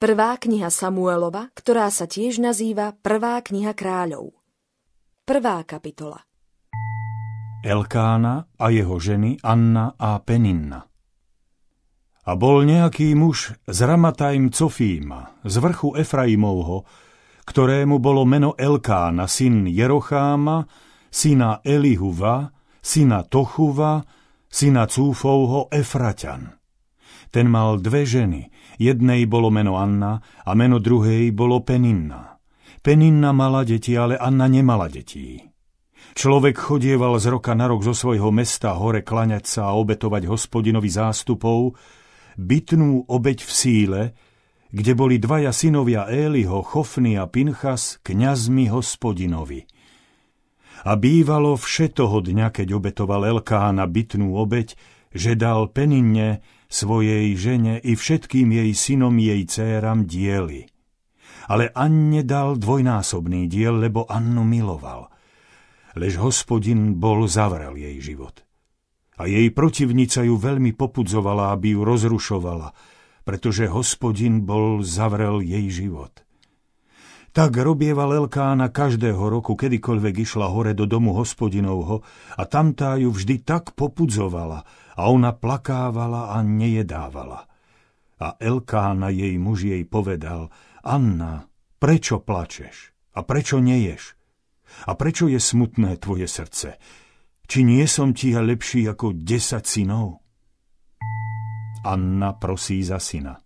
Prvá kniha Samuelova, ktorá sa tiež nazýva Prvá kniha kráľov. Prvá kapitola Elkána a jeho ženy Anna a Peninna. A bol nejaký muž z Ramatajm Cofíma, z vrchu Efraimovho, ktorému bolo meno Elkána, syn Jerocháma, syna Elihuva, syna Tochuva, syna Cúfovho Efraťan. Ten mal dve ženy, jednej bolo meno Anna a meno druhej bolo Peninna. Peninna mala deti, ale Anna nemala detí. Človek chodieval z roka na rok zo svojho mesta hore klaňať sa a obetovať hospodinovi zástupov, bytnú obeť v síle, kde boli dvaja synovia Éliho, Chofny a Pinchas, kňazmi hospodinovi – a bývalo všetoho dňa, keď obetoval Elkána bytnú obeď, že dal Peninne, svojej žene i všetkým jej synom jej céram diely. Ale Anne dal dvojnásobný diel, lebo Annu miloval. Lež hospodin bol zavrel jej život. A jej protivnica ju veľmi popudzovala, aby ju rozrušovala, pretože hospodin bol zavrel jej život. Tak robieval Elkána každého roku, kedykoľvek išla hore do domu hospodinovho a tamtá ju vždy tak popudzovala a ona plakávala a nejedávala. A Elkána jej muž jej povedal, Anna, prečo plačeš? A prečo neješ? A prečo je smutné tvoje srdce? Či nie som ti ja lepší ako desať synov? Anna prosí za syna.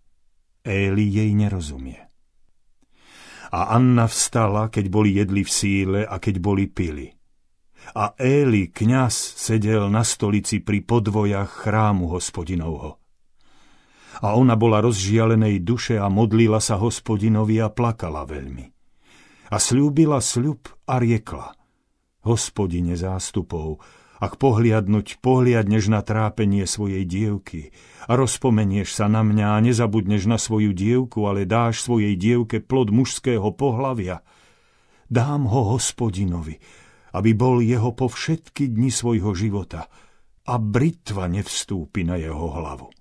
Éli jej nerozumie. A Anna vstala, keď boli jedli v síle a keď boli pili. A Éli, kňaz, sedel na stolici pri podvojach chrámu hospodinovho. A ona bola rozžialenej duše a modlila sa hospodinovi a plakala veľmi. A slúbila sľub a riekla. Hospodine zástupov, ak pohliadnuť, pohliadneš na trápenie svojej dievky a rozpomenieš sa na mňa a nezabudneš na svoju dievku, ale dáš svojej dievke plod mužského pohlavia, dám ho hospodinovi, aby bol jeho po všetky dni svojho života a britva nevstúpi na jeho hlavu.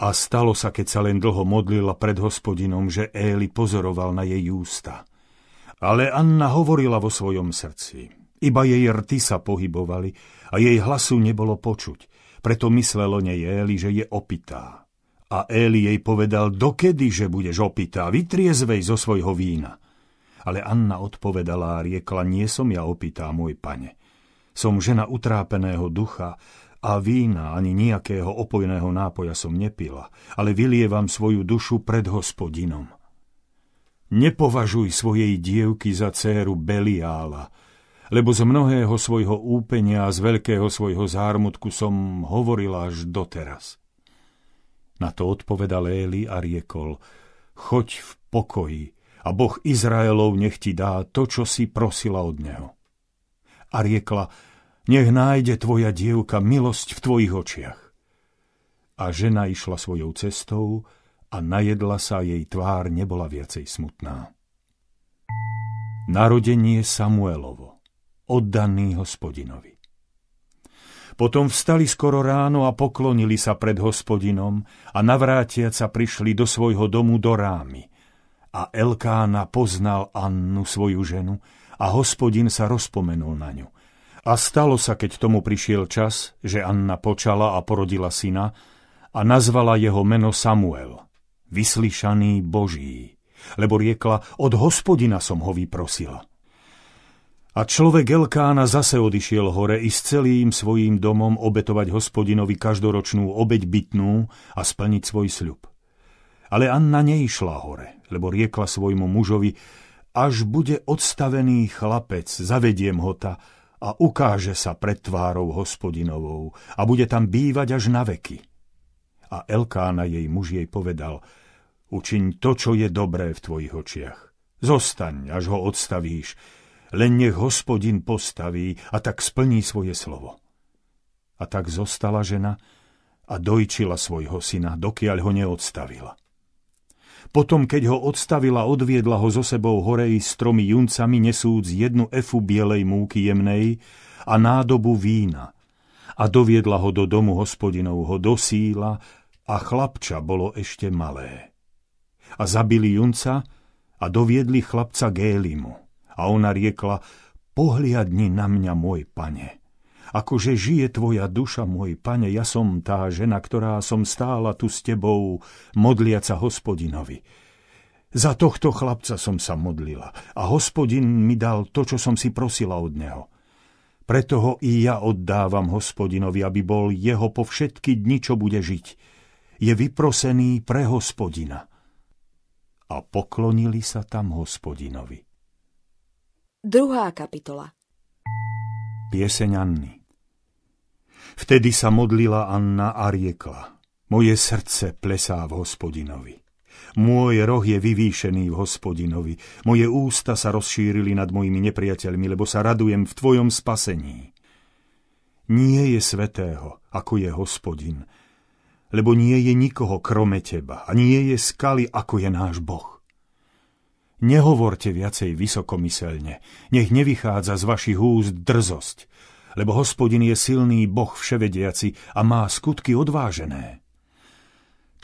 A stalo sa, keď sa len dlho modlila pred hospodinom, že Éli pozoroval na jej ústa. Ale Anna hovorila vo svojom srdci – iba jej rty sa pohybovali a jej hlasu nebolo počuť. Preto myslelo nej Éli, že je opitá. A Éli jej povedal, dokedy, že budeš opitá, vytriezvej zo svojho vína. Ale Anna odpovedala a riekla, nie som ja opitá, môj pane. Som žena utrápeného ducha a vína ani nejakého opojného nápoja som nepila, ale vylievam svoju dušu pred hospodinom. Nepovažuj svojej dievky za céru Beliála, lebo z mnohého svojho úpenia a z veľkého svojho zármutku som hovorila až doteraz. Na to odpovedal Éli a riekol, choď v pokoji a Boh Izraelov nech ti dá to, čo si prosila od neho. A riekla, nech nájde tvoja dievka milosť v tvojich očiach. A žena išla svojou cestou a najedla sa, jej tvár nebola viacej smutná. Narodenie Samuelovo oddaný hospodinovi. Potom vstali skoro ráno a poklonili sa pred hospodinom a navrátiac sa prišli do svojho domu do rámy. A Elkána poznal Annu, svoju ženu, a hospodin sa rozpomenul na ňu. A stalo sa, keď tomu prišiel čas, že Anna počala a porodila syna a nazvala jeho meno Samuel, vyslyšaný Boží, lebo riekla, od hospodina som ho vyprosila. A človek Elkána zase odišiel hore i s celým svojím domom obetovať hospodinovi každoročnú obeď bytnú a splniť svoj sľub. Ale Anna neišla hore, lebo riekla svojmu mužovi, až bude odstavený chlapec, zavediem ho ta a ukáže sa pred tvárou hospodinovou a bude tam bývať až na veky. A Elkána jej muž jej povedal, učiň to, čo je dobré v tvojich očiach. Zostaň, až ho odstavíš, len nech hospodin postaví a tak splní svoje slovo. A tak zostala žena a dojčila svojho syna, dokiaľ ho neodstavila. Potom, keď ho odstavila, odviedla ho zo sebou hore i s tromi juncami, nesúc jednu efu bielej múky jemnej a nádobu vína. A doviedla ho do domu hospodinovho do síla a chlapča bolo ešte malé. a zabili junca a doviedli chlapca k Élimu. A ona riekla, pohliadni na mňa, môj pane. Akože žije tvoja duša, môj pane, ja som tá žena, ktorá som stála tu s tebou, modliaca hospodinovi. Za tohto chlapca som sa modlila a hospodin mi dal to, čo som si prosila od neho. Preto ho i ja oddávam hospodinovi, aby bol jeho po všetky dni, čo bude žiť. Je vyprosený pre hospodina. A poklonili sa tam hospodinovi. Druhá kapitola Pieseň Anny Vtedy sa modlila Anna a riekla, moje srdce plesá v hospodinovi. Môj roh je vyvýšený v hospodinovi, moje ústa sa rozšírili nad mojimi nepriateľmi, lebo sa radujem v tvojom spasení. Nie je svetého, ako je hospodin, lebo nie je nikoho krome teba a nie je skaly, ako je náš Boh. Nehovorte viacej vysokomyselne, nech nevychádza z vašich úst drzosť, lebo hospodin je silný boh vševediaci a má skutky odvážené.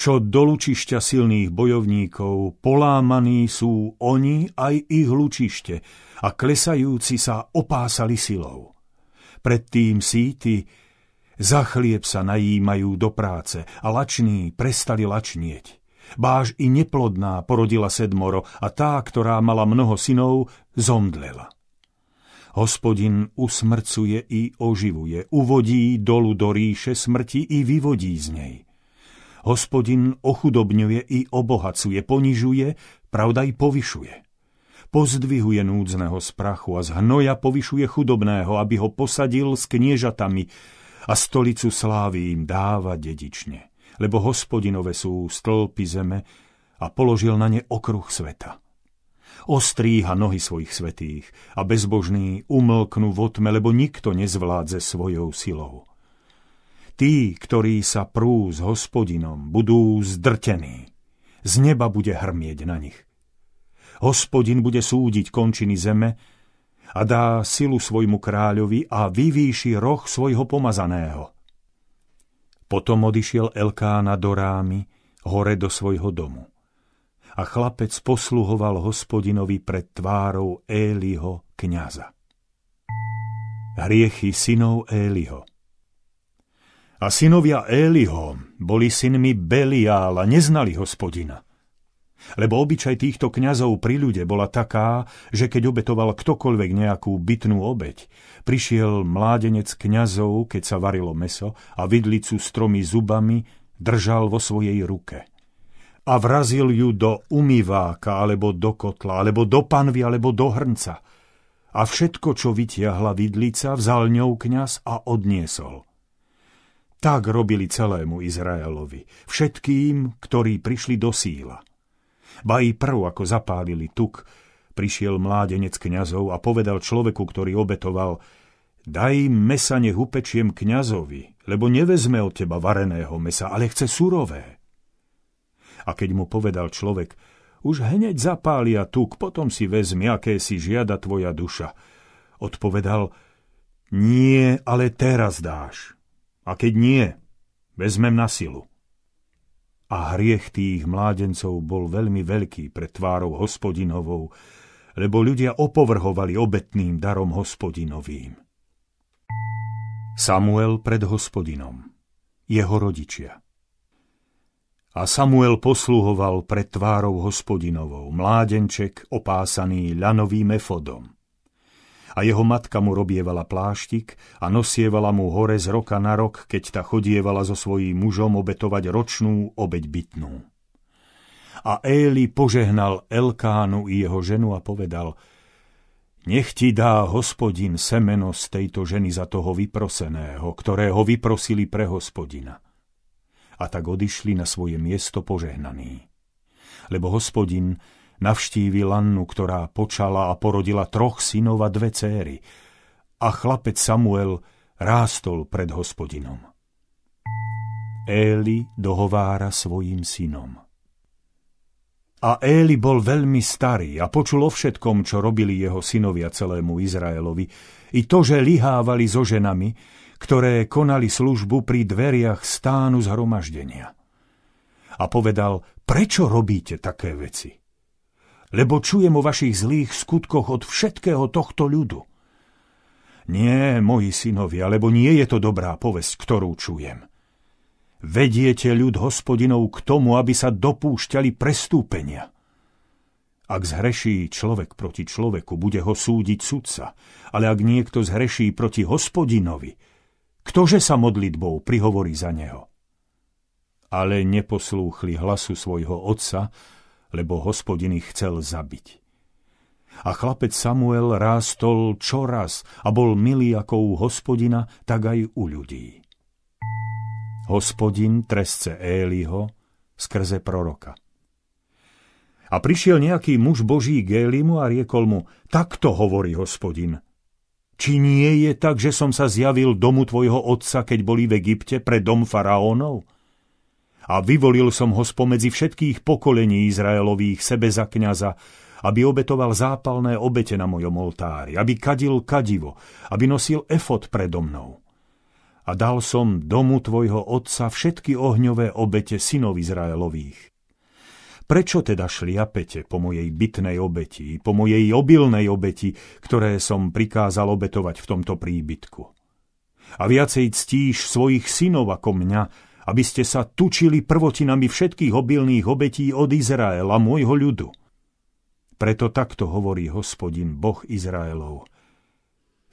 Čo do lučišťa silných bojovníkov, polámaní sú oni aj ich lučište a klesajúci sa opásali silou. Predtým síty za chlieb sa najímajú do práce a lační prestali lačnieť. Báž i neplodná porodila sedmoro a tá, ktorá mala mnoho synov, zomdlela. Hospodin usmrcuje i oživuje, uvodí dolu do ríše smrti i vyvodí z nej. Hospodin ochudobňuje i obohacuje, ponižuje, pravda i povyšuje. Pozdvihuje núdzneho z prachu a z hnoja povyšuje chudobného, aby ho posadil s kniežatami a stolicu slávy im dáva dedične. Lebo hospodinové sú stĺpy zeme a položil na ne okruh sveta ostríha nohy svojich svetých a bezbožní umlknú v otme, lebo nikto nezvládze svojou silou. Tí, ktorí sa prú s hospodinom, budú zdrtení. Z neba bude hrmieť na nich. Hospodin bude súdiť končiny zeme a dá silu svojmu kráľovi a vyvýši roh svojho pomazaného. Potom odišiel Elkána do rámy, hore do svojho domu a chlapec posluhoval hospodinovi pred tvárou Éliho kniaza. Hriechy synov Éliho A synovia Éliho boli synmi Beliála, neznali hospodina. Lebo obyčaj týchto kňazov pri ľude bola taká, že keď obetoval ktokoľvek nejakú bytnú obeď, prišiel mládenec kňazov, keď sa varilo meso a vidlicu s tromi zubami držal vo svojej ruke a vrazil ju do umýváka, alebo do kotla, alebo do panvy, alebo do hrnca. A všetko, čo vytiahla vidlica, vzal ňou kňaz a odniesol. Tak robili celému Izraelovi, všetkým, ktorí prišli do síla. Ba i prv, ako zapálili tuk, prišiel mládenec kňazov a povedal človeku, ktorý obetoval, daj mesa nech upečiem kňazovi, lebo nevezme od teba vareného mesa, ale chce surové. A keď mu povedal človek, už hneď zapália tuk, potom si vezmi, aké si žiada tvoja duša. Odpovedal, nie, ale teraz dáš. A keď nie, vezmem na silu. A hriech tých mládencov bol veľmi veľký pred tvárou hospodinovou, lebo ľudia opovrhovali obetným darom hospodinovým. Samuel pred hospodinom. Jeho rodičia. A Samuel posluhoval pred tvárou hospodinovou, mládenček opásaný ľanovým efodom. A jeho matka mu robievala pláštik a nosievala mu hore z roka na rok, keď ta chodievala so svojím mužom obetovať ročnú obeď bytnú. A Éli požehnal Elkánu i jeho ženu a povedal Nech ti dá hospodin semeno z tejto ženy za toho vyproseného, ktorého vyprosili pre hospodina a tak odišli na svoje miesto požehnaní. Lebo hospodin navštívil Annu, ktorá počala a porodila troch synov a dve céry a chlapec Samuel rástol pred hospodinom. Éli dohovára svojim synom. A Éli bol veľmi starý a počul o všetkom, čo robili jeho synovia celému Izraelovi, i to, že lihávali so ženami, ktoré konali službu pri dveriach stánu zhromaždenia. A povedal, Prečo robíte také veci? Lebo čujem o vašich zlých skutkoch od všetkého tohto ľudu. Nie, moji synovia, lebo nie je to dobrá povesť, ktorú čujem. Vediete ľud hospodinov k tomu, aby sa dopúšťali prestúpenia – ak zhreší človek proti človeku, bude ho súdiť sudca, ale ak niekto zhreší proti hospodinovi, ktože sa modlitbou prihovorí za neho? Ale neposlúchli hlasu svojho otca, lebo hospodin ich chcel zabiť. A chlapec Samuel rástol čoraz a bol milý ako u hospodina, tak aj u ľudí. Hospodin tresce Éliho skrze proroka. A prišiel nejaký muž Boží k Élimu a riekol mu, takto hovorí hospodin. Či nie je tak, že som sa zjavil domu tvojho otca, keď boli v Egypte pre dom faraónov? A vyvolil som ho spomedzi všetkých pokolení Izraelových sebe za kniaza, aby obetoval zápalné obete na mojom oltári, aby kadil kadivo, aby nosil efot predo mnou. A dal som domu tvojho otca všetky ohňové obete synov Izraelových Prečo teda šliapete po mojej bytnej obeti, po mojej obilnej obeti, ktoré som prikázal obetovať v tomto príbytku? A viacej ctíš svojich synov ako mňa, aby ste sa tučili prvotinami všetkých obilných obetí od Izraela, môjho ľudu. Preto takto hovorí hospodin, Boh Izraelov.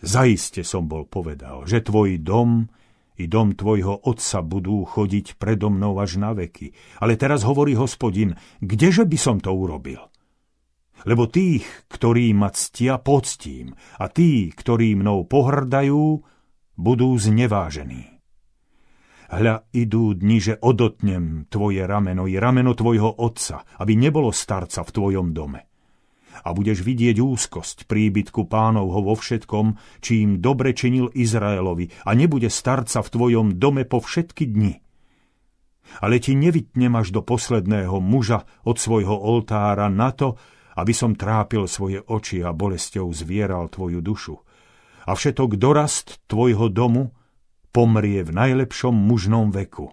Zaiste som bol povedal, že tvoj dom i dom tvojho otca budú chodiť predo mnou až na veky. Ale teraz hovorí hospodin, kdeže by som to urobil? Lebo tých, ktorí ma ctia, poctím, a tí, ktorí mnou pohrdajú, budú znevážení. Hľa idú dni, že odotnem tvoje rameno i rameno tvojho otca, aby nebolo starca v tvojom dome a budeš vidieť úzkosť príbytku pánovho vo všetkom, čím dobre činil Izraelovi a nebude starca v tvojom dome po všetky dni. Ale ti nevytnem až do posledného muža od svojho oltára na to, aby som trápil svoje oči a bolesťou zvieral tvoju dušu. A všetok dorast tvojho domu pomrie v najlepšom mužnom veku.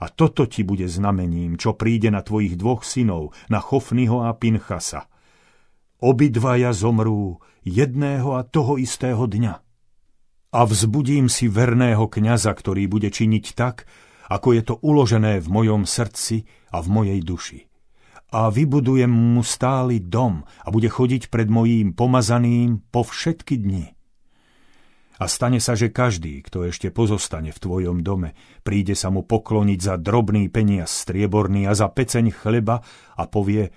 A toto ti bude znamením, čo príde na tvojich dvoch synov, na Chofnyho a Pinchasa – Obidvaja zomrú jedného a toho istého dňa. A vzbudím si verného kňaza, ktorý bude činiť tak, ako je to uložené v mojom srdci a v mojej duši. A vybudujem mu stály dom a bude chodiť pred mojím pomazaným po všetky dni. A stane sa, že každý, kto ešte pozostane v tvojom dome, príde sa mu pokloniť za drobný peniaz strieborný a za peceň chleba a povie –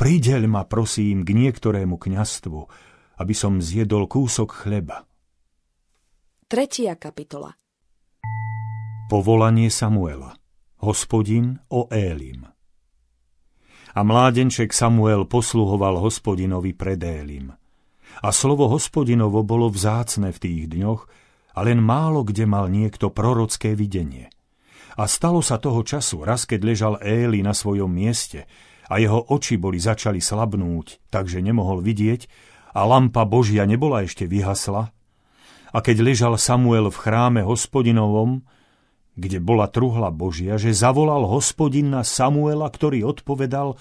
Prideľ ma, prosím, k niektorému kňastvu, aby som zjedol kúsok chleba. Tretia kapitola Povolanie Samuela Hospodin o Élim A mládenček Samuel posluhoval hospodinovi pred Élim. A slovo hospodinovo bolo vzácne v tých dňoch, a len málo kde mal niekto prorocké videnie. A stalo sa toho času, raz keď ležal Éli na svojom mieste, a jeho oči boli začali slabnúť, takže nemohol vidieť a lampa Božia nebola ešte vyhasla. A keď ležal Samuel v chráme hospodinovom, kde bola truhla Božia, že zavolal hospodin na Samuela, ktorý odpovedal,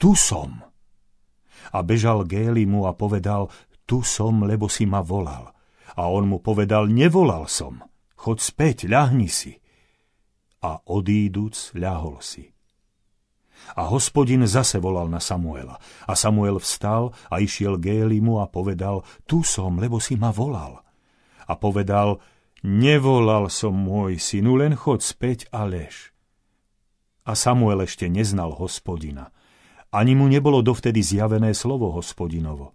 tu som. A bežal Gélimu a povedal, tu som, lebo si ma volal. A on mu povedal, nevolal som, choď späť, ľahni si. A odíduc ľahol si. A hospodin zase volal na Samuela. A Samuel vstal a išiel k Élimu a povedal, tu som, lebo si ma volal. A povedal, nevolal som môj synu, len chod späť a lež. A Samuel ešte neznal hospodina. Ani mu nebolo dovtedy zjavené slovo hospodinovo.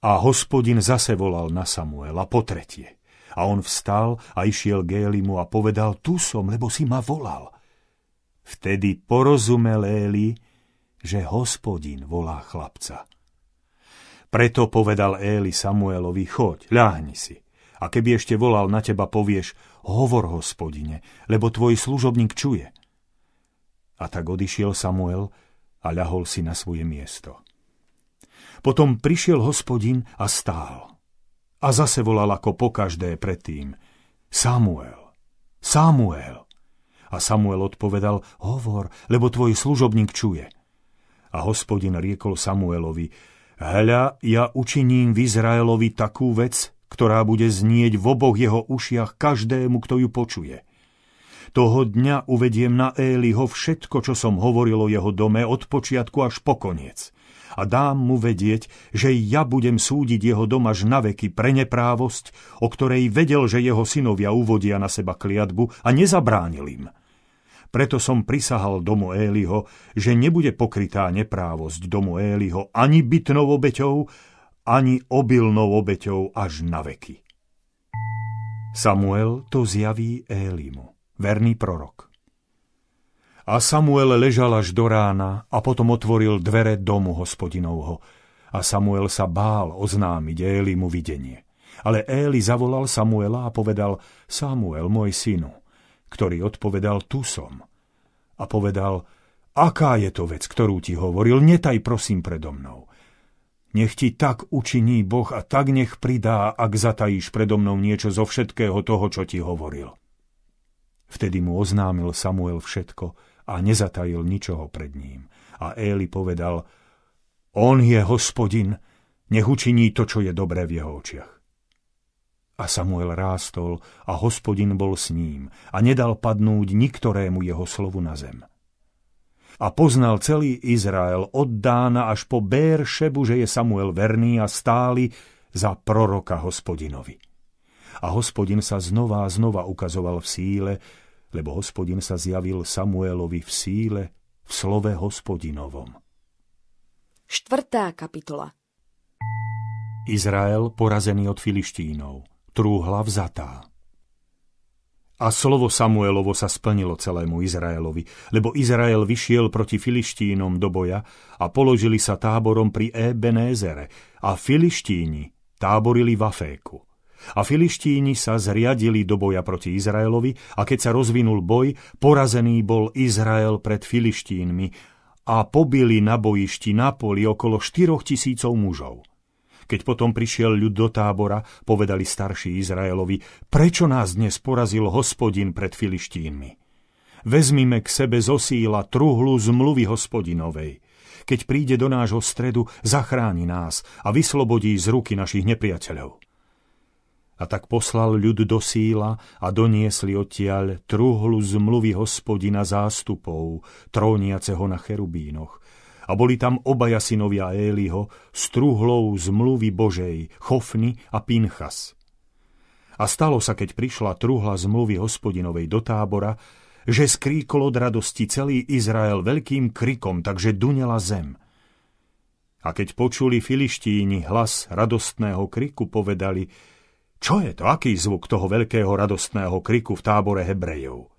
A hospodin zase volal na Samuela po tretie. A on vstal a išiel k Élimu a povedal, tu som, lebo si ma volal. Vtedy porozumel Éli, že hospodin volá chlapca. Preto povedal Éli Samuelovi, choď, ľahni si. A keby ešte volal na teba, povieš, hovor hospodine, lebo tvoj služobník čuje. A tak odišiel Samuel a ľahol si na svoje miesto. Potom prišiel hospodin a stál. A zase volal ako pokaždé predtým. Samuel, Samuel. A Samuel odpovedal, hovor, lebo tvoj služobník čuje. A hospodin riekol Samuelovi, hľa, ja učiním v Izraelovi takú vec, ktorá bude znieť v oboch jeho ušiach každému, kto ju počuje. Toho dňa uvediem na Éliho všetko, čo som hovoril o jeho dome od počiatku až po koniec. A dám mu vedieť, že ja budem súdiť jeho dom až na veky pre neprávosť, o ktorej vedel, že jeho synovia uvodia na seba kliatbu a nezabránil im. Preto som prisahal domu Éliho, že nebude pokrytá neprávosť domu Éliho ani bytnou obeťou, ani obilnou obeťou až na veky. Samuel to zjaví Élimu verný prorok. A Samuel ležal až do rána a potom otvoril dvere domu hospodinovho. A Samuel sa bál oznámiť Élimu videnie. Ale Éli zavolal Samuela a povedal, Samuel, môj synu, ktorý odpovedal, tu som. A povedal, aká je to vec, ktorú ti hovoril, netaj prosím predo mnou. Nech ti tak učiní Boh a tak nech pridá, ak zatajíš predo mnou niečo zo všetkého toho, čo ti hovoril. Vtedy mu oznámil Samuel všetko a nezatajil ničoho pred ním. A Éli povedal, on je hospodin, nech učiní to, čo je dobré v jeho očiach. A Samuel rástol a hospodin bol s ním a nedal padnúť niktorému jeho slovu na zem. A poznal celý Izrael od Dána až po Bér Šebu, že je Samuel verný a stály za proroka hospodinovi a hospodin sa znova a znova ukazoval v síle, lebo hospodin sa zjavil Samuelovi v síle, v slove hospodinovom. Štvrtá kapitola Izrael porazený od Filištínov, trúhla vzatá. A slovo Samuelovo sa splnilo celému Izraelovi, lebo Izrael vyšiel proti Filištínom do boja a položili sa táborom pri Ebenézere a Filištíni táborili v Aféku. A filištíni sa zriadili do boja proti Izraelovi a keď sa rozvinul boj, porazený bol Izrael pred filištínmi a pobili na bojišti na poli okolo 4 tisícov mužov. Keď potom prišiel ľud do tábora, povedali starší Izraelovi, prečo nás dnes porazil hospodin pred filištínmi? Vezmime k sebe zo síla truhlu zmluvy hospodinovej. Keď príde do nášho stredu, zachráni nás a vyslobodí z ruky našich nepriateľov. A tak poslal ľud do síla a doniesli odtiaľ truhlu zmluvy hospodina zástupov, tróniaceho na cherubínoch. A boli tam obaja synovia Éliho s truhlou zmluvy Božej, Chofny a Pinchas. A stalo sa, keď prišla truhla zmluvy hospodinovej do tábora, že skríkol od radosti celý Izrael veľkým krikom, takže dunela zem. A keď počuli filištíni hlas radostného kriku, povedali – čo je to? Aký zvuk toho veľkého radostného kriku v tábore Hebrejov?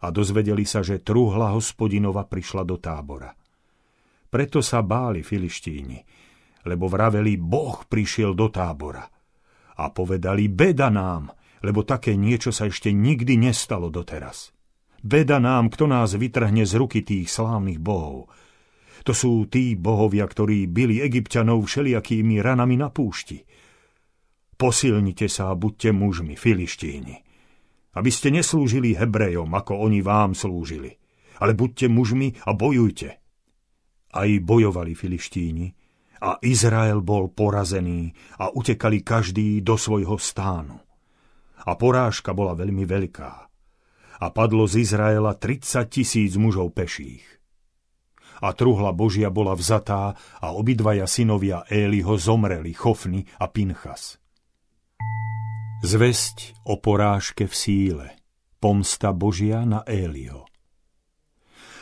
A dozvedeli sa, že truhla hospodinova prišla do tábora. Preto sa báli filištíni, lebo vraveli, Boh prišiel do tábora. A povedali, beda nám, lebo také niečo sa ešte nikdy nestalo doteraz. Beda nám, kto nás vytrhne z ruky tých slávnych bohov. To sú tí bohovia, ktorí byli egyptianov všelijakými ranami na púšti. Posilnite sa a buďte mužmi, filištíni. Aby ste neslúžili Hebrejom, ako oni vám slúžili. Ale buďte mužmi a bojujte. Aj bojovali filištíni a Izrael bol porazený a utekali každý do svojho stánu. A porážka bola veľmi veľká. A padlo z Izraela 30 tisíc mužov peších a truhla Božia bola vzatá a obidvaja synovia Éliho zomreli, Chofny a Pinchas. Zvesť o porážke v síle. Pomsta Božia na Élio.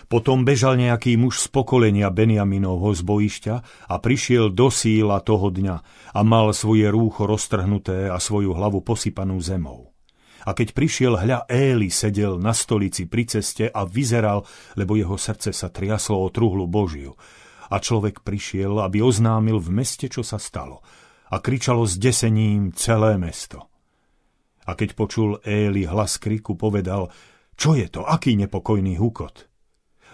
Potom bežal nejaký muž z pokolenia Benjaminovho z bojišťa a prišiel do síla toho dňa a mal svoje rúcho roztrhnuté a svoju hlavu posypanú zemou. A keď prišiel hľa Éli sedel na stolici pri ceste a vyzeral, lebo jeho srdce sa triaslo o truhlu Božiu. A človek prišiel, aby oznámil v meste, čo sa stalo. A kričalo s desením celé mesto. A keď počul Éli hlas kriku, povedal, čo je to, aký nepokojný hukot?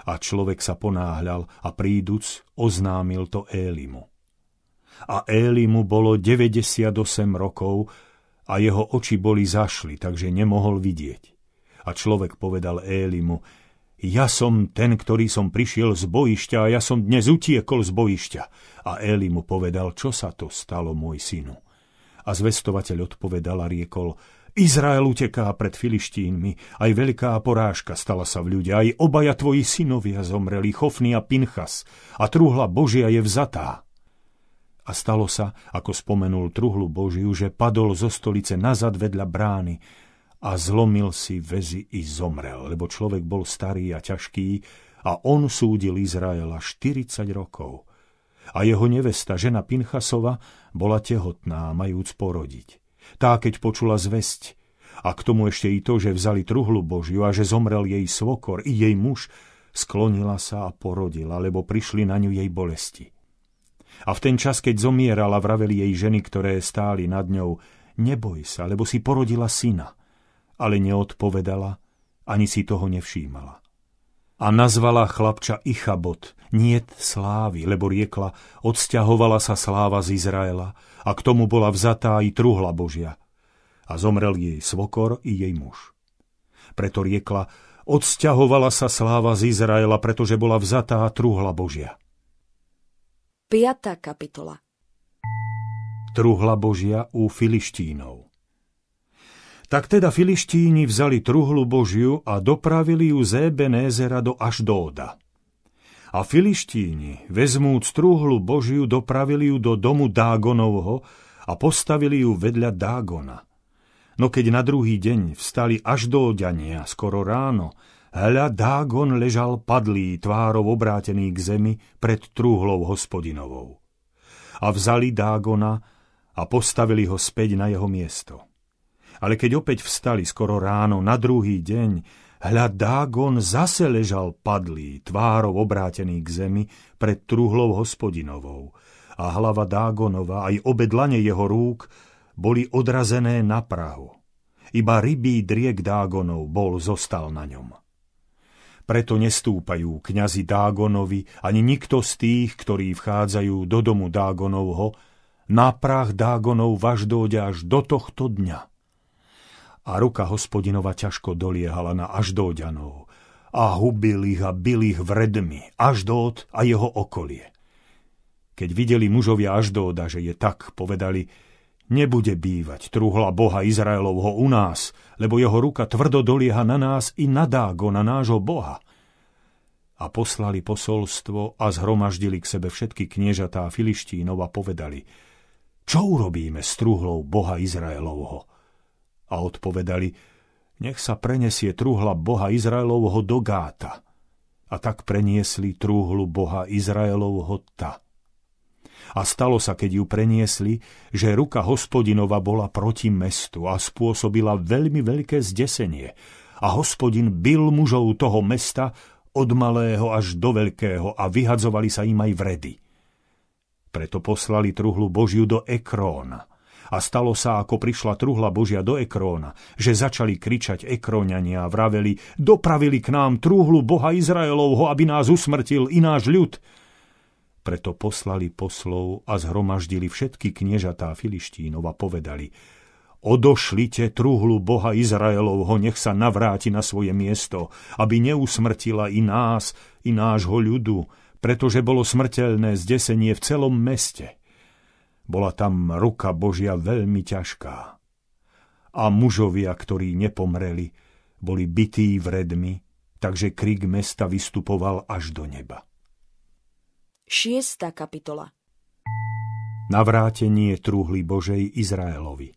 A človek sa ponáhľal a príduc oznámil to Élimu. A Élimu bolo 98 rokov a jeho oči boli zašli, takže nemohol vidieť. A človek povedal Élimu, ja som ten, ktorý som prišiel z bojišťa a ja som dnes utiekol z bojišťa. A Éli mu povedal, čo sa to stalo, môj synu. A zvestovateľ odpovedal a riekol, Izrael uteká pred Filištínmi, aj veľká porážka stala sa v ľudia, aj obaja tvoji synovia zomreli, Chofny a Pinchas, a truhla Božia je vzatá. A stalo sa, ako spomenul truhlu Božiu, že padol zo stolice nazad vedľa brány a zlomil si väzy i zomrel, lebo človek bol starý a ťažký a on súdil Izraela 40 rokov. A jeho nevesta, žena Pinchasova, bola tehotná, majúc porodiť. Tá, keď počula zväzť, a k tomu ešte i to, že vzali truhlu Božiu a že zomrel jej svokor i jej muž, sklonila sa a porodila, lebo prišli na ňu jej bolesti. A v ten čas, keď zomierala, vraveli jej ženy, ktoré stáli nad ňou, neboj sa, lebo si porodila syna – ale neodpovedala, ani si toho nevšímala. A nazvala chlapča Ichabot, niet slávy, lebo riekla, odsťahovala sa sláva z Izraela a k tomu bola vzatá i truhla Božia. A zomrel jej svokor i jej muž. Preto riekla, odsťahovala sa sláva z Izraela, pretože bola vzatá truhla Božia. 5. kapitola Truhla Božia u Filištínov tak teda filištíni vzali truhlu Božiu a dopravili ju z Ebenézera do Ašdóda. A filištíni, vezmúc truhlu Božiu, dopravili ju do domu Dágonovho a postavili ju vedľa Dágona. No keď na druhý deň vstali až do oďania, skoro ráno, hľa Dágon ležal padlý, tvárov obrátený k zemi pred truhlou hospodinovou. A vzali Dágona a postavili ho späť na jeho miesto. Ale keď opäť vstali skoro ráno na druhý deň, hľa Dágon zase ležal padlý, tvárov obrátený k zemi pred truhlou hospodinovou. A hlava Dágonova aj obe dlane jeho rúk boli odrazené na prahu. Iba rybí driek Dágonov bol zostal na ňom. Preto nestúpajú kňazi Dágonovi ani nikto z tých, ktorí vchádzajú do domu Dágonovho, na prach Dágonov važdóď až do tohto dňa a ruka hospodinova ťažko doliehala na Aždóďanov a hubil ich a bil ich vredmi, Aždód a jeho okolie. Keď videli mužovia Aždóda, že je tak, povedali, nebude bývať truhla Boha Izraelovho u nás, lebo jeho ruka tvrdo dolieha na nás i na Dágo, na nášho Boha. A poslali posolstvo a zhromaždili k sebe všetky kniežatá Filištínov a povedali, čo urobíme s truhlou Boha Izraelovho? A odpovedali, nech sa prenesie truhla Boha Izraelovho do Gáta. A tak preniesli trúhlu Boha Izraelovho ta. A stalo sa, keď ju preniesli, že ruka hospodinova bola proti mestu a spôsobila veľmi veľké zdesenie. A hospodin bil mužov toho mesta od malého až do veľkého a vyhadzovali sa im aj vredy. Preto poslali truhlu Božiu do Ekróna a stalo sa, ako prišla truhla Božia do Ekróna, že začali kričať Ekróňania a vraveli, dopravili k nám truhlu Boha Izraelovho, aby nás usmrtil i náš ľud. Preto poslali poslov a zhromaždili všetky kniežatá Filištínov a povedali, odošlite truhlu Boha Izraelovho, nech sa navráti na svoje miesto, aby neusmrtila i nás, i nášho ľudu, pretože bolo smrteľné zdesenie v celom meste. Bola tam ruka Božia veľmi ťažká. A mužovia, ktorí nepomreli, boli bití vredmi, takže krik mesta vystupoval až do neba. 6. kapitola Navrátenie truhly Božej Izraelovi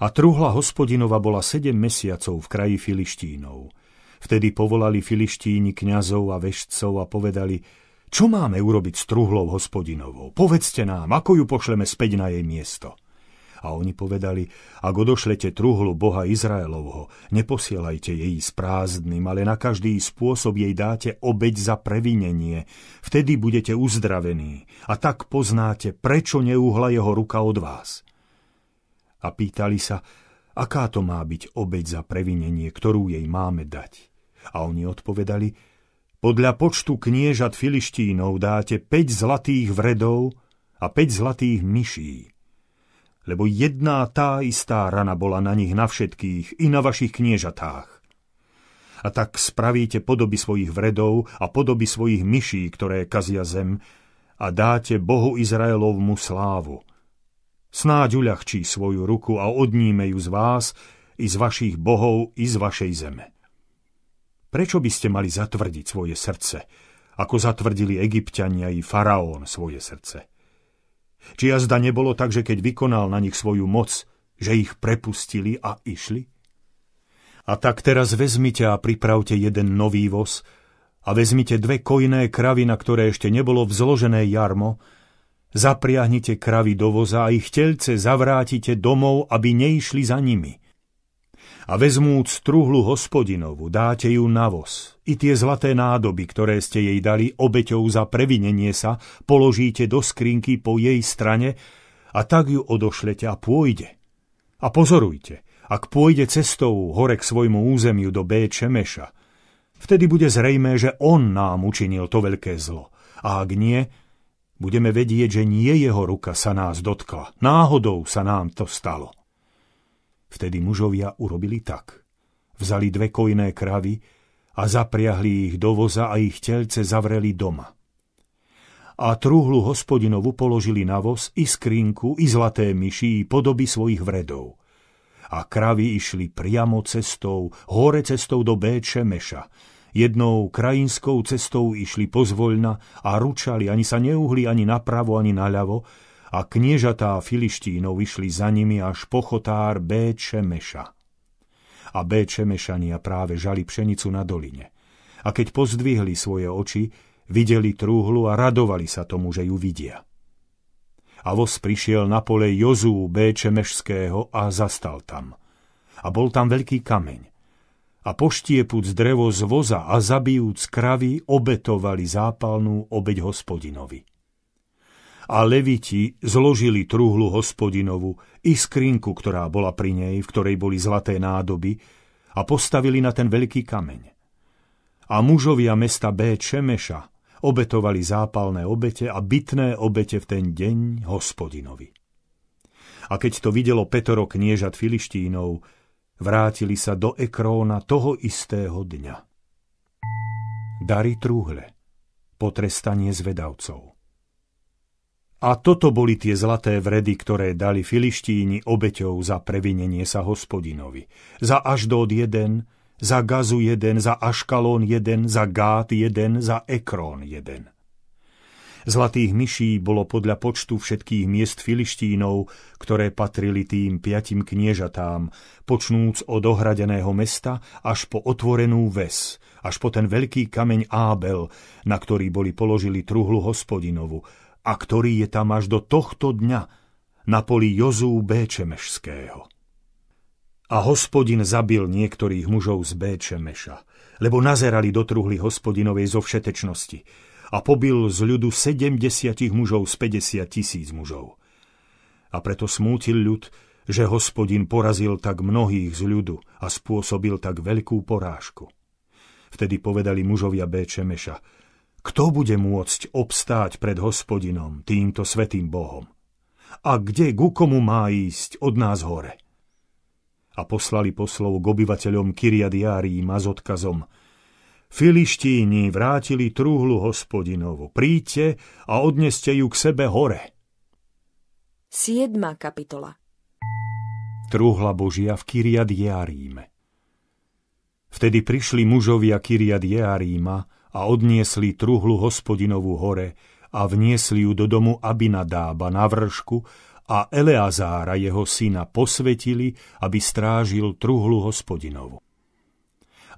A truhla hospodinova bola sedem mesiacov v kraji Filištínov. Vtedy povolali Filištíni kňazov a vešcov a povedali – čo máme urobiť s truhlou hospodinovou? Povedzte nám, ako ju pošleme späť na jej miesto. A oni povedali, ak odošlete truhlu Boha Izraelovho, neposielajte jej s prázdnym, ale na každý spôsob jej dáte obeď za previnenie. Vtedy budete uzdravení a tak poznáte, prečo neuhla jeho ruka od vás. A pýtali sa, aká to má byť obeď za previnenie, ktorú jej máme dať. A oni odpovedali, podľa počtu kniežat Filištínov dáte 5 zlatých vredov a 5 zlatých myší. lebo jedná tá istá rana bola na nich na všetkých i na vašich kniežatách. A tak spravíte podoby svojich vredov a podoby svojich myší, ktoré kazia zem, a dáte Bohu Izraelovmu slávu. Snáď uľahčí svoju ruku a odníme ju z vás, i z vašich bohov, i z vašej zeme. Prečo by ste mali zatvrdiť svoje srdce, ako zatvrdili egyptiania i faraón svoje srdce? Či jazda nebolo tak, že keď vykonal na nich svoju moc, že ich prepustili a išli? A tak teraz vezmite a pripravte jeden nový voz a vezmite dve kojné kravy, na ktoré ešte nebolo vzložené jarmo, zapriahnite kravy do voza a ich telce zavrátite domov, aby neišli za nimi – a vezmúc truhlu hospodinovu, dáte ju na voz. I tie zlaté nádoby, ktoré ste jej dali obeťou za previnenie sa, položíte do skrinky po jej strane a tak ju odošlete a pôjde. A pozorujte, ak pôjde cestou hore k svojmu územiu do B. Čemeša, vtedy bude zrejmé, že on nám učinil to veľké zlo. A ak nie, budeme vedieť, že nie jeho ruka sa nás dotkla. Náhodou sa nám to stalo. Vtedy mužovia urobili tak. Vzali dve kojné kravy a zapriahli ich do voza a ich telce zavreli doma. A truhlu hospodinovu položili na voz i skrinku, i zlaté myši, i podoby svojich vredov. A kravy išli priamo cestou, hore cestou do Béče Meša. Jednou krajinskou cestou išli pozvoľna a ručali, ani sa neuhli ani napravo, ani naľavo, a kniežatá Filištínov vyšli za nimi až pochotár B. Čemeša. A B. Čemešania práve žali pšenicu na doline. A keď pozdvihli svoje oči, videli trúhlu a radovali sa tomu, že ju vidia. A voz prišiel na pole Jozú B. Čemešského a zastal tam. A bol tam veľký kameň. A poštiepúc drevo z voza a zabijúc kravy, obetovali zápalnú obeď hospodinovi a leviti zložili truhlu hospodinovu i skrinku, ktorá bola pri nej, v ktorej boli zlaté nádoby, a postavili na ten veľký kameň. A mužovia mesta B. Čemeša obetovali zápalné obete a bytné obete v ten deň hospodinovi. A keď to videlo Petoro kniežat Filištínov, vrátili sa do Ekróna toho istého dňa. Dary trúhle, potrestanie zvedavcov. A toto boli tie zlaté vredy, ktoré dali filištíni obeťou za previnenie sa hospodinovi. Za Aždod jeden, za Gazu jeden, za Aškalón jeden, za Gát jeden, za Ekrón jeden. Zlatých myší bolo podľa počtu všetkých miest filištínov, ktoré patrili tým piatim kniežatám, počnúc od ohradeného mesta až po otvorenú ves, až po ten veľký kameň Ábel, na ktorý boli položili truhlu hospodinovu, a ktorý je tam až do tohto dňa na poli Jozú Béčemešského. A hospodin zabil niektorých mužov z Béčemeša, lebo nazerali do truhly hospodinovej zo všetečnosti a pobil z ľudu sedemdesiatich mužov z 50 tisíc mužov. A preto smútil ľud, že hospodin porazil tak mnohých z ľudu a spôsobil tak veľkú porážku. Vtedy povedali mužovia Béčemeša, kto bude môcť obstáť pred hospodinom, týmto svetým Bohom? A kde, ku komu má ísť od nás hore? A poslali poslov k obyvateľom Kyriadiárima s odkazom Filištíni vrátili trúhlu hospodinovu. Príďte a odneste ju k sebe hore. 7. kapitola Trúhla Božia v Kyriad Vtedy prišli mužovia Kyriad a odniesli truhlu hospodinovú hore a vniesli ju do domu Abinadába na vršku a Eleazára jeho syna posvetili, aby strážil truhlu hospodinovu.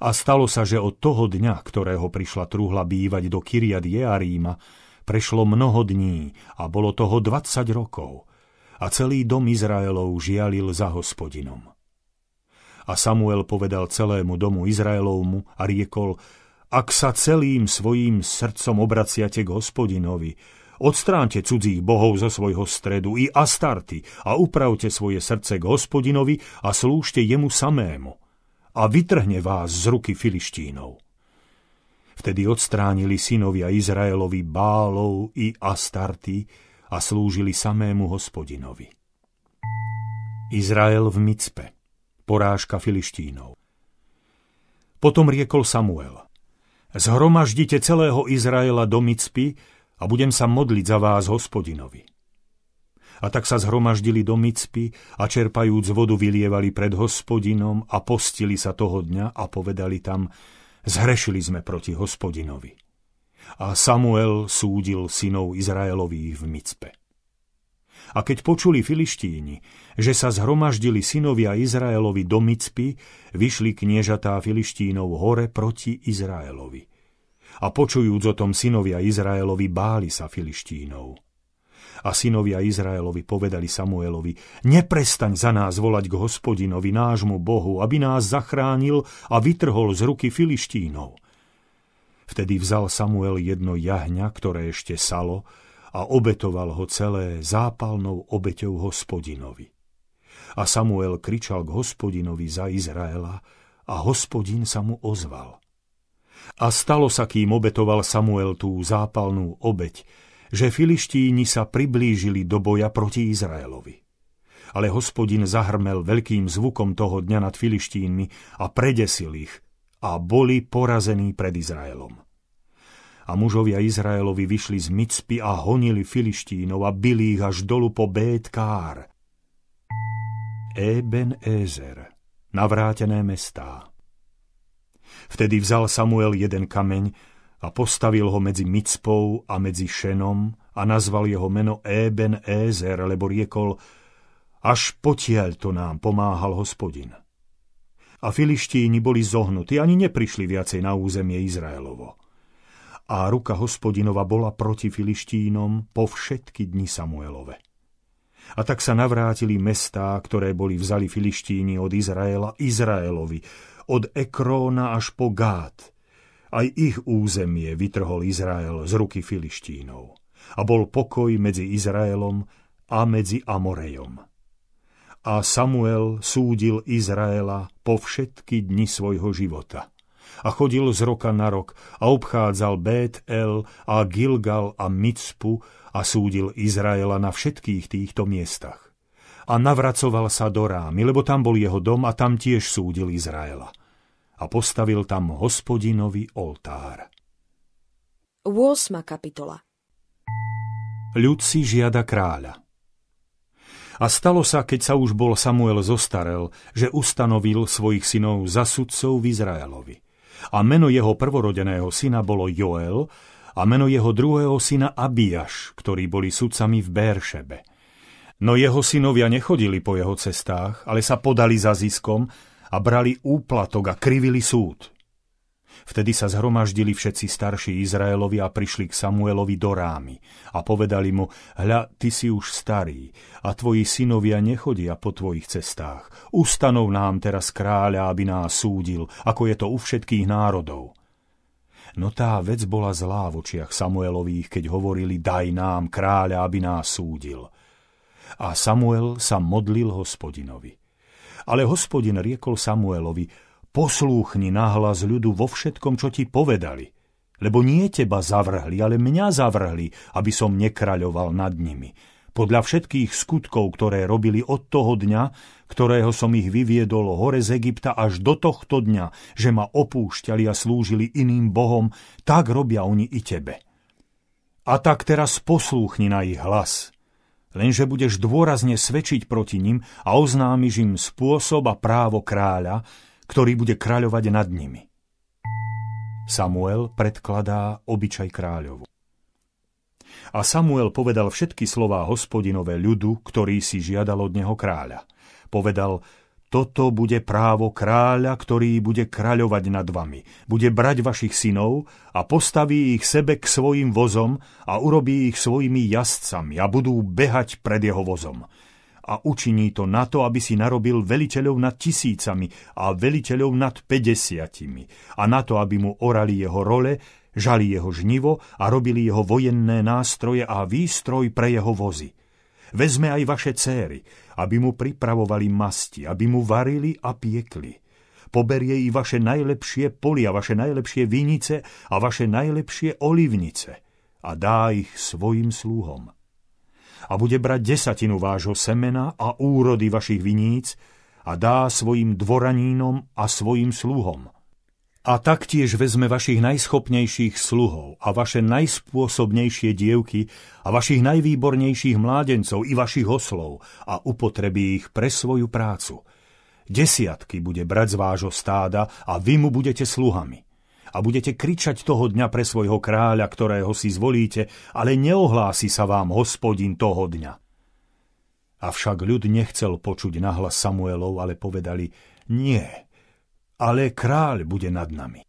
A stalo sa, že od toho dňa, ktorého prišla truhla bývať do Kyriad Jearíma, prešlo mnoho dní a bolo toho 20 rokov a celý dom Izraelov žialil za hospodinom. A Samuel povedal celému domu Izraelovmu a riekol, ak sa celým svojím srdcom obraciate k hospodinovi, odstránte cudzích bohov zo svojho stredu i Astarty a upravte svoje srdce k hospodinovi a slúžte jemu samému a vytrhne vás z ruky filištínov. Vtedy odstránili synovia Izraelovi Bálov i Astarty a slúžili samému hospodinovi. Izrael v Micpe. Porážka Filištínov. Potom riekol Samuel. Zhromaždite celého Izraela do Micpy a budem sa modliť za vás hospodinovi. A tak sa zhromaždili do Micpy a čerpajúc vodu vylievali pred hospodinom a postili sa toho dňa a povedali tam, zhrešili sme proti hospodinovi. A Samuel súdil synov Izraelových v Micpe. A keď počuli filištíni, že sa zhromaždili synovia Izraelovi do Micpy, vyšli kniežatá filištínov hore proti Izraelovi. A počujúc o tom synovia Izraelovi, báli sa filištínov. A synovia Izraelovi povedali Samuelovi, neprestaň za nás volať k hospodinovi, nášmu Bohu, aby nás zachránil a vytrhol z ruky Filištínov. Vtedy vzal Samuel jedno jahňa, ktoré ešte salo, a obetoval ho celé zápalnou obeťou hospodinovi. A Samuel kričal k hospodinovi za Izraela a hospodin sa mu ozval. A stalo sa, kým obetoval Samuel tú zápalnú obeť, že Filištíni sa priblížili do boja proti Izraelovi. Ale hospodin zahrmel veľkým zvukom toho dňa nad Filištínmi a predesil ich a boli porazení pred Izraelom. A mužovia Izraelovi vyšli z Micpy a honili Filištínov a byli ich až dolu po Bétkár. Eben Ezer, navrátené mestá. Vtedy vzal Samuel jeden kameň a postavil ho medzi Micpou a medzi Šenom a nazval jeho meno Eben Ézer, lebo riekol, až potiaľ to nám pomáhal hospodin. A filištíni boli zohnutí, ani neprišli viacej na územie Izraelovo. A ruka hospodinova bola proti filištínom po všetky dni Samuelove. A tak sa navrátili mestá, ktoré boli vzali filištíni od Izraela Izraelovi, od Ekróna až po Gát, aj ich územie vytrhol Izrael z ruky Filištínov. A bol pokoj medzi Izraelom a medzi Amorejom. A Samuel súdil Izraela po všetky dni svojho života. A chodil z roka na rok a obchádzal Bet El a Gilgal a Micpu a súdil Izraela na všetkých týchto miestach. A navracoval sa do Rámy, lebo tam bol jeho dom a tam tiež súdil Izraela a postavil tam hospodinovi oltár. 8. kapitola Ľud si žiada kráľa. A stalo sa, keď sa už bol Samuel zostarel, že ustanovil svojich synov za sudcov v Izraelovi. A meno jeho prvorodeného syna bolo Joel a meno jeho druhého syna Abiaš, ktorí boli sudcami v Béršebe. No jeho synovia nechodili po jeho cestách, ale sa podali za ziskom a brali úplatok a krivili súd. Vtedy sa zhromaždili všetci starší Izraelovi a prišli k Samuelovi do rámy a povedali mu, hľa, ty si už starý a tvoji synovia nechodia po tvojich cestách. Ustanov nám teraz kráľa, aby nás súdil, ako je to u všetkých národov. No tá vec bola zlá v očiach Samuelových, keď hovorili, daj nám kráľa, aby nás súdil. A Samuel sa modlil hospodinovi. Ale hospodin riekol Samuelovi, poslúchni nahlas ľudu vo všetkom, čo ti povedali, lebo nie teba zavrhli, ale mňa zavrhli, aby som nekraľoval nad nimi. Podľa všetkých skutkov, ktoré robili od toho dňa, ktorého som ich vyviedol hore z Egypta až do tohto dňa, že ma opúšťali a slúžili iným bohom, tak robia oni i tebe. A tak teraz poslúchni na ich hlas lenže budeš dôrazne svedčiť proti nim a oznámiš im spôsob a právo kráľa, ktorý bude kráľovať nad nimi. Samuel predkladá obyčaj kráľovu. A Samuel povedal všetky slová hospodinové ľudu, ktorý si žiadal od neho kráľa. Povedal, toto bude právo kráľa, ktorý bude kráľovať nad vami. Bude brať vašich synov a postaví ich sebe k svojim vozom a urobí ich svojimi jazdcami a budú behať pred jeho vozom. A učiní to na to, aby si narobil veliteľov nad tisícami a veliteľov nad päťdesiatimi a na to, aby mu orali jeho role, žali jeho žnivo a robili jeho vojenné nástroje a výstroj pre jeho vozy Vezme aj vaše céry, aby mu pripravovali masti, aby mu varili a piekli. Poberie i vaše najlepšie polia, vaše najlepšie vinice a vaše najlepšie olivnice a dá ich svojim sluhom. A bude brať desatinu vášho semena a úrody vašich viníc a dá svojim dvoranínom a svojim sluhom. A taktiež vezme vašich najschopnejších sluhov a vaše najspôsobnejšie dievky a vašich najvýbornejších mládencov i vašich oslov a upotrebí ich pre svoju prácu. Desiatky bude brať z vášho stáda a vy mu budete sluhami a budete kričať toho dňa pre svojho kráľa, ktorého si zvolíte, ale neohlási sa vám hospodin toho dňa. Avšak ľud nechcel počuť nahlas Samuelov, ale povedali, nie, ale kráľ bude nad nami.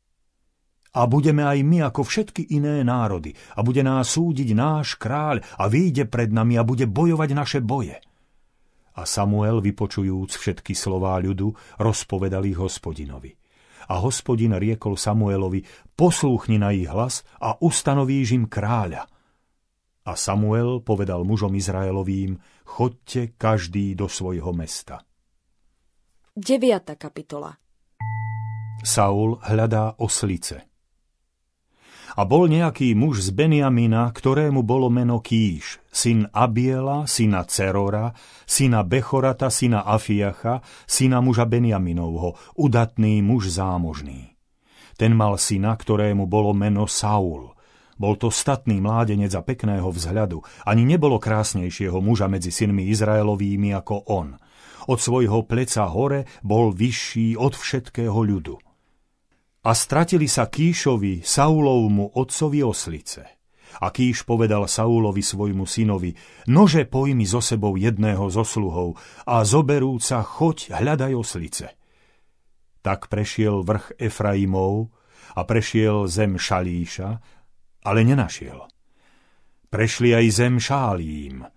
A budeme aj my ako všetky iné národy a bude nás súdiť náš kráľ a vyjde pred nami a bude bojovať naše boje. A Samuel, vypočujúc všetky slová ľudu, rozpovedal ich hospodinovi. A hospodin riekol Samuelovi, poslúchni na ich hlas a ustanovíš im kráľa. A Samuel povedal mužom Izraelovým, chodte každý do svojho mesta. 9. kapitola Saul hľadá oslice. A bol nejaký muž z Beniamina, ktorému bolo meno Kíš, syn Abiela, syna Cerora, syna Bechorata, syna Afiacha, syna muža Beniaminovho, udatný muž zámožný. Ten mal syna, ktorému bolo meno Saul. Bol to statný mládenec a pekného vzhľadu. Ani nebolo krásnejšieho muža medzi synmi Izraelovými ako on. Od svojho pleca hore bol vyšší od všetkého ľudu a stratili sa Kíšovi, Saulovmu otcovi oslice. A Kíš povedal Saulovi svojmu synovi, nože pojmi so sebou jedného zo sluhov a zoberúca choď hľadaj oslice. Tak prešiel vrch Efraimov a prešiel zem Šalíša, ale nenašiel. Prešli aj zem Šálím,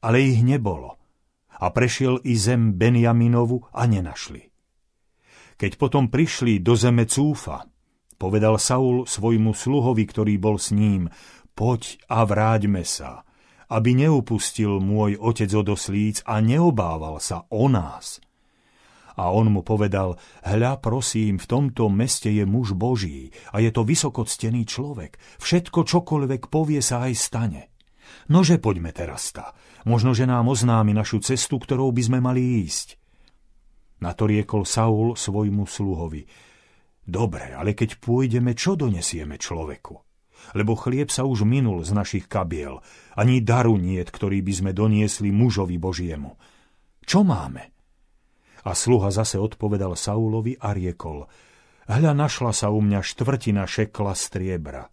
ale ich nebolo. A prešiel i zem Benjaminovu a nenašli. Keď potom prišli do zeme Cúfa, povedal Saul svojmu sluhovi, ktorý bol s ním, poď a vráťme sa, aby neupustil môj otec od oslíc a neobával sa o nás. A on mu povedal, hľa prosím, v tomto meste je muž Boží a je to vysokoctený človek. Všetko čokoľvek povie sa aj stane. Nože poďme teraz ta. Možno, že nám oznámi našu cestu, ktorou by sme mali ísť. Na to riekol Saul svojmu sluhovi. Dobre, ale keď pôjdeme, čo donesieme človeku? Lebo chlieb sa už minul z našich kabiel, ani daru niet, ktorý by sme doniesli mužovi Božiemu. Čo máme? A sluha zase odpovedal Saulovi a riekol, hľa našla sa u mňa štvrtina šekla striebra.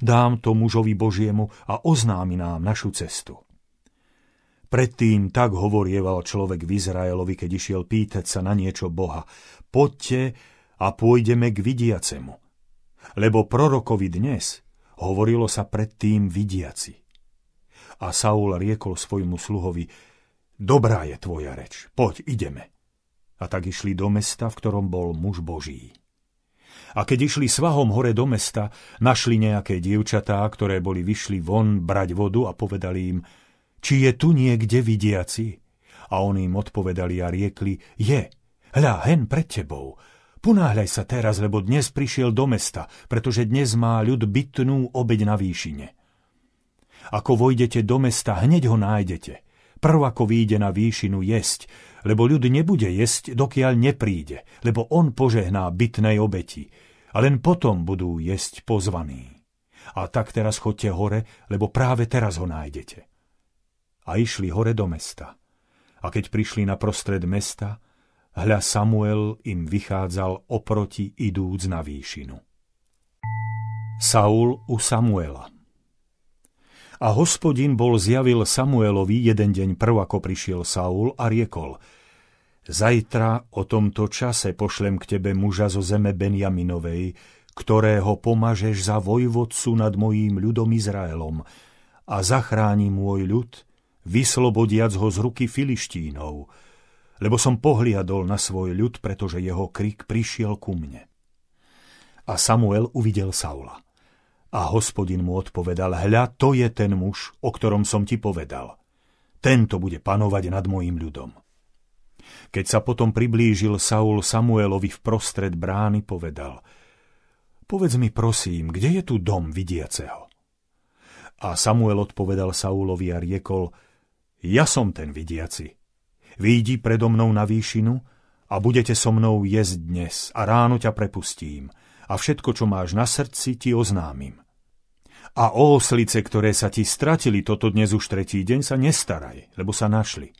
Dám to mužovi Božiemu a oznámi nám našu cestu. Predtým tak hovorieval človek v Izraelovi, keď išiel pýtať sa na niečo Boha. Poďte a pôjdeme k vidiacemu. Lebo prorokovi dnes hovorilo sa predtým vidiaci. A Saul riekol svojmu sluhovi, dobrá je tvoja reč, poď, ideme. A tak išli do mesta, v ktorom bol muž Boží. A keď išli svahom hore do mesta, našli nejaké dievčatá, ktoré boli vyšli von brať vodu a povedali im, či je tu niekde vidiaci? A oni im odpovedali a riekli, je, hľa, hen pred tebou. Ponáhľaj sa teraz, lebo dnes prišiel do mesta, pretože dnes má ľud bytnú obeď na výšine. Ako vojdete do mesta, hneď ho nájdete. Prv ako výjde na výšinu jesť, lebo ľud nebude jesť, dokiaľ nepríde, lebo on požehná bytnej obeti. A len potom budú jesť pozvaní. A tak teraz chodte hore, lebo práve teraz ho nájdete a išli hore do mesta. A keď prišli na prostred mesta, hľa Samuel im vychádzal oproti idúc na výšinu. Saul u Samuela A hospodin bol zjavil Samuelovi jeden deň prv, ako prišiel Saul a riekol Zajtra o tomto čase pošlem k tebe muža zo zeme Benjaminovej, ktorého pomažeš za vojvodcu nad mojím ľudom Izraelom a zachráni môj ľud vyslobodiac ho z ruky filištínov, lebo som pohliadol na svoj ľud, pretože jeho krik prišiel ku mne. A Samuel uvidel Saula. A hospodin mu odpovedal, hľa, to je ten muž, o ktorom som ti povedal. Tento bude panovať nad mojim ľudom. Keď sa potom priblížil Saul Samuelovi v prostred brány, povedal, povedz mi prosím, kde je tu dom vidiaceho? A Samuel odpovedal Saulovi a riekol, Ja som ten vidiaci. Výjdi predo mnou na výšinu a budete so mnou jesť dnes a ráno ťa prepustím a všetko, čo máš na srdci, ti oznámim. A o oslice, ktoré sa ti stratili toto dnes už tretí deň, sa nestaraj, lebo sa našli.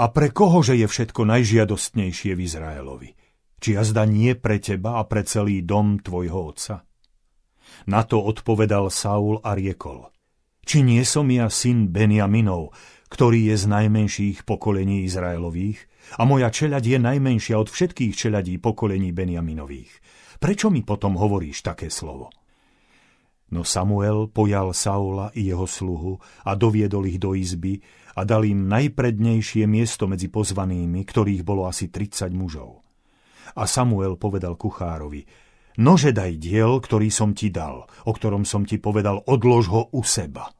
A pre kohože je všetko najžiadostnejšie v Izraelovi? Či jazda nie pre teba a pre celý dom tvojho otca? Na to odpovedal Saul a riekol. Či nie som ja syn Benjaminov, ktorý je z najmenších pokolení Izraelových a moja čeľad je najmenšia od všetkých čeľadí pokolení Benjaminových. Prečo mi potom hovoríš také slovo? No Samuel pojal Saula i jeho sluhu a doviedol ich do izby a dal im najprednejšie miesto medzi pozvanými, ktorých bolo asi 30 mužov. A Samuel povedal kuchárovi, nože daj diel, ktorý som ti dal, o ktorom som ti povedal, odlož ho u seba.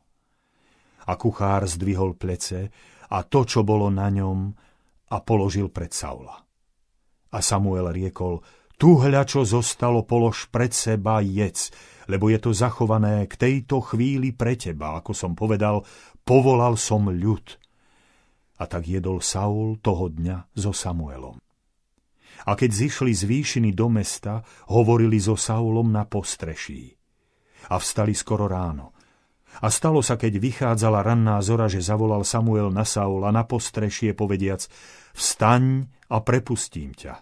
A kuchár zdvihol plece a to, čo bolo na ňom, a položil pred Saula. A Samuel riekol, tu hľa, čo zostalo, polož pred seba jedz, lebo je to zachované k tejto chvíli pre teba, ako som povedal, povolal som ľud. A tak jedol Saul toho dňa so Samuelom. A keď zišli z výšiny do mesta, hovorili so Saulom na postreší. A vstali skoro ráno a stalo sa, keď vychádzala ranná zora, že zavolal Samuel na Saula na postrešie, povediac, vstaň a prepustím ťa.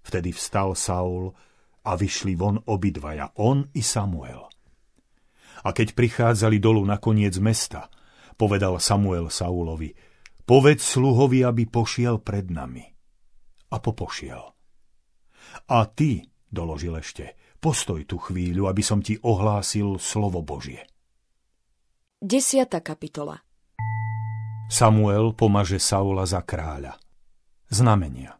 Vtedy vstal Saul a vyšli von obidvaja, on i Samuel. A keď prichádzali dolu na koniec mesta, povedal Samuel Saulovi, povedz sluhovi, aby pošiel pred nami. A popošiel. A ty, doložil ešte, postoj tu chvíľu, aby som ti ohlásil slovo Božie. Desiata kapitola Samuel pomaže Saula za kráľa. Znamenia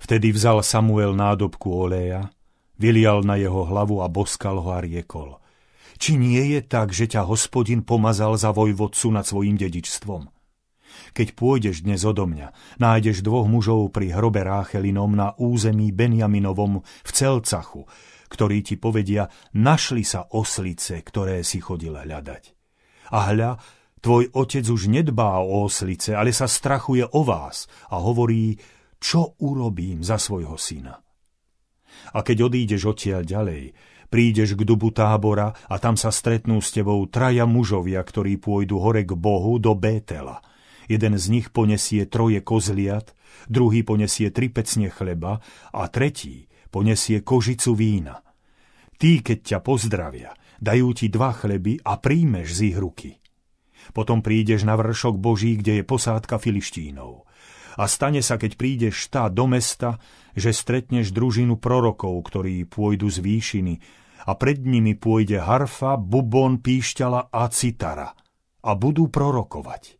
Vtedy vzal Samuel nádobku oleja, vylial na jeho hlavu a boskal ho a riekol. Či nie je tak, že ťa hospodin pomazal za vojvodcu nad svojim dedičstvom? Keď pôjdeš dnes odo mňa, nájdeš dvoch mužov pri hrobe Ráchelinom na území Benjaminovom v Celcachu, ktorí ti povedia, našli sa oslice, ktoré si chodil hľadať. A hľa, tvoj otec už nedbá o oslice, ale sa strachuje o vás a hovorí, čo urobím za svojho syna. A keď odídeš odtiaľ ďalej, prídeš k dubu tábora a tam sa stretnú s tebou traja mužovia, ktorí pôjdu hore k Bohu do Bétela. Jeden z nich ponesie troje kozliat, druhý ponesie tri pecne chleba a tretí ponesie kožicu vína. Tí, keď ťa pozdravia, dajú ti dva chleby a príjmeš z ich ruky. Potom prídeš na vršok Boží, kde je posádka filištínov. A stane sa, keď prídeš tá do mesta, že stretneš družinu prorokov, ktorí pôjdu z výšiny a pred nimi pôjde harfa, bubon, píšťala a citara a budú prorokovať.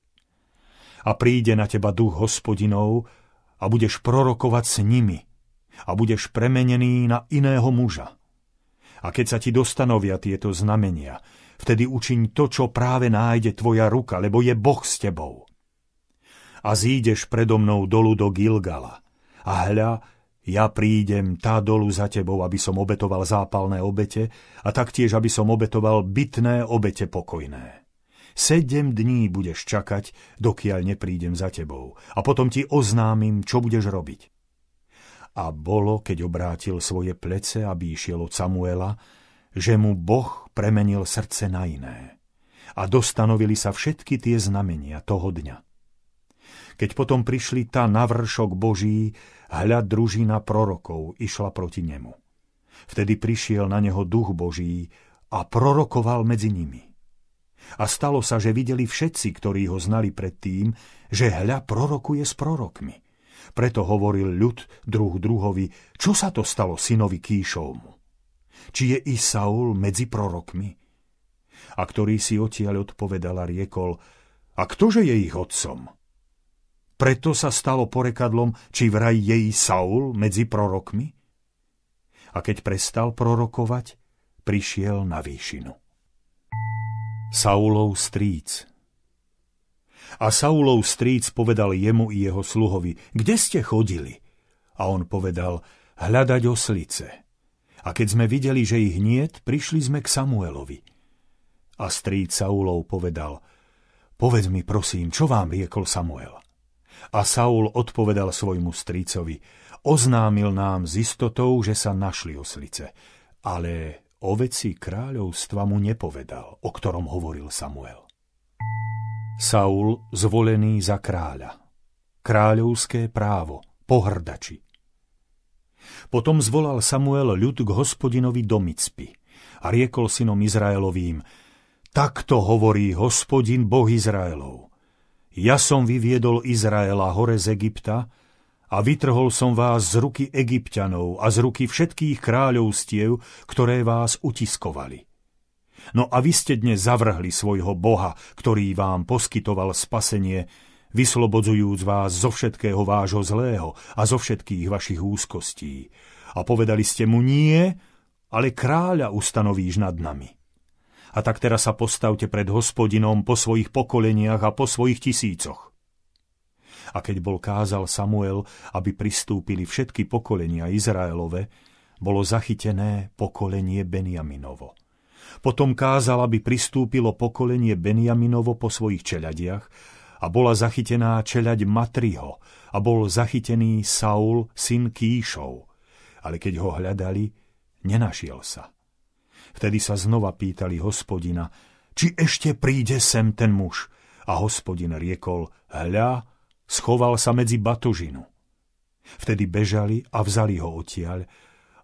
A príde na teba duch hospodinov a budeš prorokovať s nimi – a budeš premenený na iného muža. A keď sa ti dostanovia tieto znamenia, vtedy učiň to, čo práve nájde tvoja ruka, lebo je Boh s tebou. A zídeš predo mnou dolu do Gilgala. A hľa, ja prídem tá dolu za tebou, aby som obetoval zápalné obete a taktiež, aby som obetoval bytné obete pokojné. Sedem dní budeš čakať, dokiaľ neprídem za tebou a potom ti oznámim, čo budeš robiť. A bolo, keď obrátil svoje plece, aby išiel od Samuela, že mu Boh premenil srdce na iné. A dostanovili sa všetky tie znamenia toho dňa. Keď potom prišli tá na vršok Boží, hľad družina prorokov išla proti nemu. Vtedy prišiel na neho duch Boží a prorokoval medzi nimi. A stalo sa, že videli všetci, ktorí ho znali predtým, že hľa prorokuje s prorokmi – preto hovoril ľud druh druhovi, čo sa to stalo synovi Kýšovmu? Či je i Saul medzi prorokmi? A ktorý si odtiaľ odpovedal a riekol, a ktože je ich otcom? Preto sa stalo porekadlom, či vraj je i Saul medzi prorokmi? A keď prestal prorokovať, prišiel na výšinu. Saulov stríc a Saulov stríc povedal jemu i jeho sluhovi, kde ste chodili? A on povedal, hľadať oslice. A keď sme videli, že ich niet, prišli sme k Samuelovi. A stríc Saulov povedal, Povedz mi, prosím, čo vám riekol Samuel? A Saul odpovedal svojmu strícovi, oznámil nám s istotou, že sa našli oslice, ale o veci kráľovstva mu nepovedal, o ktorom hovoril Samuel. Saul zvolený za kráľa. Kráľovské právo, pohrdači. Potom zvolal Samuel ľud k hospodinovi do Micpy a riekol synom Izraelovým, Takto hovorí hospodin Boh Izraelov. Ja som vyviedol Izraela hore z Egypta a vytrhol som vás z ruky egyptianov a z ruky všetkých kráľovstiev, ktoré vás utiskovali. No a vy ste dnes zavrhli svojho Boha, ktorý vám poskytoval spasenie, vyslobodzujúc vás zo všetkého vášho zlého a zo všetkých vašich úzkostí. A povedali ste mu nie, ale kráľa ustanovíš nad nami. A tak teraz sa postavte pred hospodinom po svojich pokoleniach a po svojich tisícoch. A keď bol kázal Samuel, aby pristúpili všetky pokolenia Izraelove, bolo zachytené pokolenie Benjaminovo. Potom kázal, aby pristúpilo pokolenie Benjaminovo po svojich čeľadiach a bola zachytená čeľaď Matriho a bol zachytený Saul, syn Kýšov. Ale keď ho hľadali, nenašiel sa. Vtedy sa znova pýtali hospodina, či ešte príde sem ten muž. A hospodin riekol, hľa, schoval sa medzi batožinu. Vtedy bežali a vzali ho odtiaľ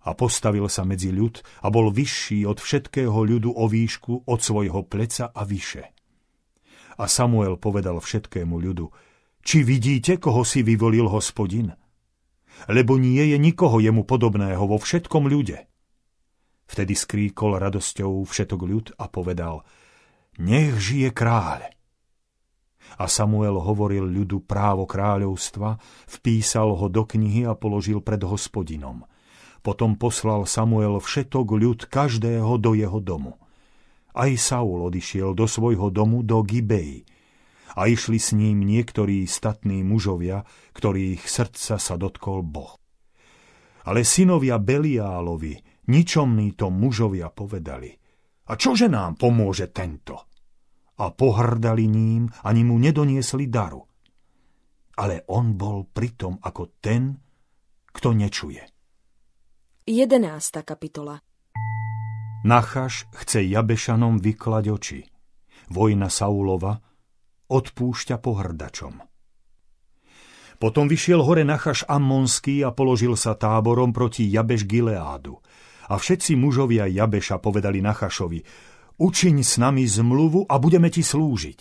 a postavil sa medzi ľud a bol vyšší od všetkého ľudu o výšku od svojho pleca a vyše. A Samuel povedal všetkému ľudu, či vidíte, koho si vyvolil hospodin? Lebo nie je nikoho jemu podobného vo všetkom ľude. Vtedy skríkol radosťou všetok ľud a povedal, nech žije kráľ. A Samuel hovoril ľudu právo kráľovstva, vpísal ho do knihy a položil pred hospodinom. Potom poslal Samuel všetok ľud každého do jeho domu. Aj Saul odišiel do svojho domu do Gibei a išli s ním niektorí statní mužovia, ktorých srdca sa dotkol Boh. Ale synovia Beliálovi, Ničomní to mužovia povedali. A čože nám pomôže tento? A pohrdali ním, ani mu nedoniesli daru. Ale on bol pritom ako ten, kto nečuje. 11. kapitola Nachaš chce Jabešanom vyklať oči. Vojna Saulova odpúšťa pohrdačom. Potom vyšiel hore Nachaš Ammonský a položil sa táborom proti Jabeš Gileádu a všetci mužovia Jabeša povedali Nachašovi, učiň s nami zmluvu a budeme ti slúžiť.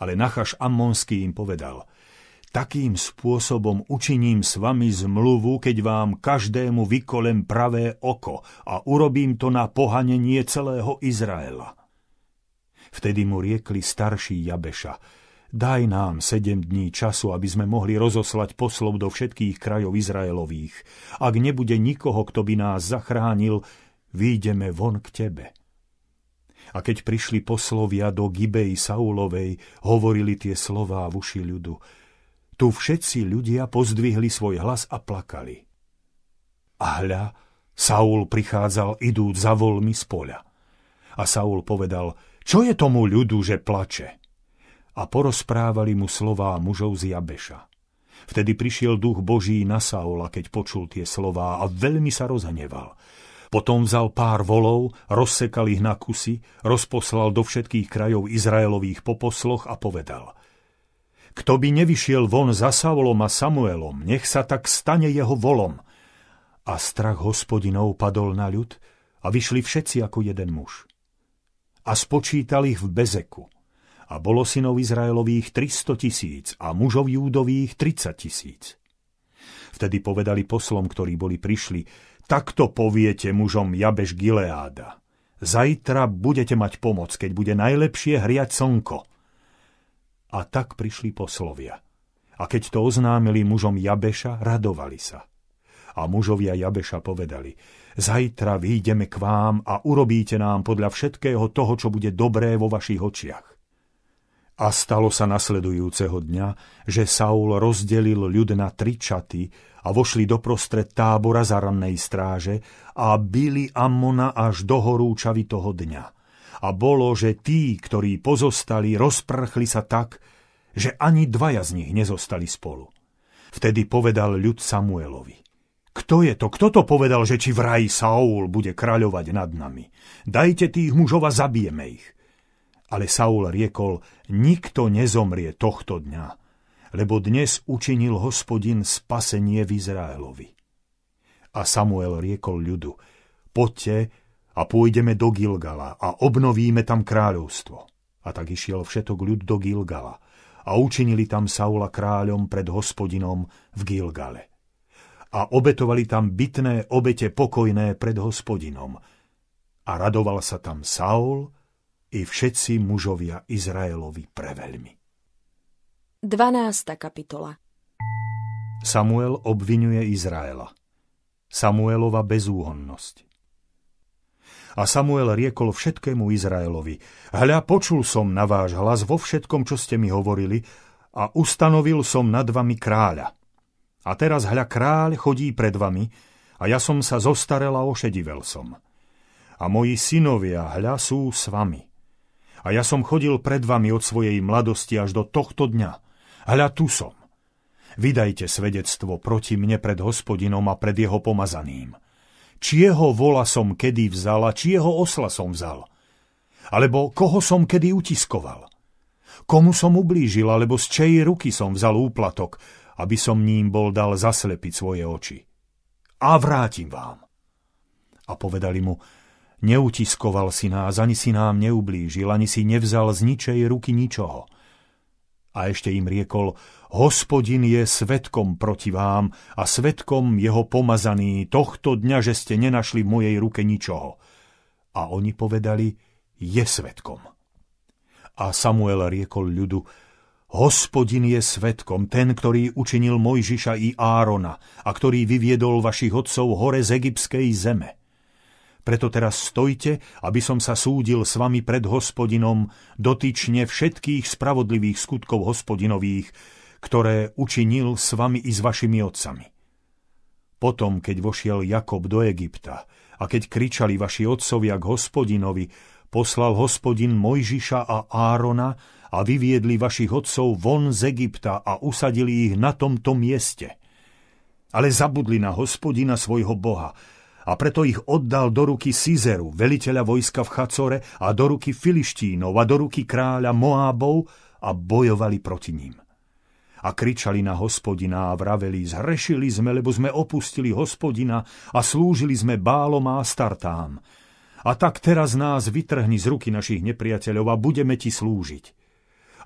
Ale Nachaš Ammonský im povedal, takým spôsobom učiním s vami zmluvu, keď vám každému vykolem pravé oko a urobím to na pohanenie celého Izraela. Vtedy mu riekli starší Jabeša, Daj nám sedem dní času, aby sme mohli rozoslať poslov do všetkých krajov Izraelových. Ak nebude nikoho, kto by nás zachránil, výjdeme von k tebe. A keď prišli poslovia do Gibei Saulovej, hovorili tie slová v uši ľudu. Tu všetci ľudia pozdvihli svoj hlas a plakali. A hľa, Saul prichádzal idúc za volmi z poľa. A Saul povedal, čo je tomu ľudu, že plače? a porozprávali mu slová mužov z Jabeša. Vtedy prišiel duch Boží na Saula, keď počul tie slová a veľmi sa rozhneval. Potom vzal pár volov, rozsekal ich na kusy, rozposlal do všetkých krajov Izraelových po posloch a povedal Kto by nevyšiel von za Saulom a Samuelom, nech sa tak stane jeho volom. A strach hospodinov padol na ľud a vyšli všetci ako jeden muž. A spočítal ich v Bezeku a bolo synov Izraelových 300 tisíc a mužov Júdových 30 tisíc. Vtedy povedali poslom, ktorí boli prišli, takto poviete mužom Jabeš Gileáda. Zajtra budete mať pomoc, keď bude najlepšie hriať slnko. A tak prišli poslovia. A keď to oznámili mužom Jabeša, radovali sa. A mužovia Jabeša povedali, zajtra výjdeme k vám a urobíte nám podľa všetkého toho, čo bude dobré vo vašich očiach. A stalo sa nasledujúceho dňa, že Saul rozdelil ľud na tri čaty a vošli doprostred tábora za rannej stráže a byli Ammona až do horúčavy toho dňa. A bolo, že tí, ktorí pozostali, rozprchli sa tak, že ani dvaja z nich nezostali spolu. Vtedy povedal ľud Samuelovi. Kto je to? Kto to povedal, že či vraj Saul bude kráľovať nad nami? Dajte tých mužov a zabijeme ich. Ale Saul riekol, nikto nezomrie tohto dňa, lebo dnes učinil hospodin spasenie v Izraelovi. A Samuel riekol ľudu, poďte a pôjdeme do Gilgala a obnovíme tam kráľovstvo. A tak išiel všetok ľud do Gilgala a učinili tam Saula kráľom pred hospodinom v Gilgale. A obetovali tam bytné obete pokojné pred hospodinom. A radoval sa tam Saul i všetci mužovia Izraelovi preveľmi. 12. kapitola Samuel obvinuje Izraela. Samuelova bezúhonnosť. A Samuel riekol všetkému Izraelovi, hľa počul som na váš hlas vo všetkom, čo ste mi hovorili, a ustanovil som nad vami kráľa. A teraz hľa kráľ chodí pred vami, a ja som sa zostarel a ošedivel som. A moji synovia hľa sú s vami. A ja som chodil pred vami od svojej mladosti až do tohto dňa. Hľa tu som. Vydajte svedectvo proti mne pred hospodinom a pred jeho pomazaným čieho vola som kedy vzal a čieho osla som vzal. Alebo koho som kedy utiskoval. Komu som ublížil, alebo z čej ruky som vzal úplatok, aby som ním bol dal zaslepiť svoje oči. A vrátim vám. A povedali mu, neutiskoval si nás, ani si nám neublížil, ani si nevzal z ničej ruky ničoho. A ešte im riekol, Hospodin je svetkom proti vám a svetkom jeho pomazaný tohto dňa, že ste nenašli v mojej ruke ničoho. A oni povedali, je svetkom. A Samuel riekol ľudu, Hospodin je svetkom, ten, ktorý učinil Mojžiša i Árona a ktorý vyviedol vašich otcov hore z egyptskej zeme. Preto teraz stojte, aby som sa súdil s vami pred hospodinom, dotyčne všetkých spravodlivých skutkov hospodinových, ktoré učinil s vami i s vašimi otcami. Potom, keď vošiel Jakob do Egypta a keď kričali vaši otcovia k hospodinovi, poslal hospodin Mojžiša a Árona a vyviedli vašich otcov von z Egypta a usadili ich na tomto mieste. Ale zabudli na hospodina svojho boha a preto ich oddal do ruky Sizeru, veliteľa vojska v Chacore a do ruky Filištínov a do ruky kráľa Moábov a bojovali proti ním a kričali na hospodina a vraveli, zhrešili sme, lebo sme opustili hospodina a slúžili sme bálom a startám. A tak teraz nás vytrhni z ruky našich nepriateľov a budeme ti slúžiť.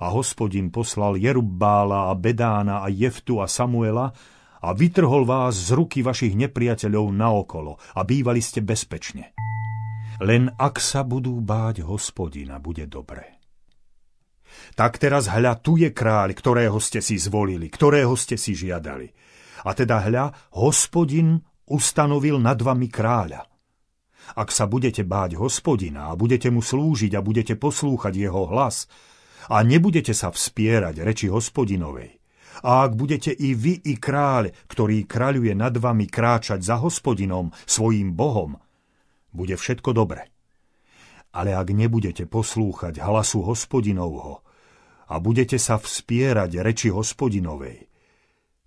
A hospodin poslal Jerubbála a Bedána a Jeftu a Samuela a vytrhol vás z ruky vašich nepriateľov naokolo a bývali ste bezpečne. Len ak sa budú báť hospodina, bude dobre. Tak teraz hľa, tu je kráľ, ktorého ste si zvolili, ktorého ste si žiadali. A teda hľa, hospodin ustanovil nad vami kráľa. Ak sa budete báť hospodina a budete mu slúžiť a budete poslúchať jeho hlas a nebudete sa vspierať reči hospodinovej, a ak budete i vy, i kráľ, ktorý kráľuje nad vami kráčať za hospodinom, svojim bohom, bude všetko dobre. Ale ak nebudete poslúchať hlasu hospodinovho a budete sa vspierať reči hospodinovej.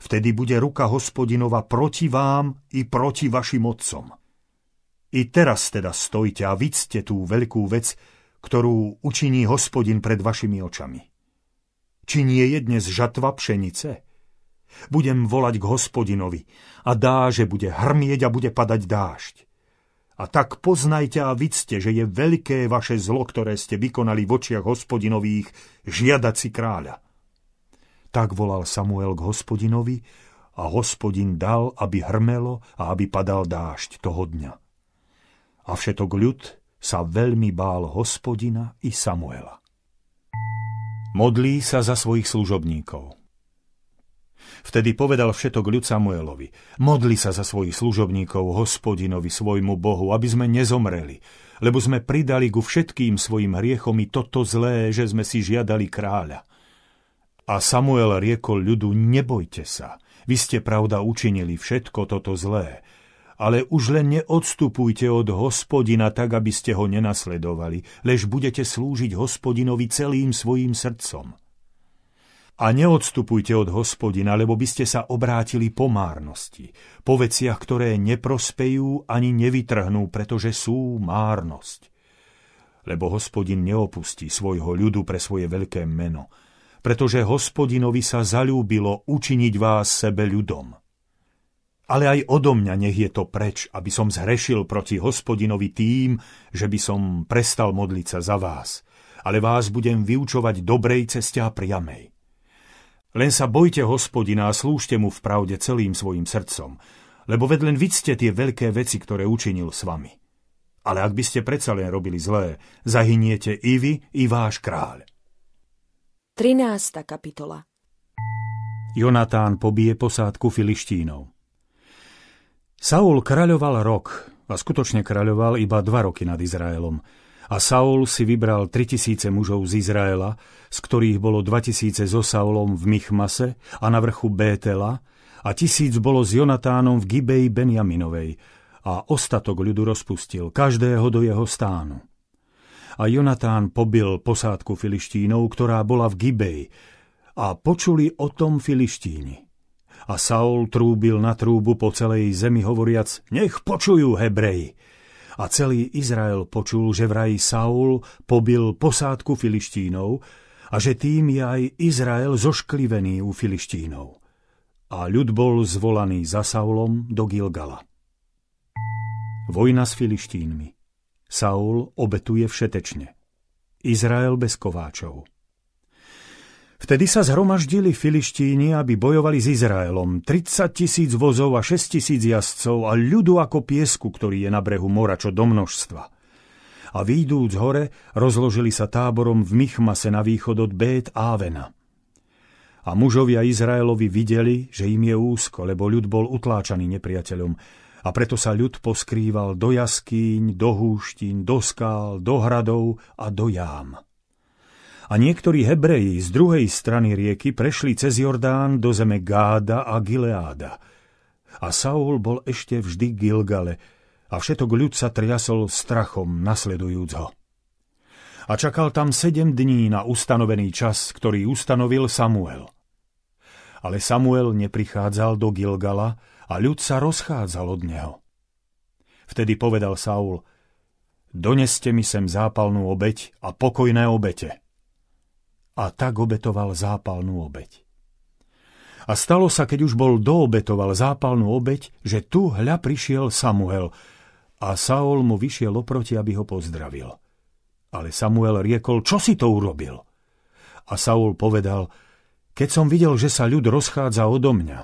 Vtedy bude ruka hospodinova proti vám i proti vašim otcom. I teraz teda stojte a vidzte tú veľkú vec, ktorú učiní hospodin pred vašimi očami. Či nie je dnes žatva pšenice? Budem volať k hospodinovi a dáže bude hrmieť a bude padať dážď. A tak poznajte a vidzte, že je veľké vaše zlo, ktoré ste vykonali v očiach hospodinových, žiadať si kráľa. Tak volal Samuel k hospodinovi a hospodin dal, aby hrmelo a aby padal dážď toho dňa. A všetok ľud sa veľmi bál hospodina i Samuela. Modlí sa za svojich služobníkov. Vtedy povedal všetok ľud Samuelovi, modli sa za svojich služobníkov, hospodinovi, svojmu Bohu, aby sme nezomreli, lebo sme pridali ku všetkým svojim hriechom i toto zlé, že sme si žiadali kráľa. A Samuel riekol ľudu, nebojte sa, vy ste pravda učinili všetko toto zlé, ale už len neodstupujte od hospodina tak, aby ste ho nenasledovali, lež budete slúžiť hospodinovi celým svojim srdcom. A neodstupujte od hospodina, lebo by ste sa obrátili po márnosti, po veciach, ktoré neprospejú ani nevytrhnú, pretože sú márnosť. Lebo hospodin neopustí svojho ľudu pre svoje veľké meno, pretože hospodinovi sa zalúbilo učiniť vás sebe ľudom. Ale aj odo mňa nech je to preč, aby som zhrešil proti hospodinovi tým, že by som prestal modliť sa za vás, ale vás budem vyučovať dobrej ceste a priamej. Len sa bojte hospodina a slúžte mu v pravde celým svojim srdcom, lebo ved len tie veľké veci, ktoré učinil s vami. Ale ak by ste predsa len robili zlé, zahyniete i vy, i váš kráľ. 13. kapitola Jonatán pobije posádku Filištínov. Saul kráľoval rok a skutočne kráľoval iba dva roky nad Izraelom. A Saul si vybral 3000 mužov z Izraela, z ktorých bolo 2000 so Saulom v Michmase a na vrchu Bétela a tisíc bolo s Jonatánom v Gibei Benjaminovej a ostatok ľudu rozpustil, každého do jeho stánu. A Jonatán pobil posádku Filištínov, ktorá bola v Gibei, a počuli o tom Filištíni. A Saul trúbil na trúbu po celej zemi hovoriac, nech počujú Hebreji. A celý Izrael počul, že vraj Saul pobil posádku Filištínov a že tým je aj Izrael zošklivený u Filištínov. A ľud bol zvolaný za Saulom do Gilgala. Vojna s Filištínmi. Saul obetuje všetečne. Izrael bez kováčov. Vtedy sa zhromaždili Filištíni, aby bojovali s Izraelom. 30 tisíc vozov a 6 tisíc jazdcov a ľudu ako piesku, ktorý je na brehu mora, čo do množstva. A výjdúc hore, rozložili sa táborom v Michmase na východ od Bét Ávena. A mužovia Izraelovi videli, že im je úzko, lebo ľud bol utláčaný nepriateľom. A preto sa ľud poskrýval do jaskýň, do húštín, do skál, do hradov a do jám a niektorí Hebreji z druhej strany rieky prešli cez Jordán do zeme Gáda a Gileáda. A Saul bol ešte vždy Gilgale a všetok ľud sa triasol strachom, nasledujúc ho. A čakal tam sedem dní na ustanovený čas, ktorý ustanovil Samuel. Ale Samuel neprichádzal do Gilgala a ľud sa rozchádzal od neho. Vtedy povedal Saul, doneste mi sem zápalnú obeď a pokojné obete a tak obetoval zápalnú obeď. A stalo sa, keď už bol doobetoval zápalnú obeď, že tu hľa prišiel Samuel a Saul mu vyšiel oproti, aby ho pozdravil. Ale Samuel riekol, čo si to urobil? A Saul povedal, keď som videl, že sa ľud rozchádza odo mňa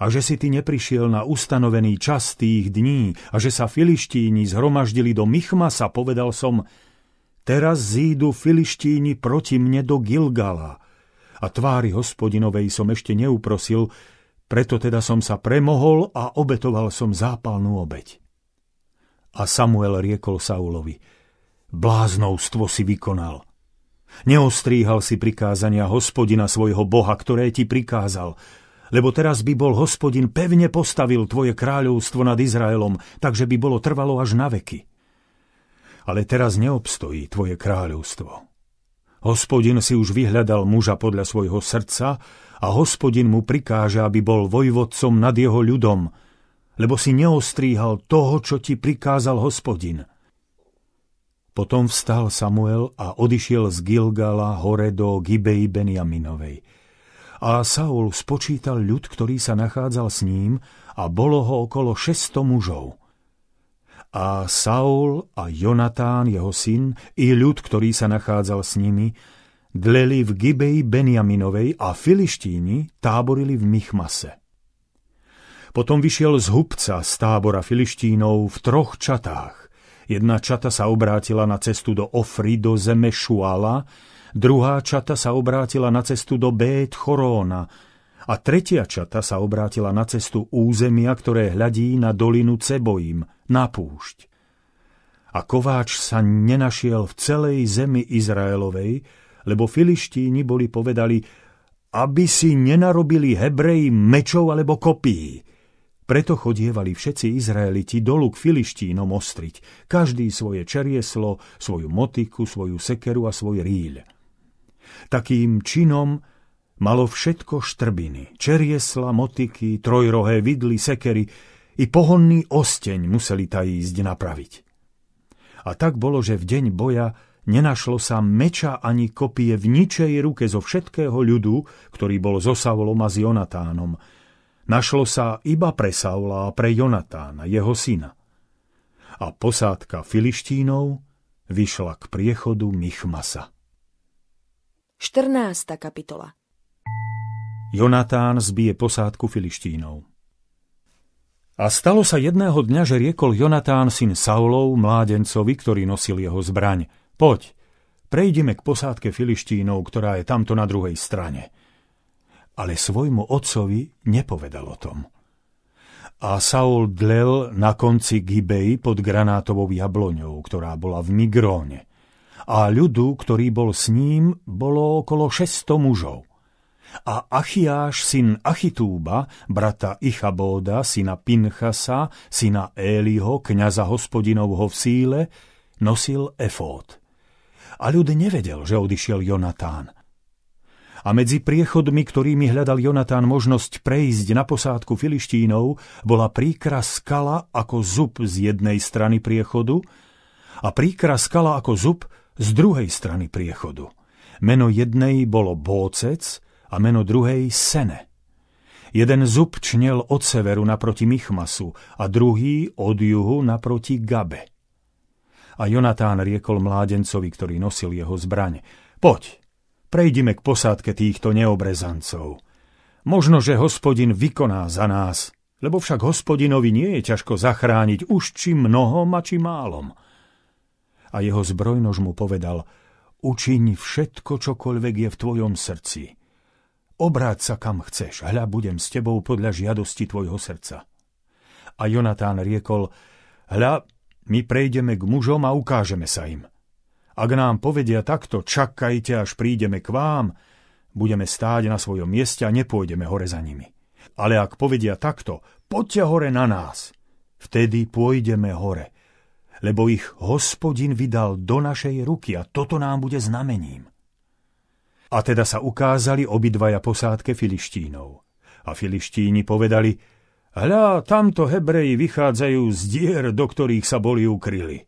a že si ty neprišiel na ustanovený čas tých dní a že sa filištíni zhromaždili do Michmasa, povedal som, Teraz zídu filištíni proti mne do Gilgala. A tvári hospodinovej som ešte neuprosil, preto teda som sa premohol a obetoval som zápalnú obeď. A Samuel riekol Saulovi, bláznovstvo si vykonal. Neostríhal si prikázania hospodina svojho boha, ktoré ti prikázal, lebo teraz by bol hospodin pevne postavil tvoje kráľovstvo nad Izraelom, takže by bolo trvalo až na veky ale teraz neobstojí tvoje kráľovstvo. Hospodin si už vyhľadal muža podľa svojho srdca a hospodin mu prikáže, aby bol vojvodcom nad jeho ľudom, lebo si neostríhal toho, čo ti prikázal hospodin. Potom vstal Samuel a odišiel z Gilgala hore do Gibei Benjaminovej. A Saul spočítal ľud, ktorý sa nachádzal s ním, a bolo ho okolo 600 mužov. A Saul a Jonatán, jeho syn, i ľud, ktorý sa nachádzal s nimi, dleli v Gibei Benjaminovej a Filištíni táborili v Michmase. Potom vyšiel z hubca z tábora Filištínov v troch čatách. Jedna čata sa obrátila na cestu do Ofry, do zeme Šuala, druhá čata sa obrátila na cestu do Bét Choróna, a tretia čata sa obrátila na cestu územia, ktoré hľadí na dolinu Cebojím, na púšť. A kováč sa nenašiel v celej zemi Izraelovej, lebo filištíni boli povedali, aby si nenarobili Hebreji mečov alebo kopí, Preto chodievali všetci Izraeliti dolu k Filištínom ostriť, každý svoje čerieslo, svoju motiku, svoju sekeru a svoj rýľ. Takým činom malo všetko štrbiny, čeriesla, motiky, trojrohé vidly, sekery i pohonný osteň museli ta ísť napraviť. A tak bolo, že v deň boja nenašlo sa meča ani kopie v ničej ruke zo všetkého ľudu, ktorý bol so Saulom a s Jonatánom, našlo sa iba pre Saula a pre Jonatána, jeho syna. A posádka Filištínov vyšla k priechodu Michmasa. 14. kapitola Jonatán zbije posádku Filištínov. A stalo sa jedného dňa, že riekol Jonatán, syn Saulov, mládencovi, ktorý nosil jeho zbraň. Poď, prejdime k posádke Filištínov, ktorá je tamto na druhej strane ale svojmu otcovi nepovedal o tom. A Saul dlel na konci Gibej pod granátovou jabloňou, ktorá bola v Migróne. A ľudu, ktorý bol s ním, bolo okolo 600 mužov. A Achiáš, syn Achitúba, brata Ichabóda, syna Pinchasa, syna Éliho, kniaza hospodinovho v síle, nosil efód. A ľud nevedel, že odišiel Jonatán – a medzi priechodmi, ktorými hľadal Jonatán možnosť prejsť na posádku Filištínov, bola príkra skala ako zub z jednej strany priechodu a príkra skala ako zub z druhej strany priechodu. Meno jednej bolo Bócec a meno druhej Sene. Jeden zub čnel od severu naproti Michmasu a druhý od juhu naproti Gabe. A Jonatán riekol mládencovi, ktorý nosil jeho zbraň, poď, prejdime k posádke týchto neobrezancov. Možno, že hospodin vykoná za nás, lebo však hospodinovi nie je ťažko zachrániť už či mnohom a či málom. A jeho zbrojnož mu povedal, učiň všetko, čokoľvek je v tvojom srdci. Obráť sa kam chceš, hľa budem s tebou podľa žiadosti tvojho srdca. A Jonatán riekol, hľa, my prejdeme k mužom a ukážeme sa im. Ak nám povedia takto, čakajte, až prídeme k vám, budeme stáť na svojom mieste a nepôjdeme hore za nimi. Ale ak povedia takto, poďte hore na nás, vtedy pôjdeme hore, lebo ich hospodin vydal do našej ruky a toto nám bude znamením. A teda sa ukázali obidvaja posádke Filištínov. A Filištíni povedali, hľa, tamto Hebreji vychádzajú z dier, do ktorých sa boli ukryli.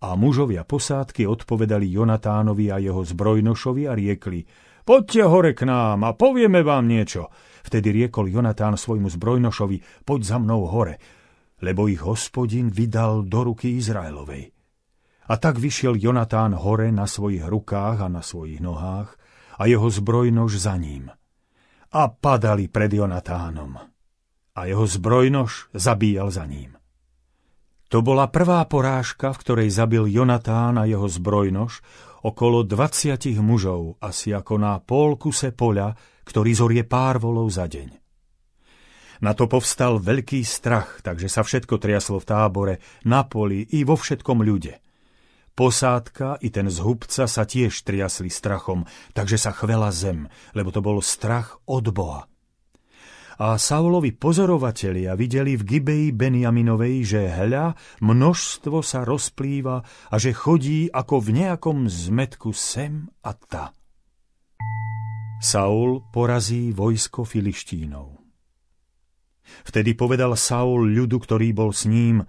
A mužovia posádky odpovedali Jonatánovi a jeho zbrojnošovi a riekli, poďte hore k nám a povieme vám niečo. Vtedy riekol Jonatán svojmu zbrojnošovi, poď za mnou hore, lebo ich hospodin vydal do ruky Izraelovej. A tak vyšiel Jonatán hore na svojich rukách a na svojich nohách a jeho zbrojnož za ním. A padali pred Jonatánom. A jeho zbrojnož zabíjal za ním. To bola prvá porážka, v ktorej zabil Jonatán a jeho zbrojnož okolo 20 mužov, asi ako na pol kuse poľa, ktorý zorie pár volov za deň. Na to povstal veľký strach, takže sa všetko triaslo v tábore, na poli i vo všetkom ľude. Posádka i ten zhubca sa tiež triasli strachom, takže sa chvela zem, lebo to bol strach od Boha. A Saulovi pozorovatelia videli v Gibei Benjaminovej, že hľa množstvo sa rozplýva a že chodí ako v nejakom zmetku sem a ta. Saul porazí vojsko Filištínov. Vtedy povedal Saul ľudu, ktorý bol s ním,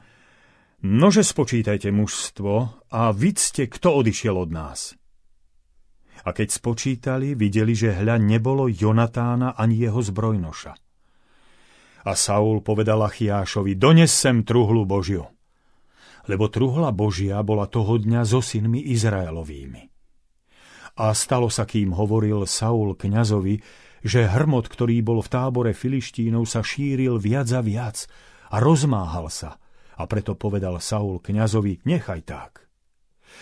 Nože spočítajte mužstvo a vidzte, kto odišiel od nás. A keď spočítali, videli, že hľa nebolo Jonatána ani jeho zbrojnoša. A Saul povedal Achiášovi, dones sem truhlu Božiu. Lebo truhla Božia bola toho dňa so synmi Izraelovými. A stalo sa, kým hovoril Saul kňazovi, že hrmot, ktorý bol v tábore Filištínov, sa šíril viac a viac a rozmáhal sa. A preto povedal Saul kňazovi, nechaj tak.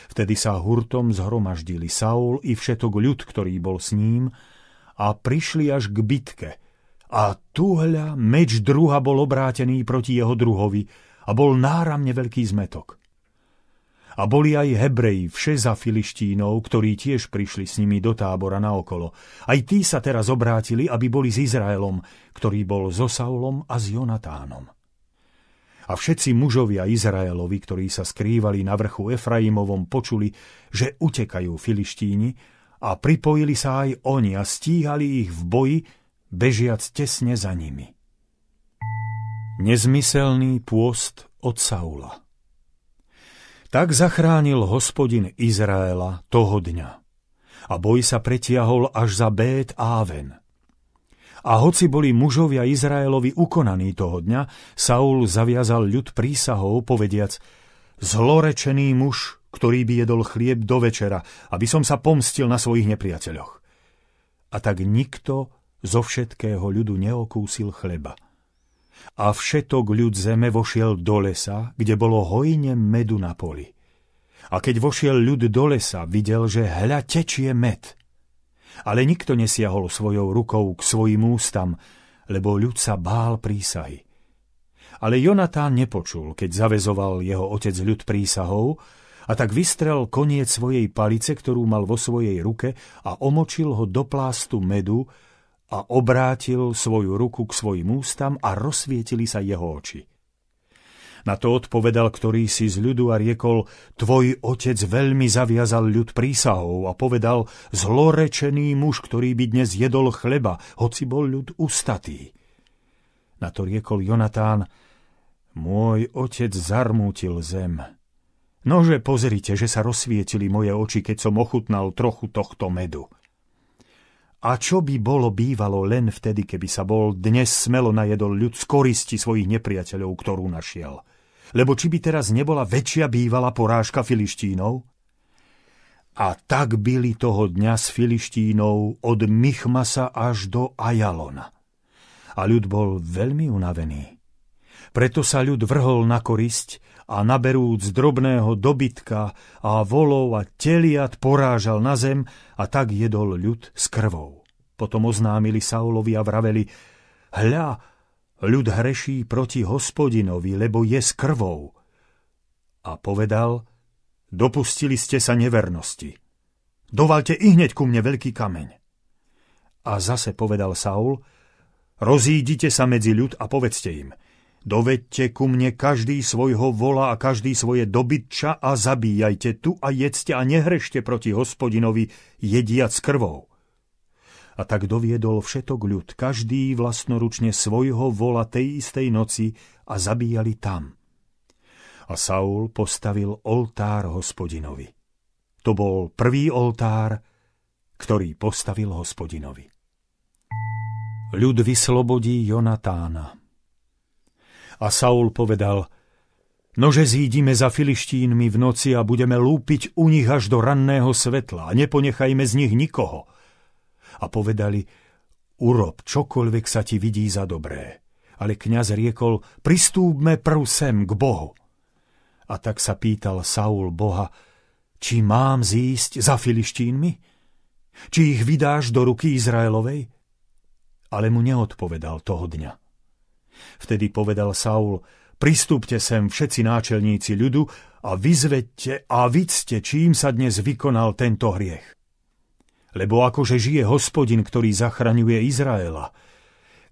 Vtedy sa hurtom zhromaždili Saul i všetok ľud, ktorý bol s ním, a prišli až k bitke – a tuhľa meč druha bol obrátený proti jeho druhovi a bol náramne veľký zmetok. A boli aj Hebreji, vše za Filištínov, ktorí tiež prišli s nimi do tábora naokolo. Aj tí sa teraz obrátili, aby boli s Izraelom, ktorý bol so Saulom a s Jonatánom. A všetci mužovia Izraelovi, ktorí sa skrývali na vrchu Efraimovom, počuli, že utekajú Filištíni a pripojili sa aj oni a stíhali ich v boji, bežiac tesne za nimi. Nezmyselný pôst od Saula tak zachránil hospodin Izraela toho dňa. A boj sa pretiahol až za Bét Áven. A hoci boli mužovia Izraelovi ukonaní toho dňa, Saul zaviazal ľud prísahou, povediac, zlorečený muž, ktorý by jedol chlieb do večera, aby som sa pomstil na svojich nepriateľoch. A tak nikto zo všetkého ľudu neokúsil chleba – a všetok ľud zeme vošiel do lesa, kde bolo hojne medu na poli. A keď vošiel ľud do lesa, videl, že hľa tečie med. Ale nikto nesiahol svojou rukou k svojim ústam, lebo ľud sa bál prísahy. Ale Jonatán nepočul, keď zavezoval jeho otec ľud prísahou, a tak vystrel koniec svojej palice, ktorú mal vo svojej ruke a omočil ho do plástu medu, a obrátil svoju ruku k svojim ústam a rozsvietili sa jeho oči. Na to odpovedal ktorý si z ľudu a riekol, tvoj otec veľmi zaviazal ľud prísahou a povedal, zlorečený muž, ktorý by dnes jedol chleba, hoci bol ľud ustatý. Na to riekol Jonatán, môj otec zarmútil zem. Nože pozrite, že sa rozsvietili moje oči, keď som ochutnal trochu tohto medu. A čo by bolo bývalo len vtedy, keby sa bol dnes smelo najedol ľud z koristi svojich nepriateľov, ktorú našiel? Lebo či by teraz nebola väčšia bývala porážka Filištínov? A tak byli toho dňa s Filištínov od Michmasa až do Ajalona. A ľud bol veľmi unavený. Preto sa ľud vrhol na korisť a naberúc drobného dobytka a volov a teliat porážal na zem a tak jedol ľud s krvou. Potom oznámili Saulovi a vraveli, hľa, ľud hreší proti hospodinovi, lebo je s krvou. A povedal, dopustili ste sa nevernosti. Dovalte i hneď ku mne veľký kameň. A zase povedal Saul, rozídite sa medzi ľud a povedzte im – Dovedte ku mne každý svojho vola a každý svoje dobytča a zabíjajte tu a jedzte a nehrešte proti hospodinovi, jediac krvou. A tak doviedol všetok ľud, každý vlastnoručne svojho vola tej istej noci a zabíjali tam. A Saul postavil oltár hospodinovi. To bol prvý oltár, ktorý postavil hospodinovi. Ľud vyslobodí Jonatána, a Saul povedal, Nože zídime za Filištínmi v noci a budeme lúpiť u nich až do ranného svetla a neponechajme z nich nikoho. A povedali, urob čokoľvek sa ti vidí za dobré. Ale kňaz riekol, pristúpme prv sem k Bohu. A tak sa pýtal Saul Boha, či mám zísť za Filištínmi? Či ich vydáš do ruky Izraelovej? Ale mu neodpovedal toho dňa. Vtedy povedal Saul, pristúpte sem všetci náčelníci ľudu a vyzvedte a vidzte, čím sa dnes vykonal tento hriech. Lebo akože žije hospodin, ktorý zachraňuje Izraela,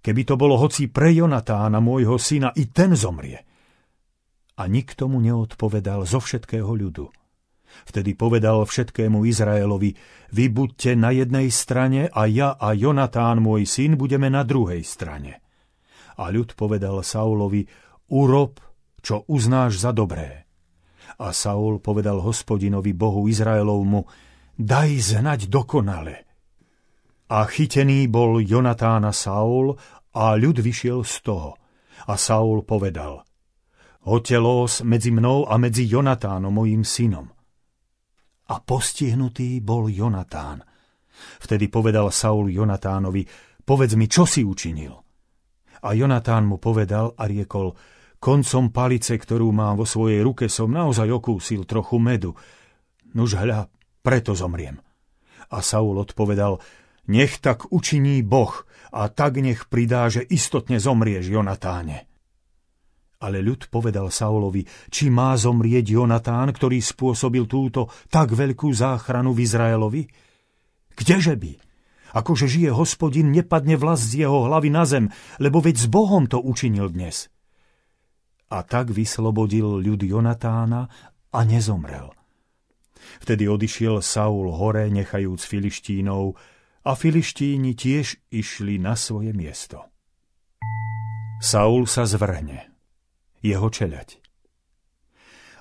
keby to bolo hoci pre Jonatána, môjho syna, i ten zomrie. A nikto mu neodpovedal zo všetkého ľudu. Vtedy povedal všetkému Izraelovi, vy buďte na jednej strane a ja a Jonatán, môj syn, budeme na druhej strane. A ľud povedal Saulovi, urob, čo uznáš za dobré. A Saul povedal hospodinovi Bohu Izraelovmu, daj znať dokonale. A chytený bol Jonatána Saul a ľud vyšiel z toho. A Saul povedal, hoďte los medzi mnou a medzi Jonatánom, mojim synom. A postihnutý bol Jonatán. Vtedy povedal Saul Jonatánovi, povedz mi, čo si učinil. A Jonatán mu povedal a riekol, koncom palice, ktorú mám vo svojej ruke, som naozaj okúsil trochu medu. Nuž hľa, preto zomriem. A Saul odpovedal, nech tak učiní Boh a tak nech pridá, že istotne zomrieš, Jonatáne. Ale ľud povedal Saulovi, či má zomrieť Jonatán, ktorý spôsobil túto tak veľkú záchranu v Izraelovi? Kdeže by? Akože žije hospodin, nepadne vlas z jeho hlavy na zem, lebo veď s Bohom to učinil dnes. A tak vyslobodil ľud Jonatána a nezomrel. Vtedy odišiel Saul hore, nechajúc Filištínov, a Filištíni tiež išli na svoje miesto. Saul sa zvrhne jeho čeľať.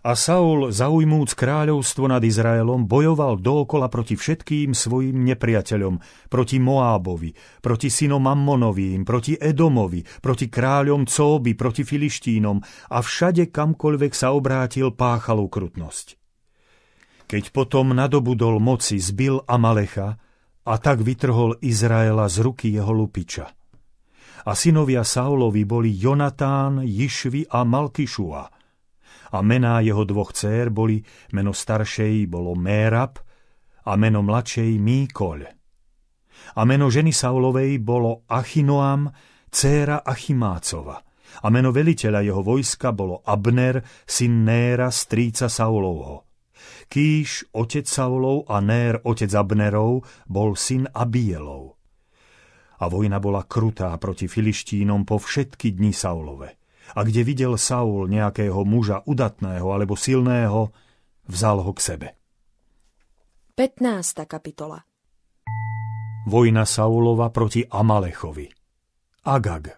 A Saul, zaujmúc kráľovstvo nad Izraelom, bojoval dookola proti všetkým svojim nepriateľom, proti Moábovi, proti synom Ammonovým, proti Edomovi, proti kráľom Cóby, proti Filištínom a všade kamkoľvek sa obrátil páchal ukrutnosť. Keď potom nadobudol moci, zbil Amalecha a tak vytrhol Izraela z ruky jeho lupiča a synovia Saulovi boli Jonatán, Jišvi a Malkišua. A mená jeho dvoch dcér boli, meno staršej bolo Mérab a meno mladšej Míkoľ. A meno ženy Saulovej bolo Achinoam, dcéra Achimácova. A meno veliteľa jeho vojska bolo Abner, syn Néra, stríca Saulovho. Kýš, otec Saulov a Nér, otec Abnerov, bol syn Abielov a vojna bola krutá proti Filištínom po všetky dni Saulove. A kde videl Saul nejakého muža udatného alebo silného, vzal ho k sebe. 15. kapitola Vojna Saulova proti Amalechovi Agag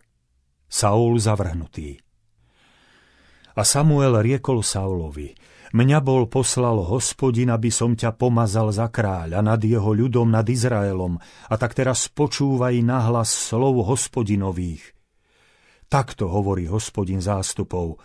Saul zavrhnutý A Samuel riekol Saulovi – Mňa bol poslal hospodin, aby som ťa pomazal za kráľa nad jeho ľudom, nad Izraelom, a tak teraz počúvaj nahlas slov hospodinových. Takto hovorí hospodin zástupov.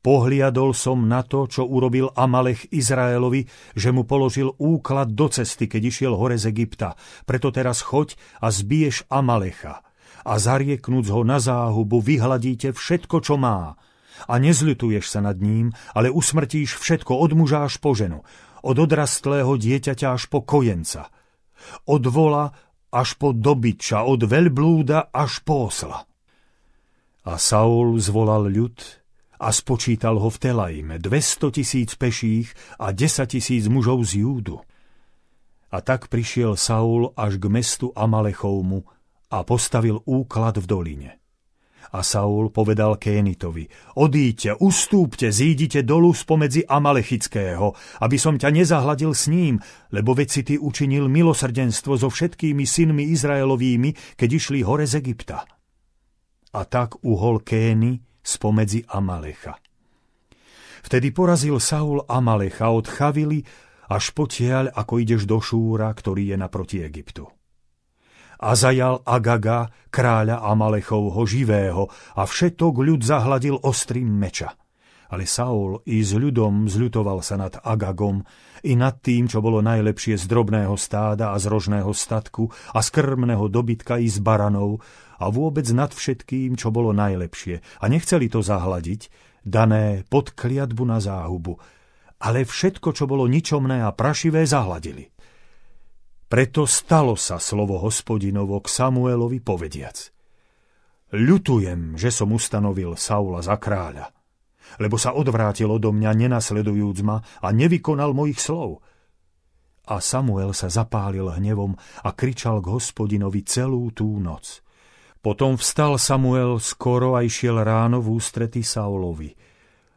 Pohliadol som na to, čo urobil Amalech Izraelovi, že mu položil úklad do cesty, keď išiel hore z Egypta. Preto teraz choď a zbiješ Amalecha. A zarieknúc ho na záhubu, vyhladíte všetko, čo má – a nezľutuješ sa nad ním, ale usmrtíš všetko od muža až po ženu, od odrastlého dieťaťa až po kojenca, od vola až po dobyča, od veľblúda až po osla. A Saul zvolal ľud a spočítal ho v Telajme, 200 tisíc peších a 10 tisíc mužov z Júdu. A tak prišiel Saul až k mestu Amalechovmu a postavil úklad v doline. A Saul povedal Kénitovi, odíďte, ustúpte, zídite dolu spomedzi Amalechického, aby som ťa nezahladil s ním, lebo veď si ty učinil milosrdenstvo so všetkými synmi Izraelovými, keď išli hore z Egypta. A tak uhol Kény spomedzi Amalecha. Vtedy porazil Saul Amalecha od Chavily až potiaľ, ako ideš do Šúra, ktorý je naproti Egyptu a zajal Agaga, kráľa Amalechovho živého a všetok ľud zahladil ostrým meča. Ale Saul i s ľudom zľutoval sa nad Agagom i nad tým, čo bolo najlepšie z drobného stáda a z rožného statku a z krmného dobytka i z baranov a vôbec nad všetkým, čo bolo najlepšie. A nechceli to zahladiť, dané pod kliatbu na záhubu, ale všetko, čo bolo ničomné a prašivé, zahladili. Preto stalo sa slovo hospodinovo k Samuelovi povediac. Ľutujem, že som ustanovil Saula za kráľa, lebo sa odvrátil odo mňa nenasledujúc ma a nevykonal mojich slov. A Samuel sa zapálil hnevom a kričal k hospodinovi celú tú noc. Potom vstal Samuel skoro a išiel ráno v ústrety Saulovi.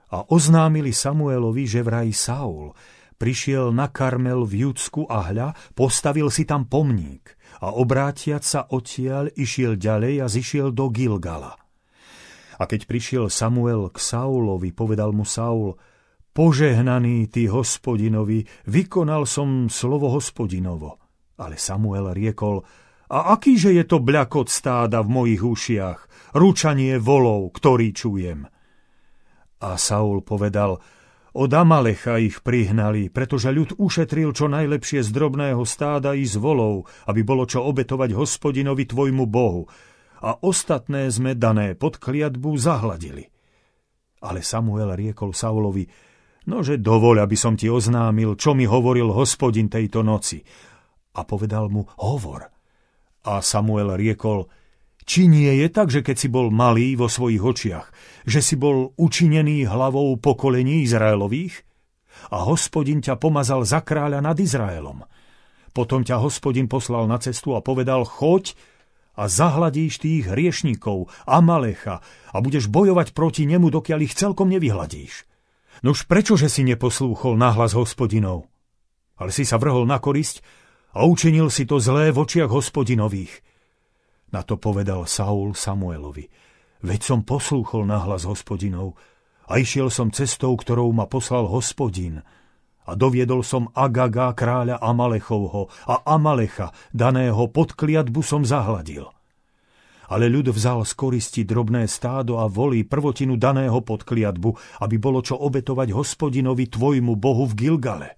A oznámili Samuelovi, že vraj Saul, prišiel na Karmel v Judsku a hľa, postavil si tam pomník a obrátiac sa odtiaľ išiel ďalej a zišiel do Gilgala. A keď prišiel Samuel k Saulovi, povedal mu Saul, požehnaný ty hospodinovi, vykonal som slovo hospodinovo. Ale Samuel riekol, a akýže je to bľakot stáda v mojich ušiach, ručanie volov, ktorý čujem. A Saul povedal, od Amalecha ich prihnali, pretože ľud ušetril čo najlepšie z drobného stáda i z volov, aby bolo čo obetovať hospodinovi tvojmu Bohu. A ostatné sme dané pod kliatbu zahladili. Ale Samuel riekol Saulovi, nože dovoľ, aby som ti oznámil, čo mi hovoril hospodin tejto noci. A povedal mu, hovor. A Samuel riekol, Či nie je tak, že keď si bol malý vo svojich očiach, že si bol učinený hlavou pokolení Izraelových? A hospodin ťa pomazal za kráľa nad Izraelom. Potom ťa hospodin poslal na cestu a povedal, choď a zahladíš tých hriešníkov, Amalecha, a budeš bojovať proti nemu, dokiaľ ich celkom nevyhladíš. Nož prečože si neposlúchol nahlas hospodinov? Ale si sa vrhol na korisť a učinil si to zlé v očiach hospodinových. Na to povedal Saul Samuelovi. Veď som poslúchol nahlas hospodinov a išiel som cestou, ktorou ma poslal hospodin. A doviedol som Agaga, kráľa Amalechovho a Amalecha, daného pod kliatbu som zahladil. Ale ľud vzal z koristi drobné stádo a volí prvotinu daného pod kliatbu, aby bolo čo obetovať hospodinovi tvojmu bohu v Gilgale.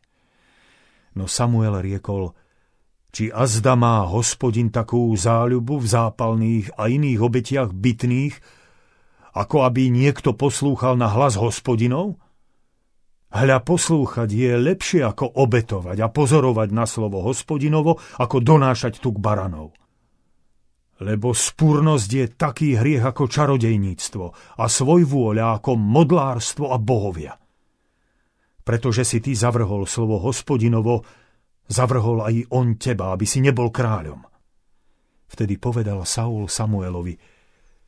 No Samuel riekol, či azda má hospodin takú záľubu v zápalných a iných obetiach bytných, ako aby niekto poslúchal na hlas hospodinov? Hľa poslúchať je lepšie ako obetovať a pozorovať na slovo hospodinovo, ako donášať tuk baranov. Lebo spúrnosť je taký hriech ako čarodejníctvo a svoj vôľa ako modlárstvo a bohovia. Pretože si ty zavrhol slovo hospodinovo, Zavrhol aj on teba, aby si nebol kráľom. Vtedy povedal Saul Samuelovi,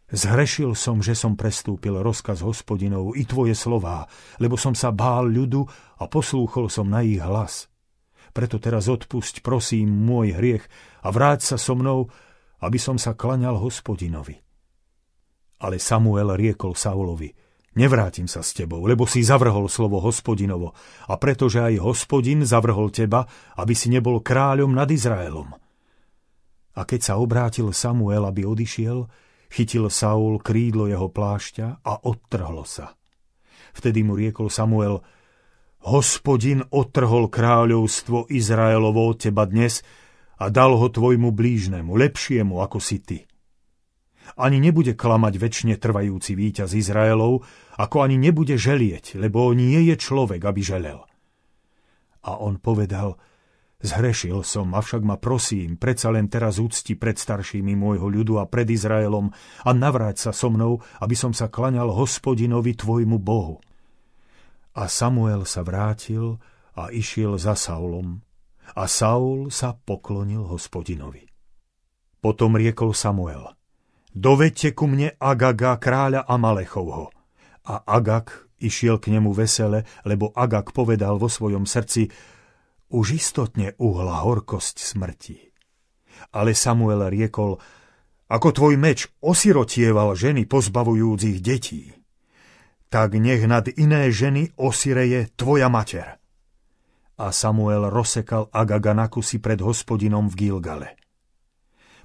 Zhrešil som, že som prestúpil rozkaz hospodinov i tvoje slová, lebo som sa bál ľudu a poslúchol som na ich hlas. Preto teraz odpusť, prosím, môj hriech a vráť sa so mnou, aby som sa klaňal hospodinovi. Ale Samuel riekol Saulovi – Nevrátim sa s tebou, lebo si zavrhol slovo hospodinovo a pretože aj hospodin zavrhol teba, aby si nebol kráľom nad Izraelom. A keď sa obrátil Samuel, aby odišiel, chytil Saul krídlo jeho plášťa a odtrhlo sa. Vtedy mu riekol Samuel, Hospodin odtrhol kráľovstvo Izraelovo od teba dnes a dal ho tvojmu blížnemu, lepšiemu ako si ty ani nebude klamať väčšine trvajúci víťaz Izraelov, ako ani nebude želieť, lebo nie je človek, aby želel. A on povedal, zhrešil som, avšak ma prosím, predsa len teraz úcti pred staršími môjho ľudu a pred Izraelom a navráť sa so mnou, aby som sa klaňal hospodinovi tvojmu Bohu. A Samuel sa vrátil a išiel za Saulom, a Saul sa poklonil hospodinovi. Potom riekol Samuel – Dovedte ku mne Agaga, kráľa Amalechovho. A Agag išiel k nemu vesele, lebo Agag povedal vo svojom srdci, už istotne uhla horkosť smrti. Ale Samuel riekol, ako tvoj meč osirotieval ženy pozbavujúcich detí, tak nech nad iné ženy osireje tvoja mater. A Samuel rozsekal Agaga na kusy pred hospodinom v Gilgale.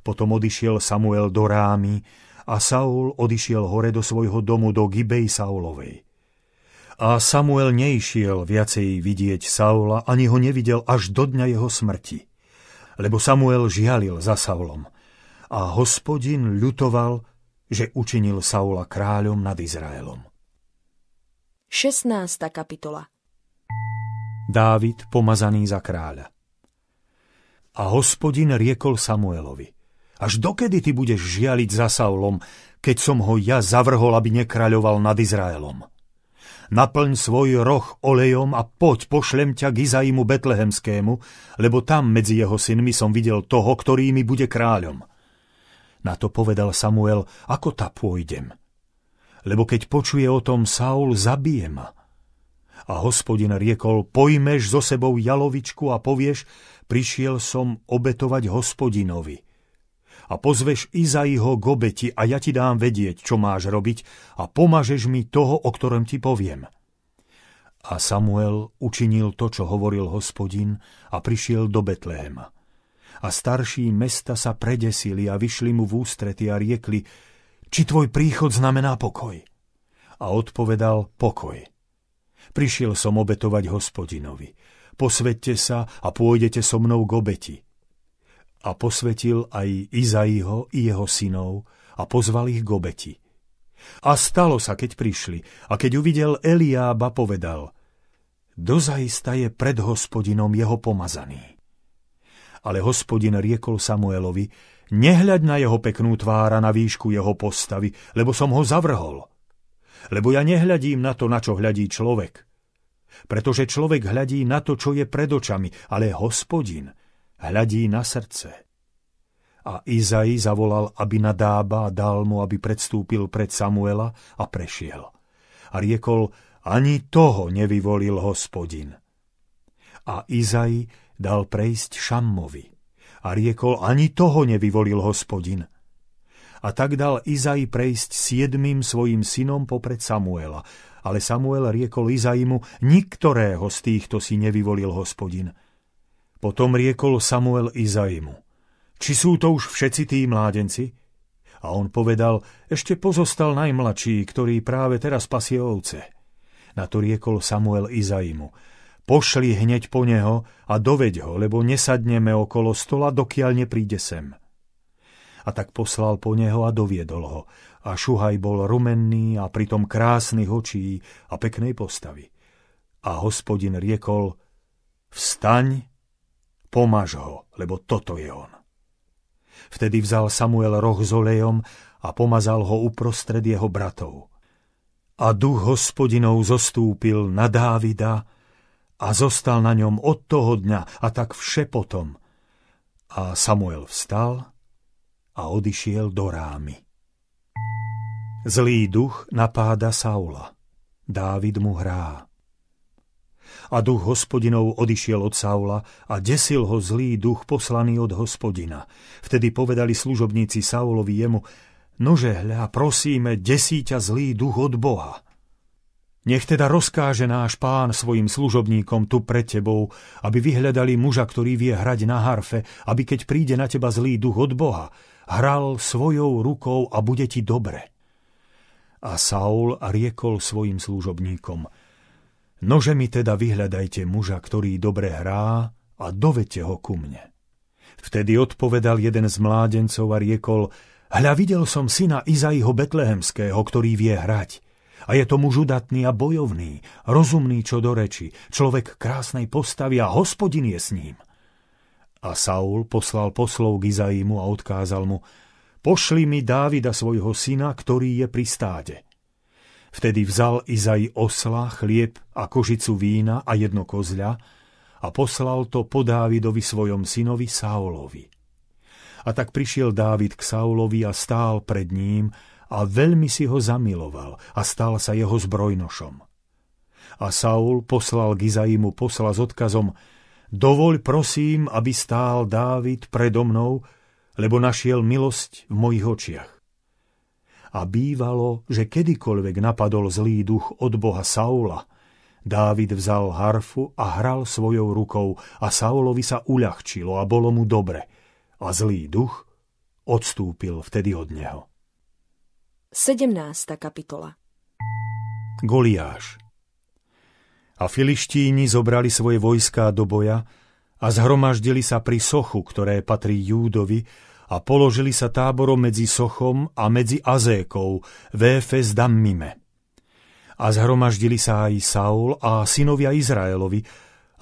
Potom odišiel Samuel do Rámy a Saul odišiel hore do svojho domu do Gibej Saulovej. A Samuel neišiel viacej vidieť Saula, ani ho nevidel až do dňa jeho smrti. Lebo Samuel žialil za Saulom. A hospodin ľutoval, že učinil Saula kráľom nad Izraelom. 16. kapitola Dávid pomazaný za kráľa A hospodin riekol Samuelovi – až dokedy ty budeš žialiť za Saulom, keď som ho ja zavrhol, aby nekraľoval nad Izraelom? Naplň svoj roh olejom a poď, pošlem ťa k Izaimu Betlehemskému, lebo tam medzi jeho synmi som videl toho, ktorý mi bude kráľom. Na to povedal Samuel, ako ta pôjdem. Lebo keď počuje o tom Saul, zabije ma. A hospodin riekol, pojmeš so sebou jalovičku a povieš, prišiel som obetovať hospodinovi – a pozveš Izaiho k obeti a ja ti dám vedieť, čo máš robiť a pomažeš mi toho, o ktorom ti poviem. A Samuel učinil to, čo hovoril hospodin a prišiel do Betlehema. A starší mesta sa predesili a vyšli mu v ústrety a riekli, či tvoj príchod znamená pokoj. A odpovedal pokoj. Prišiel som obetovať hospodinovi. Posvedte sa a pôjdete so mnou k obeti a posvetil aj Izaiho i jeho synov a pozval ich k obeti. A stalo sa, keď prišli, a keď uvidel Eliába, povedal, Dozaista je pred hospodinom jeho pomazaný. Ale hospodin riekol Samuelovi, Nehľaď na jeho peknú tvára, na výšku jeho postavy, lebo som ho zavrhol. Lebo ja nehľadím na to, na čo hľadí človek. Pretože človek hľadí na to, čo je pred očami, ale hospodin hľadí na srdce. A Izai zavolal Abinadába a dal mu, aby predstúpil pred Samuela a prešiel. A riekol, ani toho nevyvolil hospodin. A Izai dal prejsť Šammovi a riekol, ani toho nevyvolil hospodin. A tak dal Izai prejsť siedmým svojim synom popred Samuela. Ale Samuel riekol Izaimu, niktorého z týchto si nevyvolil hospodin. Potom riekol Samuel Izaimu, či sú to už všetci tí mládenci? A on povedal, ešte pozostal najmladší, ktorý práve teraz pasie ovce. Na to riekol Samuel Izaimu, Pošli hneď po neho a doveď ho, lebo nesadneme okolo stola, dokiaľ nepríde sem. A tak poslal po neho a doviedol ho. A Šuhaj bol rumenný a pritom krásnych očí a peknej postavy. A hospodin riekol, vstaň, pomaž ho, lebo toto je on. Vtedy vzal Samuel roh s olejom a pomazal ho uprostred jeho bratov. A duch hospodinov zostúpil na Dávida, a zostal na ňom od toho dňa a tak vše potom. A Samuel vstal a odišiel do rámy. Zlý duch napáda Saula. Dávid mu hrá. A duch hospodinov odišiel od Saula a desil ho zlý duch poslaný od hospodina. Vtedy povedali služobníci Saulovi jemu, nože hľa, prosíme, desí ťa zlý duch od Boha. Nech teda rozkáže náš pán svojim služobníkom tu pred tebou, aby vyhľadali muža, ktorý vie hrať na harfe, aby keď príde na teba zlý duch od Boha, hral svojou rukou a bude ti dobre. A Saul riekol svojim služobníkom, nože mi teda vyhľadajte muža, ktorý dobre hrá a dovete ho ku mne. Vtedy odpovedal jeden z mládencov a riekol, hľa videl som syna Izaiho Betlehemského, ktorý vie hrať. A je to muž udatný a bojovný, rozumný čo do reči, človek krásnej postavy a hospodin je s ním. A Saul poslal poslov k Izaimu a odkázal mu, pošli mi Dávida svojho syna, ktorý je pri stáde. Vtedy vzal Izai osla, chlieb a kožicu vína a jedno kozľa a poslal to po Dávidovi svojom synovi Saulovi. A tak prišiel Dávid k Saulovi a stál pred ním a veľmi si ho zamiloval a stal sa jeho zbrojnošom. A Saul poslal Gizaimu posla s odkazom Dovoľ prosím, aby stál Dávid predo mnou, lebo našiel milosť v mojich očiach. A bývalo, že kedykoľvek napadol zlý duch od boha Saula, Dávid vzal harfu a hral svojou rukou a Saulovi sa uľahčilo a bolo mu dobre. A zlý duch odstúpil vtedy od neho. 17. kapitola Goliáš A filištíni zobrali svoje vojská do boja a zhromaždili sa pri sochu, ktoré patrí Júdovi, a položili sa táborom medzi sochom a medzi Azékou, Véfes Dammime. A zhromaždili sa aj Saul a synovia Izraelovi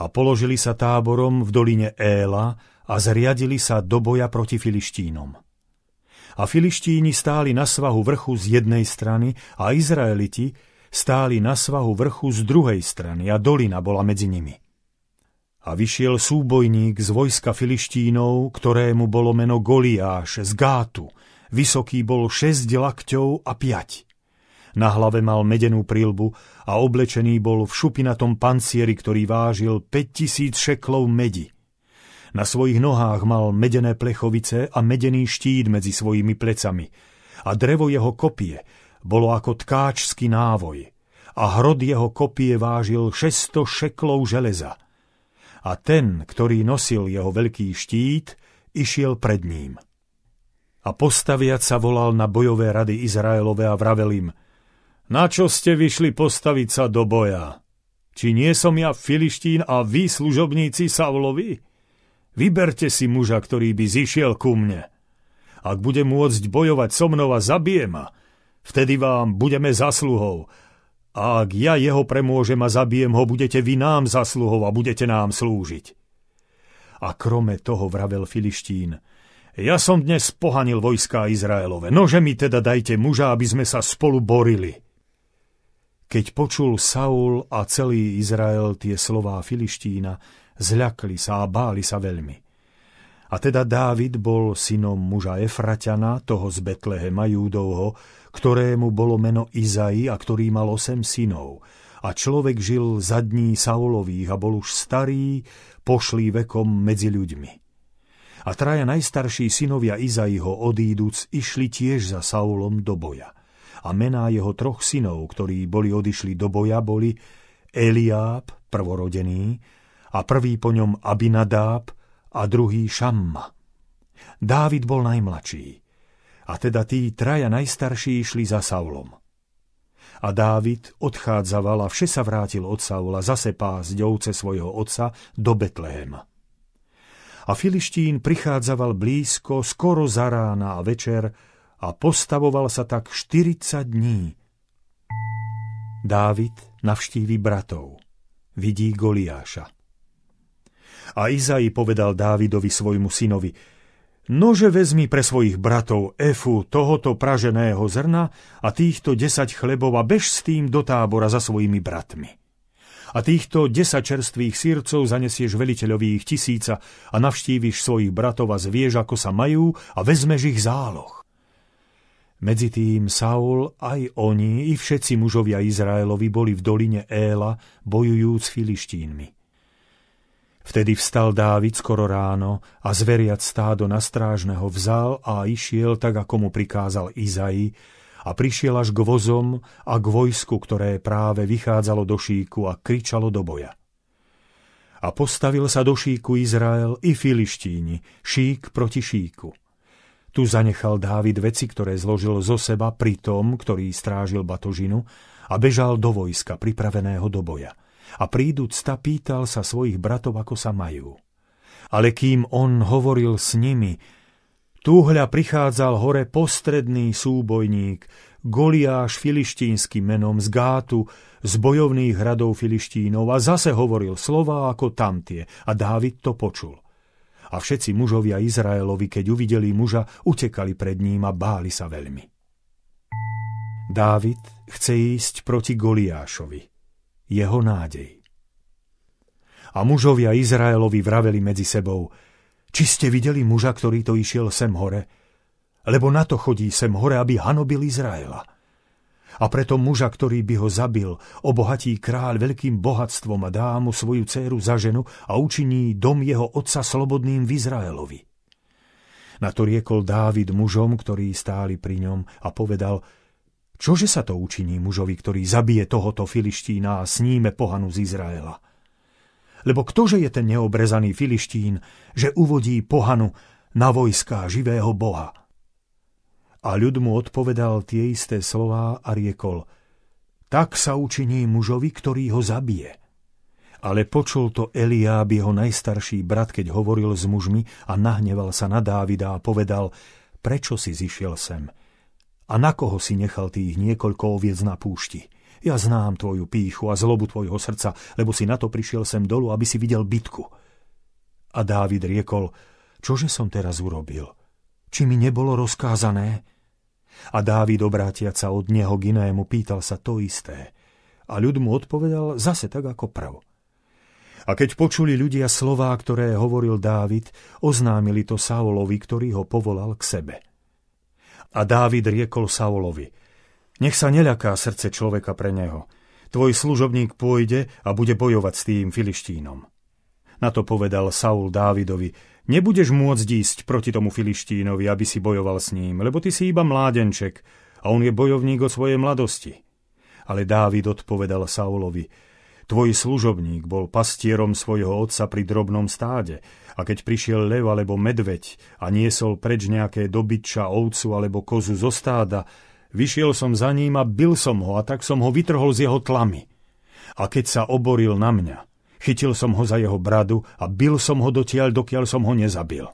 a položili sa táborom v doline Éla a zriadili sa do boja proti filištínom a filištíni stáli na svahu vrchu z jednej strany a Izraeliti stáli na svahu vrchu z druhej strany a dolina bola medzi nimi. A vyšiel súbojník z vojska filištínov, ktorému bolo meno Goliáš z Gátu. Vysoký bol šesť lakťov a piať. Na hlave mal medenú prilbu a oblečený bol v šupinatom pancieri, ktorý vážil 5000 šeklov medi. Na svojich nohách mal medené plechovice a medený štít medzi svojimi plecami. A drevo jeho kopie bolo ako tkáčský návoj. A hrod jeho kopie vážil 600 šeklov železa. A ten, ktorý nosil jeho veľký štít, išiel pred ním. A postaviac sa volal na bojové rady Izraelove a vravel im, na čo ste vyšli postaviť sa do boja? Či nie som ja Filištín a vy služobníci Saulovi? Vyberte si muža, ktorý by zišiel ku mne. Ak bude môcť bojovať so mnou a zabije ma, vtedy vám budeme zasluhou. A ak ja jeho premôžem a zabijem ho, budete vy nám zasluhou a budete nám slúžiť. A krome toho vravel Filištín, Ja som dnes pohanil vojská Izraelove, nože mi teda dajte muža, aby sme sa spolu borili. Keď počul Saul a celý Izrael tie slová Filištína, zľakli sa a báli sa veľmi. A teda Dávid bol synom muža Efraťana, toho z Betlehema Júdovho, ktorému bolo meno Izai a ktorý mal osem synov. A človek žil za dní Saulových a bol už starý, pošlý vekom medzi ľuďmi. A traja najstarší synovia Izaiho odíduc išli tiež za Saulom do boja. A mená jeho troch synov, ktorí boli odišli do boja, boli Eliáb, prvorodený, a prvý po ňom Abinadáb a druhý Šamma. Dávid bol najmladší. A teda tí traja najstarší išli za Saulom. A Dávid odchádzal a vše sa vrátil od Saula zase pás ďovce svojho otca do Betlehema a Filištín prichádzal blízko skoro za rána a večer a postavoval sa tak 40 dní. Dávid navštívi bratov. Vidí Goliáša. A Izai povedal Dávidovi svojmu synovi, Nože vezmi pre svojich bratov Efu tohoto praženého zrna a týchto desať chlebov a bež s tým do tábora za svojimi bratmi a týchto desať čerstvých sírcov zanesieš veliteľovi ich tisíca a navštíviš svojich bratov a zvieš, ako sa majú a vezmeš ich záloh. Medzi tým Saul, aj oni, i všetci mužovia Izraelovi boli v doline Éla, bojujúc s Filištínmi. Vtedy vstal Dávid skoro ráno a zveriac stádo na strážneho vzal a išiel tak, ako mu prikázal Izai, a prišiel až k vozom a k vojsku, ktoré práve vychádzalo do šíku a kričalo do boja. A postavil sa do šíku Izrael i Filištíni, šík proti šíku. Tu zanechal Dávid veci, ktoré zložil zo seba pri tom, ktorý strážil batožinu a bežal do vojska, pripraveného do boja. A príducta pýtal sa svojich bratov, ako sa majú. Ale kým on hovoril s nimi, Túhľa prichádzal hore postredný súbojník, Goliáš filištínsky menom z Gátu, z bojovných hradov filištínov a zase hovoril slova ako tamtie a Dávid to počul. A všetci mužovia Izraelovi, keď uvideli muža, utekali pred ním a báli sa veľmi. Dávid chce ísť proti Goliášovi. Jeho nádej. A mužovia Izraelovi vraveli medzi sebou – či ste videli muža, ktorý to išiel sem hore? Lebo na to chodí sem hore, aby hanobil Izraela. A preto muža, ktorý by ho zabil, obohatí kráľ veľkým bohatstvom a dá mu svoju dceru za ženu a učiní dom jeho otca slobodným v Izraelovi. Na to riekol Dávid mužom, ktorí stáli pri ňom a povedal, čože sa to učiní mužovi, ktorý zabije tohoto filištína a sníme pohanu z Izraela? Lebo ktože je ten neobrezaný Filištín, že uvodí pohanu na vojská živého Boha? A ľud mu odpovedal tie isté slová a riekol, tak sa učiní mužovi, ktorý ho zabije. Ale počul to Eliáb, jeho najstarší brat, keď hovoril s mužmi a nahneval sa na Dávida a povedal, prečo si zišiel sem? A na koho si nechal tých niekoľko oviec na púšti? Ja znám tvoju píchu a zlobu tvojho srdca, lebo si na to prišiel sem dolu, aby si videl bitku. A Dávid riekol, čože som teraz urobil? Či mi nebolo rozkázané? A Dávid obrátiac sa od neho k inému pýtal sa to isté. A ľud mu odpovedal zase tak ako prv. A keď počuli ľudia slová, ktoré hovoril Dávid, oznámili to Saulovi, ktorý ho povolal k sebe. A Dávid riekol Saulovi, nech sa neľaká srdce človeka pre neho. Tvoj služobník pôjde a bude bojovať s tým Filištínom. Na to povedal Saul Dávidovi, nebudeš môcť ísť proti tomu Filištínovi, aby si bojoval s ním, lebo ty si iba mládenček a on je bojovník od svojej mladosti. Ale Dávid odpovedal Saulovi, tvoj služobník bol pastierom svojho otca pri drobnom stáde a keď prišiel lev alebo medveď a niesol preč nejaké dobyča, ovcu alebo kozu zo stáda, Vyšiel som za ním a bil som ho a tak som ho vytrhol z jeho tlamy. A keď sa oboril na mňa, chytil som ho za jeho bradu a bil som ho dotiaľ, dokiaľ som ho nezabil.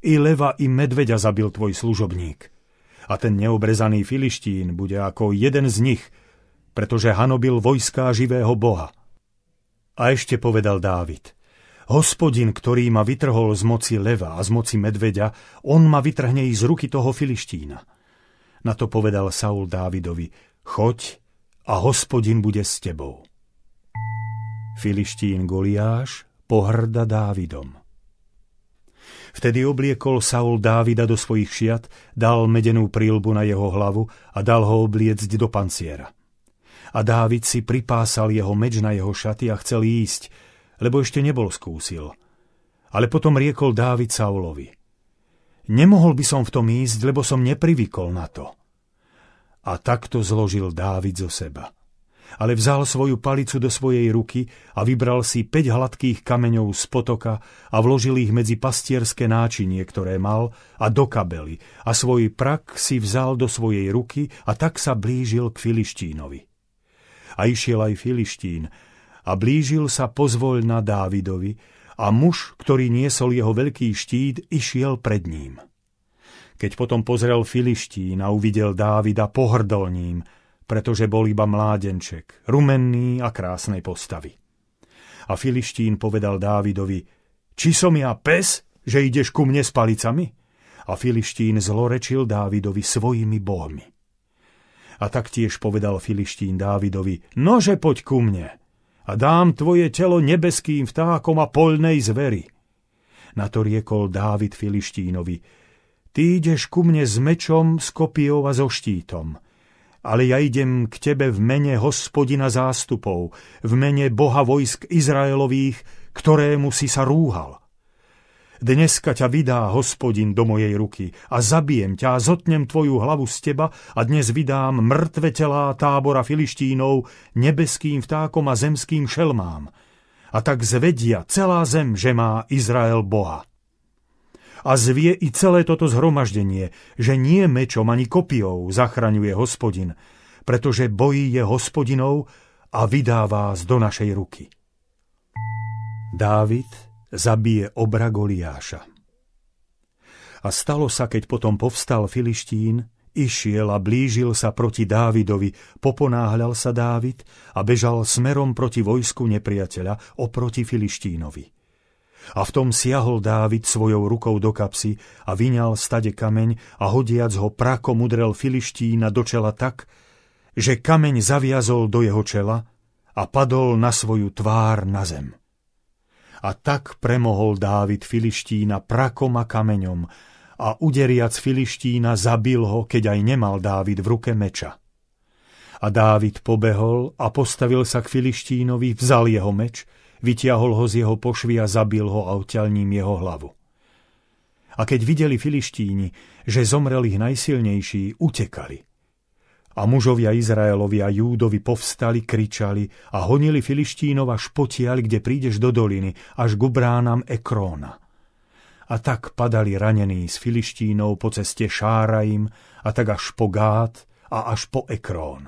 I leva, i medveďa zabil tvoj služobník. A ten neobrezaný filištín bude ako jeden z nich, pretože hanobil vojská živého boha. A ešte povedal Dávid, Hospodin, ktorý ma vytrhol z moci leva a z moci medveďa, on ma vytrhne i z ruky toho filištína. Na to povedal Saul Dávidovi, choď a hospodin bude s tebou. Filištín Goliáš pohrda Dávidom. Vtedy obliekol Saul Dávida do svojich šiat, dal medenú prílbu na jeho hlavu a dal ho obliecť do panciera. A Dávid si pripásal jeho meč na jeho šaty a chcel ísť, lebo ešte nebol skúsil. Ale potom riekol Dávid Saulovi. Nemohol by som v tom ísť, lebo som neprivykol na to. A takto zložil Dávid zo seba. Ale vzal svoju palicu do svojej ruky a vybral si päť hladkých kameňov z potoka a vložil ich medzi pastierské náčinie, ktoré mal, a do kabely, a svoj prak si vzal do svojej ruky a tak sa blížil k Filištínovi. A išiel aj Filištín, a blížil sa pozvoľna Dávidovi a muž, ktorý niesol jeho veľký štít, išiel pred ním. Keď potom pozrel Filištín a uvidel Dávida, pohrdol ním, pretože bol iba mládenček, rumenný a krásnej postavy. A Filištín povedal Dávidovi, či som ja pes, že ideš ku mne s palicami? A Filištín zlorečil Dávidovi svojimi bohmi. A taktiež povedal Filištín Dávidovi, nože poď ku mne a dám tvoje telo nebeským vtákom a polnej zvery. Na to riekol Dávid Filištínovi, ty ideš ku mne s mečom, s kopiou a so štítom, ale ja idem k tebe v mene hospodina zástupov, v mene Boha vojsk Izraelových, ktorému si sa rúhal. Dneska ťa vydá hospodin do mojej ruky a zabijem ťa a zotnem tvoju hlavu z teba a dnes vydám mŕtve telá tábora filištínov nebeským vtákom a zemským šelmám. A tak zvedia celá zem, že má Izrael Boha. A zvie i celé toto zhromaždenie, že nie mečom ani kopiou zachraňuje hospodin, pretože bojí je hospodinov a vydá vás do našej ruky. Dávid zabije obra Goliáša. A stalo sa, keď potom povstal Filištín, išiel a blížil sa proti Dávidovi, poponáhľal sa Dávid a bežal smerom proti vojsku nepriateľa oproti Filištínovi. A v tom siahol Dávid svojou rukou do kapsy a vyňal stade kameň a hodiac ho prakom udrel Filištína do čela tak, že kameň zaviazol do jeho čela a padol na svoju tvár na zem. A tak premohol Dávid Filištína prakom a kameňom a uderiac Filištína zabil ho, keď aj nemal Dávid v ruke meča. A Dávid pobehol a postavil sa k Filištínovi, vzal jeho meč, vytiahol ho z jeho pošvy a zabil ho a odťalním jeho hlavu. A keď videli Filištíni, že zomrel ich najsilnejší, utekali. A mužovia Izraelovi a Júdovi povstali, kričali a honili Filištínov až potiaľ, kde prídeš do doliny, až ku bránam Ekróna. A tak padali ranení z Filištínov po ceste Šáraim a tak až po Gát a až po Ekrón.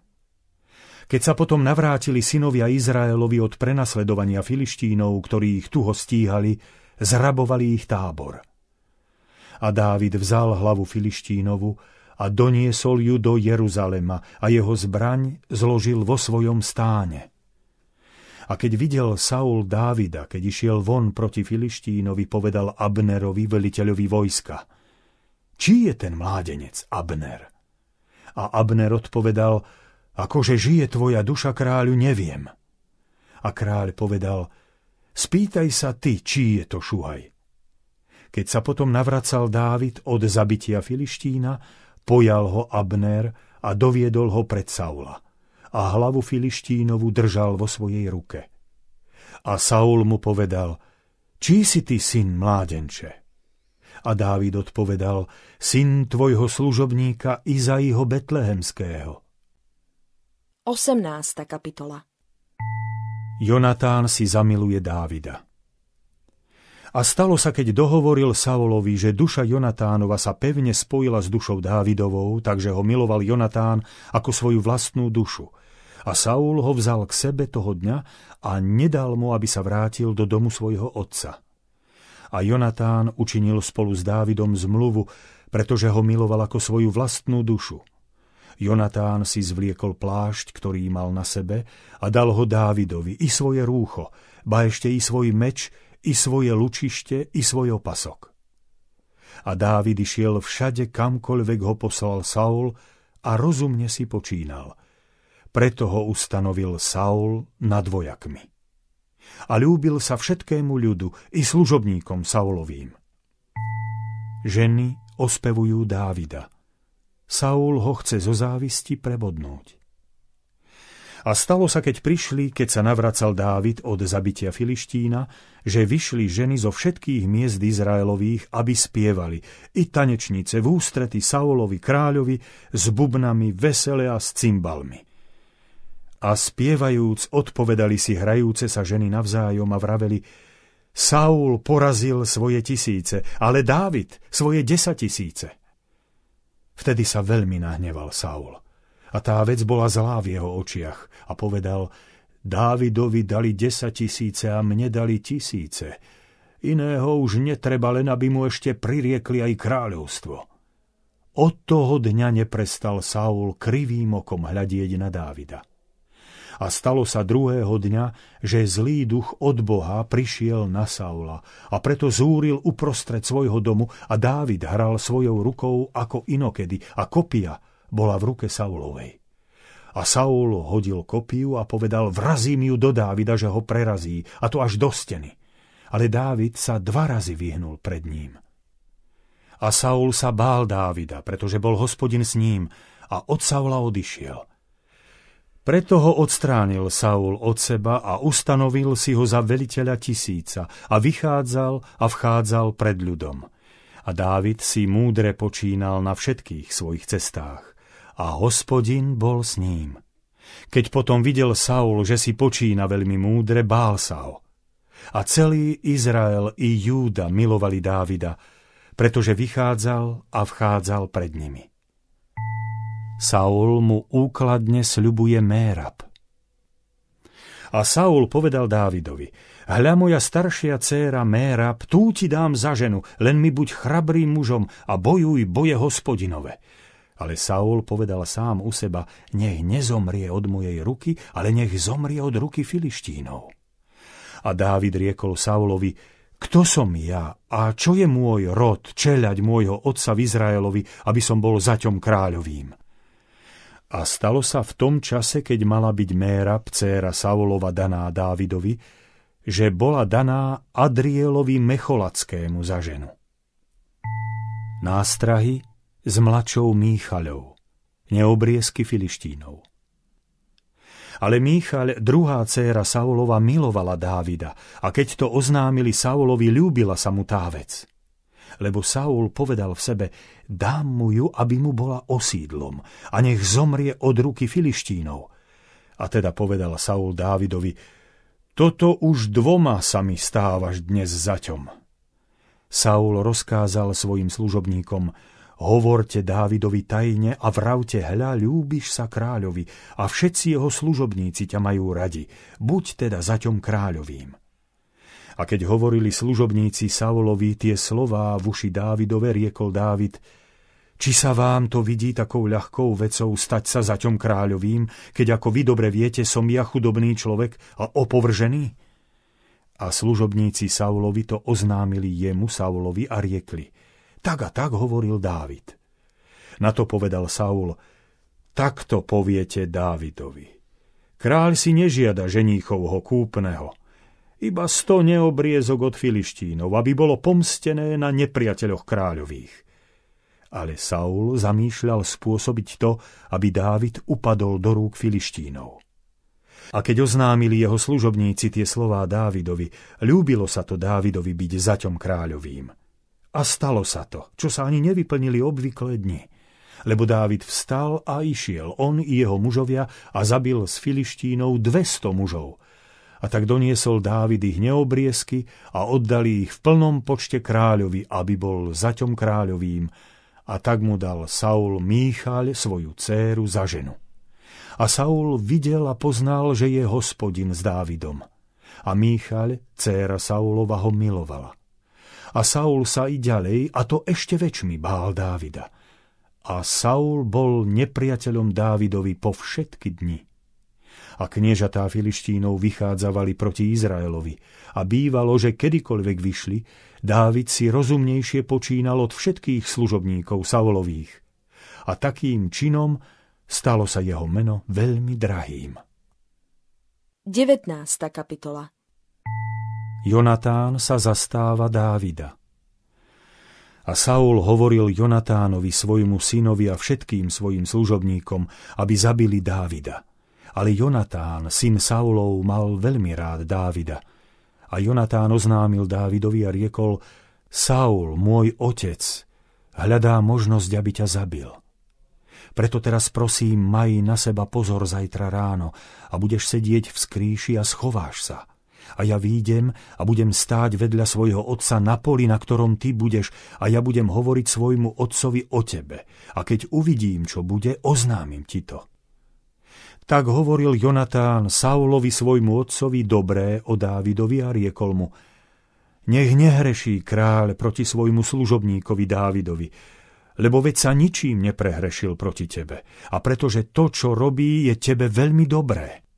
Keď sa potom navrátili synovia Izraelovi od prenasledovania Filištínov, ktorí ich tuho stíhali, zrabovali ich tábor. A Dávid vzal hlavu Filištínovu a doniesol ju do Jeruzalema a jeho zbraň zložil vo svojom stáne. A keď videl Saul Dávida, keď išiel von proti Filištínovi, povedal Abnerovi, veliteľovi vojska. Čí je ten mládenec, Abner? A Abner odpovedal, akože žije tvoja duša kráľu, neviem. A kráľ povedal, spýtaj sa ty, čí je to šuhaj. Keď sa potom navracal Dávid od zabitia Filištína, Pojal ho Abner a doviedol ho pred Saula a hlavu Filištínovu držal vo svojej ruke. A Saul mu povedal, čí si ty syn mládenče? A Dávid odpovedal, syn tvojho služobníka Izaiho Betlehemského. 18. kapitola Jonatán si zamiluje Dávida. A stalo sa, keď dohovoril Saulovi, že duša Jonatánova sa pevne spojila s dušou Dávidovou, takže ho miloval Jonatán ako svoju vlastnú dušu. A Saul ho vzal k sebe toho dňa a nedal mu, aby sa vrátil do domu svojho otca. A Jonatán učinil spolu s Dávidom zmluvu, pretože ho miloval ako svoju vlastnú dušu. Jonatán si zvliekol plášť, ktorý mal na sebe a dal ho Dávidovi i svoje rúcho, ba ešte i svoj meč, i svoje lučište, i svoj opasok. A Dávid išiel všade, kamkoľvek ho poslal Saul a rozumne si počínal. Preto ho ustanovil Saul nad vojakmi. A ľúbil sa všetkému ľudu i služobníkom Saulovým. Ženy ospevujú Dávida. Saul ho chce zo závisti prebodnúť. A stalo sa, keď prišli, keď sa navracal Dávid od zabitia Filištína, že vyšli ženy zo všetkých miest Izraelových, aby spievali, i tanečnice v ústrety Saulovi kráľovi s bubnami, vesele a s cymbalmi. A spievajúc, odpovedali si hrajúce sa ženy navzájom a vraveli, Saul porazil svoje tisíce, ale Dávid svoje desatisíce. Vtedy sa veľmi nahneval Saul. A tá vec bola zlá v jeho očiach a povedal, Dávidovi dali desať tisíce a mne dali tisíce. Iného už netreba, len aby mu ešte pririekli aj kráľovstvo. Od toho dňa neprestal Saul krivým okom hľadieť na Dávida. A stalo sa druhého dňa, že zlý duch od Boha prišiel na Saula a preto zúril uprostred svojho domu a Dávid hral svojou rukou ako inokedy a kopia bola v ruke Saulovej. A Saul hodil kopiu a povedal, vrazím ju do Dávida, že ho prerazí, a to až do steny. Ale Dávid sa dva razy vyhnul pred ním. A Saul sa bál Dávida, pretože bol hospodin s ním a od Saula odišiel. Preto ho odstránil Saul od seba a ustanovil si ho za veliteľa tisíca a vychádzal a vchádzal pred ľudom. A Dávid si múdre počínal na všetkých svojich cestách a hospodin bol s ním. Keď potom videl Saul, že si počína veľmi múdre, bál sa ho. A celý Izrael i Júda milovali Dávida, pretože vychádzal a vchádzal pred nimi. Saul mu úkladne sľubuje Mérab. A Saul povedal Dávidovi, hľa moja staršia dcéra Mérab, tú ti dám za ženu, len mi buď chrabrým mužom a bojuj boje hospodinove. Ale Saul povedal sám u seba, nech nezomrie od mojej ruky, ale nech zomrie od ruky Filištínov. A Dávid riekol Saulovi, kto som ja a čo je môj rod, čeľať môjho otca v Izraelovi, aby som bol zaťom kráľovým? A stalo sa v tom čase, keď mala byť Méra, pcéra Saulova daná Dávidovi, že bola daná Adrielovi Mecholackému za ženu. Nástrahy s mladšou Míchaľou, neobriezky Filištínov. Ale Míchaľ, druhá dcéra Saulova, milovala Dávida a keď to oznámili Saulovi, ľúbila sa mu tá vec. Lebo Saul povedal v sebe, dám mu ju, aby mu bola osídlom a nech zomrie od ruky Filištínov. A teda povedal Saul Dávidovi, toto už dvoma sa mi stávaš dnes zaťom. Saul rozkázal svojim služobníkom, Hovorte Dávidovi tajne a vravte, hľa, ľúbiš sa kráľovi a všetci jeho služobníci ťa majú radi. Buď teda zaťom kráľovým. A keď hovorili služobníci Saulovi tie slová v uši Dávidove, riekol Dávid, či sa vám to vidí takou ľahkou vecou stať sa zaťom kráľovým, keď ako vy dobre viete, som ja chudobný človek a opovržený? A služobníci Saulovi to oznámili jemu Saulovi a riekli – tak a tak hovoril Dávid. Na to povedal Saul, takto poviete Dávidovi. Kráľ si nežiada ženíchovho kúpneho, iba sto neobriezok od Filištínov, aby bolo pomstené na nepriateľoch kráľových. Ale Saul zamýšľal spôsobiť to, aby Dávid upadol do rúk Filištínov. A keď oznámili jeho služobníci tie slová Dávidovi, ľúbilo sa to Dávidovi byť zaťom kráľovým. A stalo sa to, čo sa ani nevyplnili obvyklé dni. Lebo Dávid vstal a išiel, on i jeho mužovia, a zabil s Filištínov 200 mužov. A tak doniesol Dávid ich neobriesky a oddali ich v plnom počte kráľovi, aby bol zaťom kráľovým. A tak mu dal Saul Míchaľ svoju céru za ženu. A Saul videl a poznal, že je hospodin s Dávidom. A Míchaľ, céra Saulova, ho milovala a Saul sa i ďalej, a to ešte väčšmi bál Dávida. A Saul bol nepriateľom Dávidovi po všetky dni. A kniežatá Filištínov vychádzavali proti Izraelovi a bývalo, že kedykoľvek vyšli, Dávid si rozumnejšie počínal od všetkých služobníkov Saulových. A takým činom stalo sa jeho meno veľmi drahým. 19. kapitola Jonatán sa zastáva Dávida. A Saul hovoril Jonatánovi, svojmu synovi a všetkým svojim služobníkom, aby zabili Dávida. Ale Jonatán, syn Saulov, mal veľmi rád Dávida. A Jonatán oznámil Dávidovi a riekol, Saul, môj otec, hľadá možnosť, aby ťa zabil. Preto teraz prosím, maj na seba pozor zajtra ráno a budeš sedieť v skríši a schováš sa a ja výjdem a budem stáť vedľa svojho otca na poli, na ktorom ty budeš a ja budem hovoriť svojmu otcovi o tebe. A keď uvidím, čo bude, oznámim ti to. Tak hovoril Jonatán Saulovi svojmu otcovi dobré o Dávidovi a riekol mu, nech nehreší kráľ proti svojmu služobníkovi Dávidovi, lebo veď sa ničím neprehrešil proti tebe a pretože to, čo robí, je tebe veľmi dobré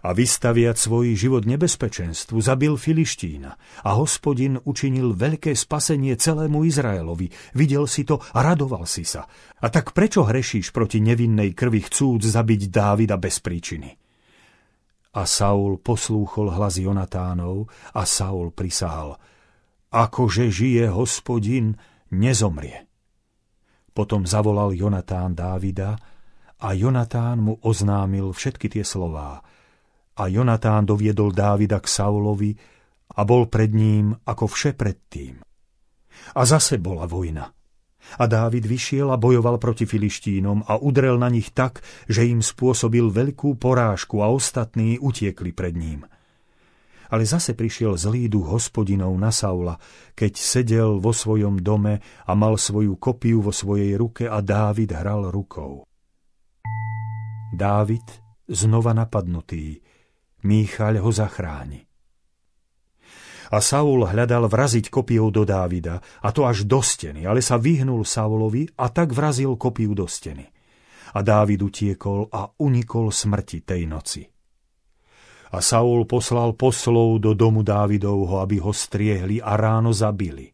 a vystaviať svoj život nebezpečenstvu zabil Filištína a hospodin učinil veľké spasenie celému Izraelovi. Videl si to a radoval si sa. A tak prečo hrešíš proti nevinnej krvi chcúc zabiť Dávida bez príčiny? A Saul poslúchol hlas Jonatánov a Saul prisahal, akože žije hospodin, nezomrie. Potom zavolal Jonatán Dávida a Jonatán mu oznámil všetky tie slová, a Jonatán doviedol Dávida k Saulovi a bol pred ním ako vše predtým. A zase bola vojna. A Dávid vyšiel a bojoval proti Filištínom a udrel na nich tak, že im spôsobil veľkú porážku a ostatní utiekli pred ním. Ale zase prišiel zlý duch hospodinov na Saula, keď sedel vo svojom dome a mal svoju kopiu vo svojej ruke a Dávid hral rukou. Dávid, znova napadnutý, Míchaľ ho zachráni. A Saul hľadal vraziť kopiou do Dávida, a to až do steny, ale sa vyhnul Saulovi a tak vrazil kopiu do steny. A Dávid utiekol a unikol smrti tej noci. A Saul poslal poslov do domu Dávidovho, aby ho striehli a ráno zabili.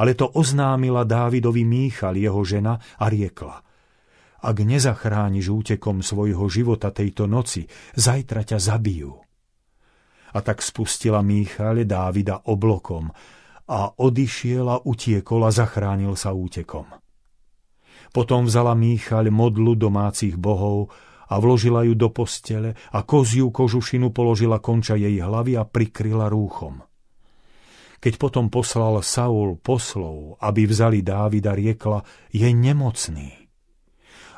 Ale to oznámila Dávidovi Míchal, jeho žena, a riekla – ak nezachrániš útekom svojho života tejto noci, zajtra ťa zabijú. A tak spustila Míchale Dávida oblokom a odišiel a utiekol a zachránil sa útekom. Potom vzala Míchal modlu domácich bohov a vložila ju do postele a koziu kožušinu položila konča jej hlavy a prikryla rúchom. Keď potom poslal Saul poslov, aby vzali Dávida, riekla, je nemocný.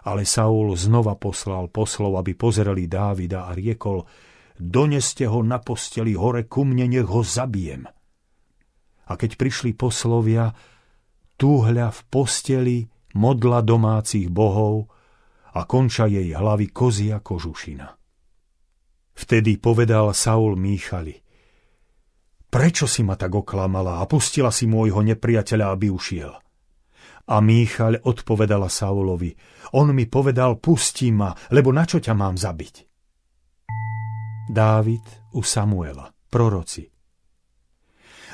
Ale Saul znova poslal poslov, aby pozreli Dávida a riekol, doneste ho na posteli hore ku mne, nech ho zabijem. A keď prišli poslovia, túhľa v posteli modla domácich bohov a konča jej hlavy kozia kožušina. Vtedy povedal Saul Míchali, prečo si ma tak oklamala a pustila si môjho nepriateľa, aby ušiel? A Míchaľ odpovedala Saulovi, on mi povedal, pusti ma, lebo na čo ťa mám zabiť? Dávid u Samuela, proroci.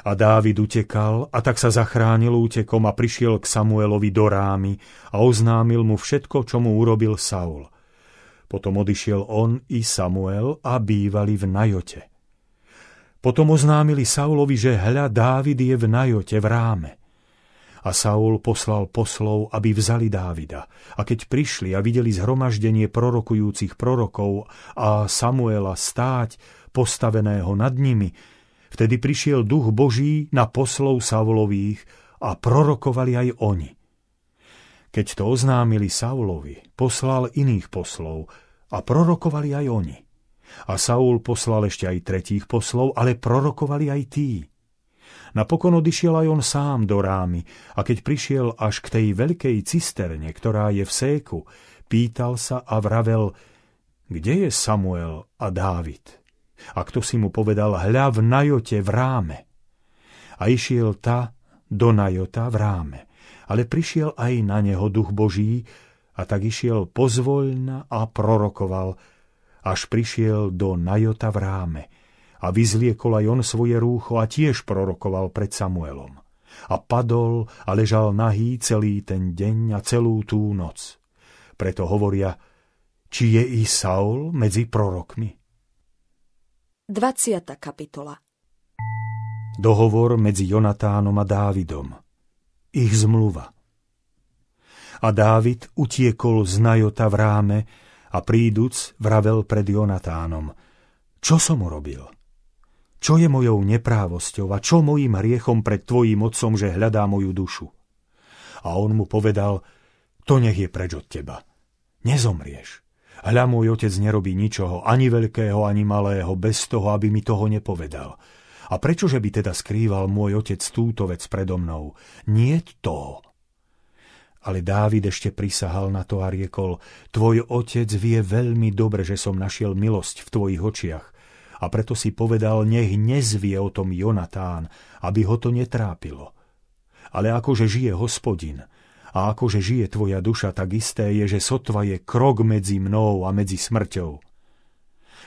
A Dávid utekal a tak sa zachránil útekom a prišiel k Samuelovi do rámy a oznámil mu všetko, čo mu urobil Saul. Potom odišiel on i Samuel a bývali v Najote. Potom oznámili Saulovi, že hľa Dávid je v Najote v ráme. A Saul poslal poslov, aby vzali Dávida. A keď prišli a videli zhromaždenie prorokujúcich prorokov a Samuela stáť, postaveného nad nimi, vtedy prišiel duch Boží na poslov Saulových a prorokovali aj oni. Keď to oznámili Saulovi, poslal iných poslov a prorokovali aj oni. A Saul poslal ešte aj tretích poslov, ale prorokovali aj tí. Napokon odišiel aj on sám do rámy a keď prišiel až k tej veľkej cisterne, ktorá je v séku, pýtal sa a vravel, kde je Samuel a Dávid? A kto si mu povedal, hľa v Najote v ráme. A išiel ta do Najota v ráme, ale prišiel aj na neho duch Boží a tak išiel pozvoľna a prorokoval. Až prišiel do Najota v ráme a vyzliekol aj on svoje rúcho a tiež prorokoval pred Samuelom. A padol a ležal nahý celý ten deň a celú tú noc. Preto hovoria, či je i Saul medzi prorokmi. 20. kapitola Dohovor medzi Jonatánom a Dávidom. Ich zmluva. A Dávid utiekol z Najota v ráme a príduc vravel pred Jonatánom. Čo som urobil? Čo je mojou neprávosťou a čo mojím hriechom pred tvojím otcom, že hľadá moju dušu? A on mu povedal, to nech je preč od teba. Nezomrieš. Hľa môj otec nerobí ničoho, ani veľkého, ani malého, bez toho, aby mi toho nepovedal. A prečože by teda skrýval môj otec túto vec predo mnou? Nie to. Ale Dávid ešte prisahal na to a riekol, tvoj otec vie veľmi dobre, že som našiel milosť v tvojich očiach. A preto si povedal, nech nezvie o tom Jonatán, aby ho to netrápilo. Ale akože žije hospodin, a akože žije tvoja duša, tak isté je, že sotva je krok medzi mnou a medzi smrťou.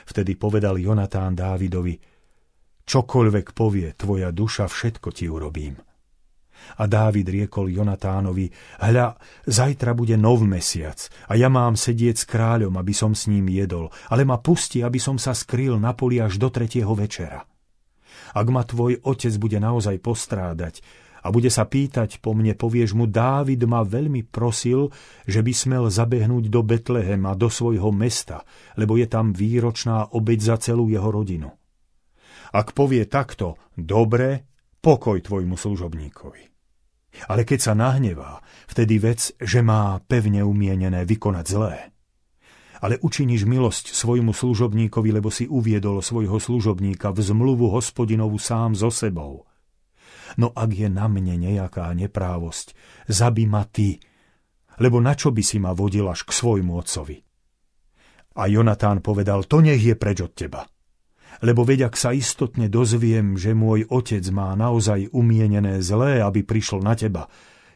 Vtedy povedal Jonatán Dávidovi, čokoľvek povie tvoja duša, všetko ti urobím. A Dávid riekol Jonatánovi, hľa, zajtra bude nov mesiac a ja mám sedieť s kráľom, aby som s ním jedol, ale ma pusti, aby som sa skryl na poli až do tretieho večera. Ak ma tvoj otec bude naozaj postrádať a bude sa pýtať po mne, povieš mu, Dávid ma veľmi prosil, že by smel zabehnúť do Betlehema, do svojho mesta, lebo je tam výročná obeď za celú jeho rodinu. Ak povie takto, dobre, pokoj tvojmu služobníkovi. Ale keď sa nahnevá, vtedy vec, že má pevne umienené vykonať zlé. Ale učiníš milosť svojmu služobníkovi, lebo si uviedol svojho služobníka v zmluvu hospodinovu sám so sebou. No ak je na mne nejaká neprávosť, zabi ma ty, lebo na čo by si ma vodil až k svojmu otcovi? A Jonatán povedal, to nech je preč od teba lebo veď ak sa istotne dozviem, že môj otec má naozaj umienené zlé, aby prišlo na teba,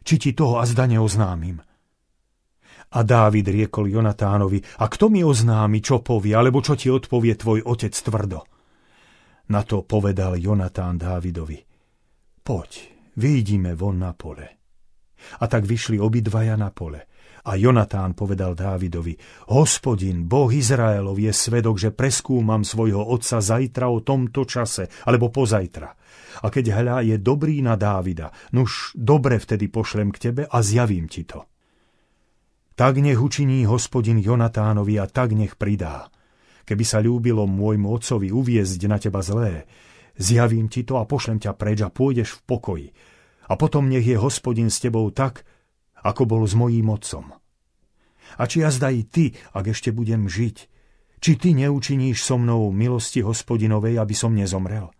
či ti toho azda neoznámim. A Dávid riekol Jonatánovi, a kto mi oznámi, čo povie, alebo čo ti odpovie tvoj otec tvrdo? Na to povedal Jonatán Dávidovi, poď, vyjdime von na pole. A tak vyšli obidvaja na pole. A Jonatán povedal Dávidovi, hospodin, Boh Izraelov je svedok, že preskúmam svojho otca zajtra o tomto čase, alebo pozajtra. A keď hľa je dobrý na Dávida, nuž dobre vtedy pošlem k tebe a zjavím ti to. Tak nech učiní hospodin Jonatánovi a tak nech pridá. Keby sa ľúbilo môjmu otcovi uviezť na teba zlé, zjavím ti to a pošlem ťa preč a pôjdeš v pokoji. A potom nech je hospodin s tebou tak, ako bol s mojím otcom. A či jazda i ty, ak ešte budem žiť, či ty neučiníš so mnou milosti hospodinovej, aby som nezomrel?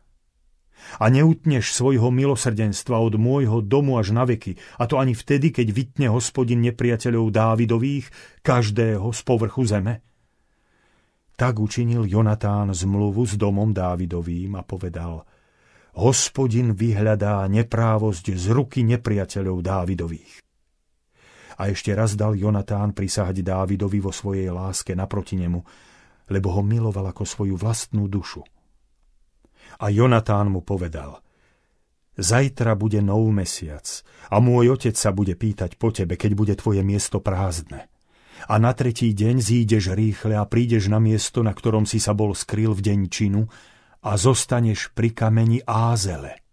A neutneš svojho milosrdenstva od môjho domu až na veky, a to ani vtedy, keď vytne hospodin nepriateľov Dávidových, každého z povrchu zeme? Tak učinil Jonatán zmluvu s domom Dávidovým a povedal, hospodin vyhľadá neprávosť z ruky nepriateľov Dávidových a ešte raz dal Jonatán prisahať Dávidovi vo svojej láske naproti nemu, lebo ho miloval ako svoju vlastnú dušu. A Jonatán mu povedal, Zajtra bude nov mesiac a môj otec sa bude pýtať po tebe, keď bude tvoje miesto prázdne. A na tretí deň zídeš rýchle a prídeš na miesto, na ktorom si sa bol skryl v deň činu a zostaneš pri kameni Ázele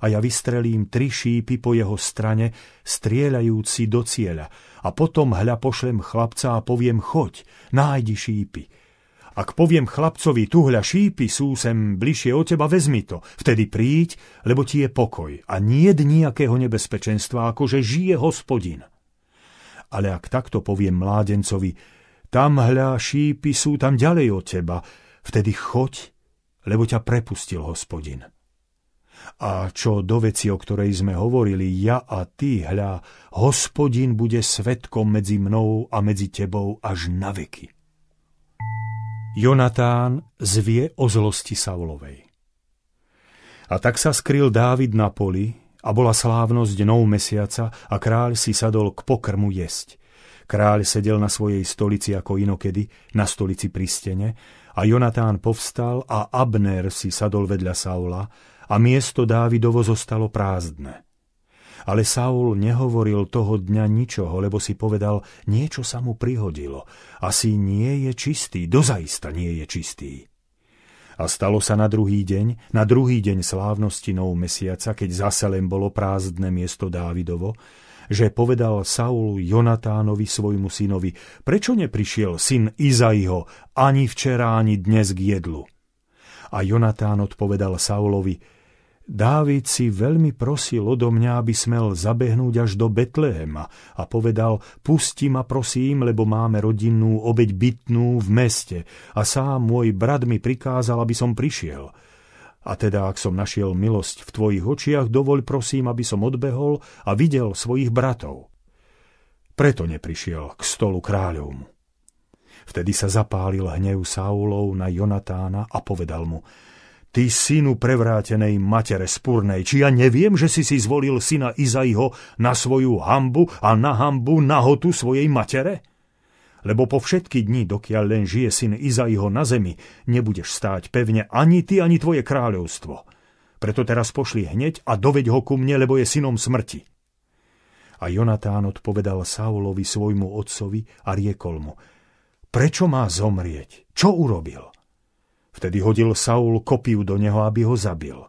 a ja vystrelím tri šípy po jeho strane, strieľajúci do cieľa. A potom hľa pošlem chlapca a poviem, choď, nájdi šípy. Ak poviem chlapcovi, tu hľa šípy sú sem bližšie od teba, vezmi to. Vtedy príď, lebo ti je pokoj a nie nejakého nebezpečenstva, akože žije hospodin. Ale ak takto poviem mládencovi, tam hľa šípy sú tam ďalej od teba, vtedy choď, lebo ťa prepustil hospodin. A čo do veci, o ktorej sme hovorili, ja a ty, hľa, hospodin bude svetkom medzi mnou a medzi tebou až na veky. Jonatán zvie o zlosti Saulovej. A tak sa skryl Dávid na poli a bola slávnosť nov mesiaca a kráľ si sadol k pokrmu jesť. Kráľ sedel na svojej stolici ako inokedy, na stolici pri stene, a Jonatán povstal a Abner si sadol vedľa Saula a miesto Dávidovo zostalo prázdne. Ale Saul nehovoril toho dňa ničoho, lebo si povedal, niečo sa mu prihodilo. Asi nie je čistý, dozaista nie je čistý. A stalo sa na druhý deň, na druhý deň slávnosti nov mesiaca, keď zase len bolo prázdne miesto Dávidovo, že povedal Saul Jonatánovi svojmu synovi, prečo neprišiel syn Izaiho ani včera, ani dnes k jedlu? A Jonatán odpovedal Saulovi, Dávid si veľmi prosil odo mňa, aby smel zabehnúť až do Betlehema a povedal, pusti ma prosím, lebo máme rodinnú obeď bytnú v meste a sám môj brat mi prikázal, aby som prišiel. A teda, ak som našiel milosť v tvojich očiach, dovoľ prosím, aby som odbehol a videl svojich bratov. Preto neprišiel k stolu kráľovmu. Vtedy sa zapálil hnev Saulov na Jonatána a povedal mu – Ty synu prevrátenej matere spurnej, či ja neviem, že si si zvolil syna Izaiho na svoju hambu a na hambu nahotu svojej matere? Lebo po všetky dni, dokiaľ len žije syn Izaiho na zemi, nebudeš stáť pevne ani ty, ani tvoje kráľovstvo. Preto teraz pošli hneď a doveď ho ku mne, lebo je synom smrti. A Jonatán odpovedal Saulovi svojmu otcovi a riekol mu, prečo má zomrieť? Čo urobil? Vtedy hodil Saul kopiu do neho, aby ho zabil.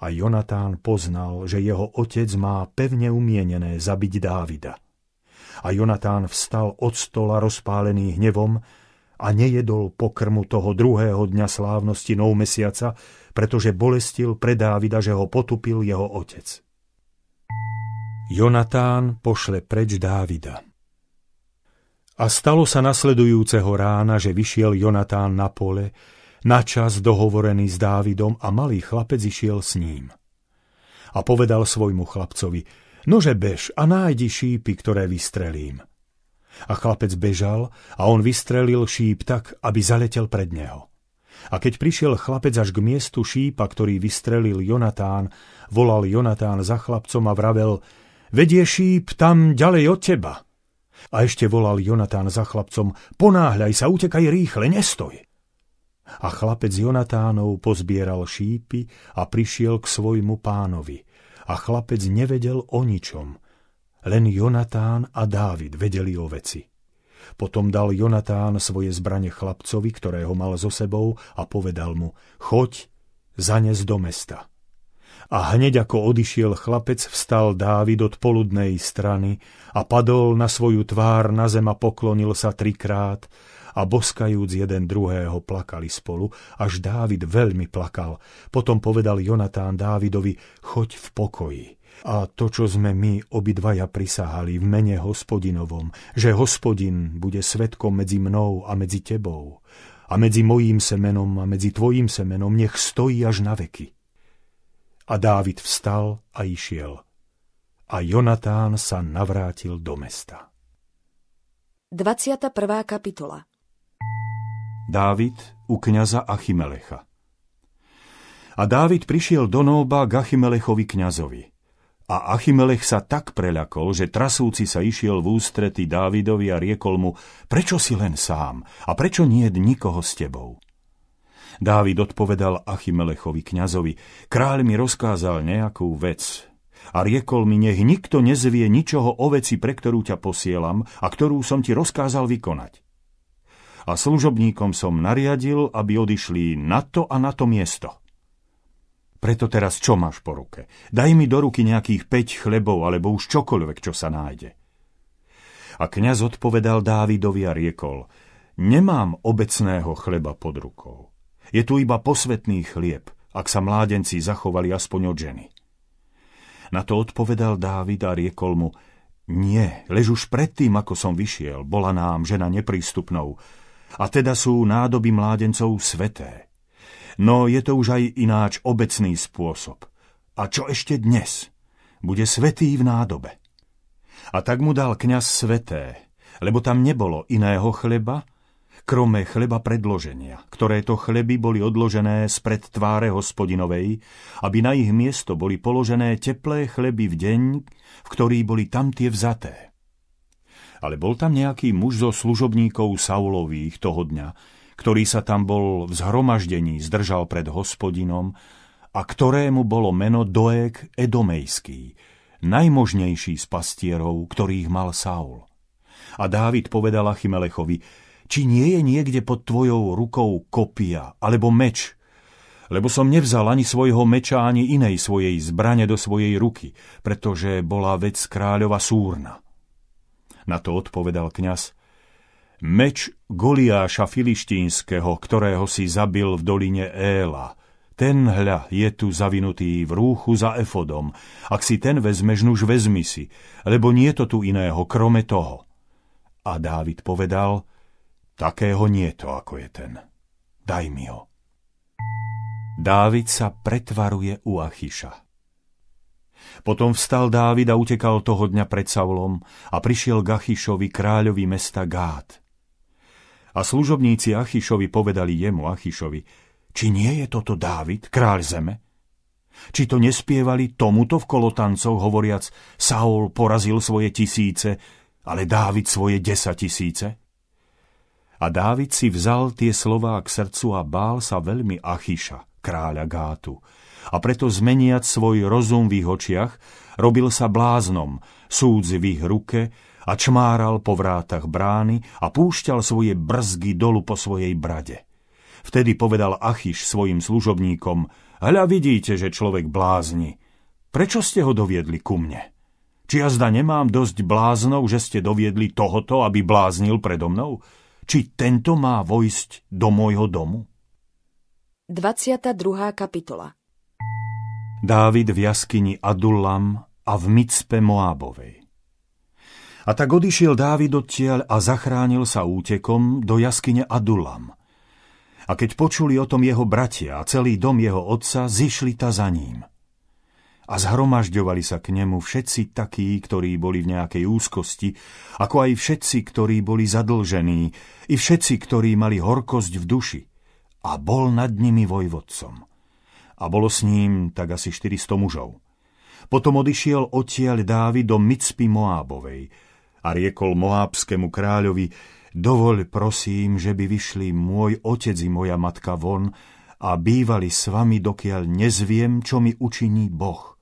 A Jonatán poznal, že jeho otec má pevne umienené zabiť Dávida. A Jonatán vstal od stola rozpálený hnevom a nejedol pokrmu toho druhého dňa slávnosti nov mesiaca, pretože bolestil pre Dávida, že ho potupil jeho otec. Jonatán pošle preč Dávida. A stalo sa nasledujúceho rána, že vyšiel Jonatán na pole, na čas dohovorený s Dávidom a malý chlapec išiel s ním. A povedal svojmu chlapcovi, nože bež a nájdi šípy, ktoré vystrelím. A chlapec bežal a on vystrelil šíp tak, aby zaletel pred neho. A keď prišiel chlapec až k miestu šípa, ktorý vystrelil Jonatán, volal Jonatán za chlapcom a vravel, vedie šíp tam ďalej od teba. A ešte volal Jonatán za chlapcom, ponáhľaj sa, utekaj rýchle, nestoj. A chlapec Jonatánov pozbieral šípy a prišiel k svojmu pánovi. A chlapec nevedel o ničom. Len Jonatán a Dávid vedeli o veci. Potom dal Jonatán svoje zbrane chlapcovi, ktorého mal so sebou, a povedal mu, choď, zanes do mesta. A hneď ako odišiel chlapec, vstal Dávid od poludnej strany a padol na svoju tvár na zem a poklonil sa trikrát a boskajúc jeden druhého plakali spolu, až Dávid veľmi plakal. Potom povedal Jonatán Dávidovi, choď v pokoji. A to, čo sme my obidvaja prisahali v mene hospodinovom, že hospodin bude svetkom medzi mnou a medzi tebou, a medzi mojím semenom a medzi tvojím semenom, nech stojí až na veky. A Dávid vstal a išiel. A Jonatán sa navrátil do mesta. 21. kapitola Dávid u kňaza Achimelecha A Dávid prišiel do Nóba k Achimelechovi kňazovi. A Achimelech sa tak preľakol, že trasúci sa išiel v ústrety Dávidovi a riekol mu, prečo si len sám a prečo nie nikoho s tebou? Dávid odpovedal Achimelechovi kňazovi, kráľ mi rozkázal nejakú vec a riekol mi, nech nikto nezvie ničoho o veci, pre ktorú ťa posielam a ktorú som ti rozkázal vykonať. A služobníkom som nariadil, aby odišli na to a na to miesto. Preto teraz čo máš po ruke? Daj mi do ruky nejakých 5 chlebov, alebo už čokoľvek, čo sa nájde. A kňaz odpovedal Dávidovi a riekol, nemám obecného chleba pod rukou. Je tu iba posvetný chlieb, ak sa mládenci zachovali aspoň od ženy. Na to odpovedal Dávid a riekol mu, nie, lež už predtým, ako som vyšiel, bola nám žena neprístupnou, a teda sú nádoby mládencov sveté. No je to už aj ináč obecný spôsob. A čo ešte dnes? Bude svetý v nádobe. A tak mu dal kňaz sveté, lebo tam nebolo iného chleba, krome chleba predloženia, ktoré to chleby boli odložené spred tváre hospodinovej, aby na ich miesto boli položené teplé chleby v deň, v ktorý boli tamtie vzaté. Ale bol tam nejaký muž zo služobníkov Saulových toho dňa, ktorý sa tam bol v zhromaždení zdržal pred hospodinom a ktorému bolo meno Doek Edomejský, najmožnejší z pastierov, ktorých mal Saul. A Dávid povedal Achimelechovi, či nie je niekde pod tvojou rukou kopia alebo meč, lebo som nevzal ani svojho meča, ani inej svojej zbrane do svojej ruky, pretože bola vec kráľova súrna. Na to odpovedal kňaz, meč Goliáša filištínskeho, ktorého si zabil v doline Éla, ten hľa je tu zavinutý v rúchu za efodom. Ak si ten vezmeš, nuž vezmi si, lebo nie to tu iného, krome toho. A Dávid povedal, takého nie to, ako je ten. Daj mi ho. Dávid sa pretvaruje u Achyša. Potom vstal Dávid a utekal toho dňa pred Saulom a prišiel k Achyšovi, kráľovi mesta Gát. A služobníci Achyšovi povedali jemu, Achyšovi, či nie je toto Dávid, kráľ zeme? Či to nespievali tomuto v kolotancoch, hovoriac, Saul porazil svoje tisíce, ale Dávid svoje desatisíce? A Dávid si vzal tie slová k srdcu a bál sa veľmi Achyša, kráľa Gátu. A preto zmeniac svoj rozum v ich očiach, robil sa bláznom, súdzi v ich ruke a čmáral po vrátach brány a púšťal svoje brzgy dolu po svojej brade. Vtedy povedal Achyš svojim služobníkom, hľa vidíte, že človek blázni. Prečo ste ho doviedli ku mne? Či jazda nemám dosť bláznov, že ste doviedli tohoto, aby bláznil predo mnou? Či tento má vojsť do môjho domu? 22. kapitola Dávid v jaskyni Adullam a v Micpe Moábovej. A tak odišiel Dávid odtiaľ a zachránil sa útekom do jaskyne Adullam – a keď počuli o tom jeho bratia a celý dom jeho otca, zišli ta za ním. A zhromažďovali sa k nemu všetci takí, ktorí boli v nejakej úzkosti, ako aj všetci, ktorí boli zadlžení, i všetci, ktorí mali horkosť v duši. A bol nad nimi vojvodcom. A bolo s ním tak asi 400 mužov. Potom odišiel odtiaľ Dávid do Micpy Moábovej a riekol Moábskému kráľovi, Dovoľ, prosím, že by vyšli môj otec i moja matka von a bývali s vami, dokiaľ nezviem, čo mi učiní Boh.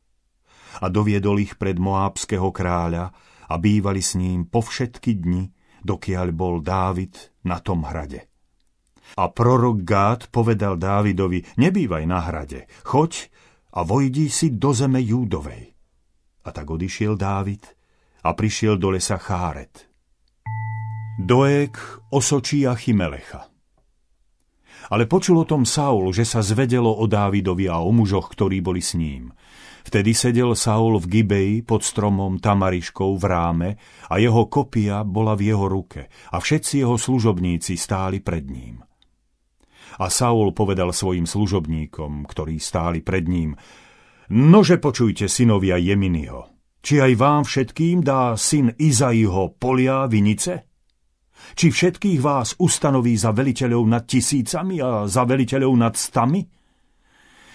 A doviedol ich pred Moábského kráľa a bývali s ním po všetky dni, dokiaľ bol Dávid na tom hrade. A prorok Gád povedal Dávidovi, nebývaj na hrade, choď a vojdi si do zeme Júdovej. A tak odišiel Dávid a prišiel do lesa Cháret. Doek osočí Achimelecha. Ale počul o tom Saul, že sa zvedelo o Dávidovi a o mužoch, ktorí boli s ním. Vtedy sedel Saul v Gibeji pod stromom Tamariškou v ráme a jeho kopia bola v jeho ruke a všetci jeho služobníci stáli pred ním. A Saul povedal svojim služobníkom, ktorí stáli pred ním, Nože počujte, synovia Jeminiho, či aj vám všetkým dá syn Izaiho polia vinice? Či všetkých vás ustanoví za veliteľov nad tisícami a za veliteľov nad stami?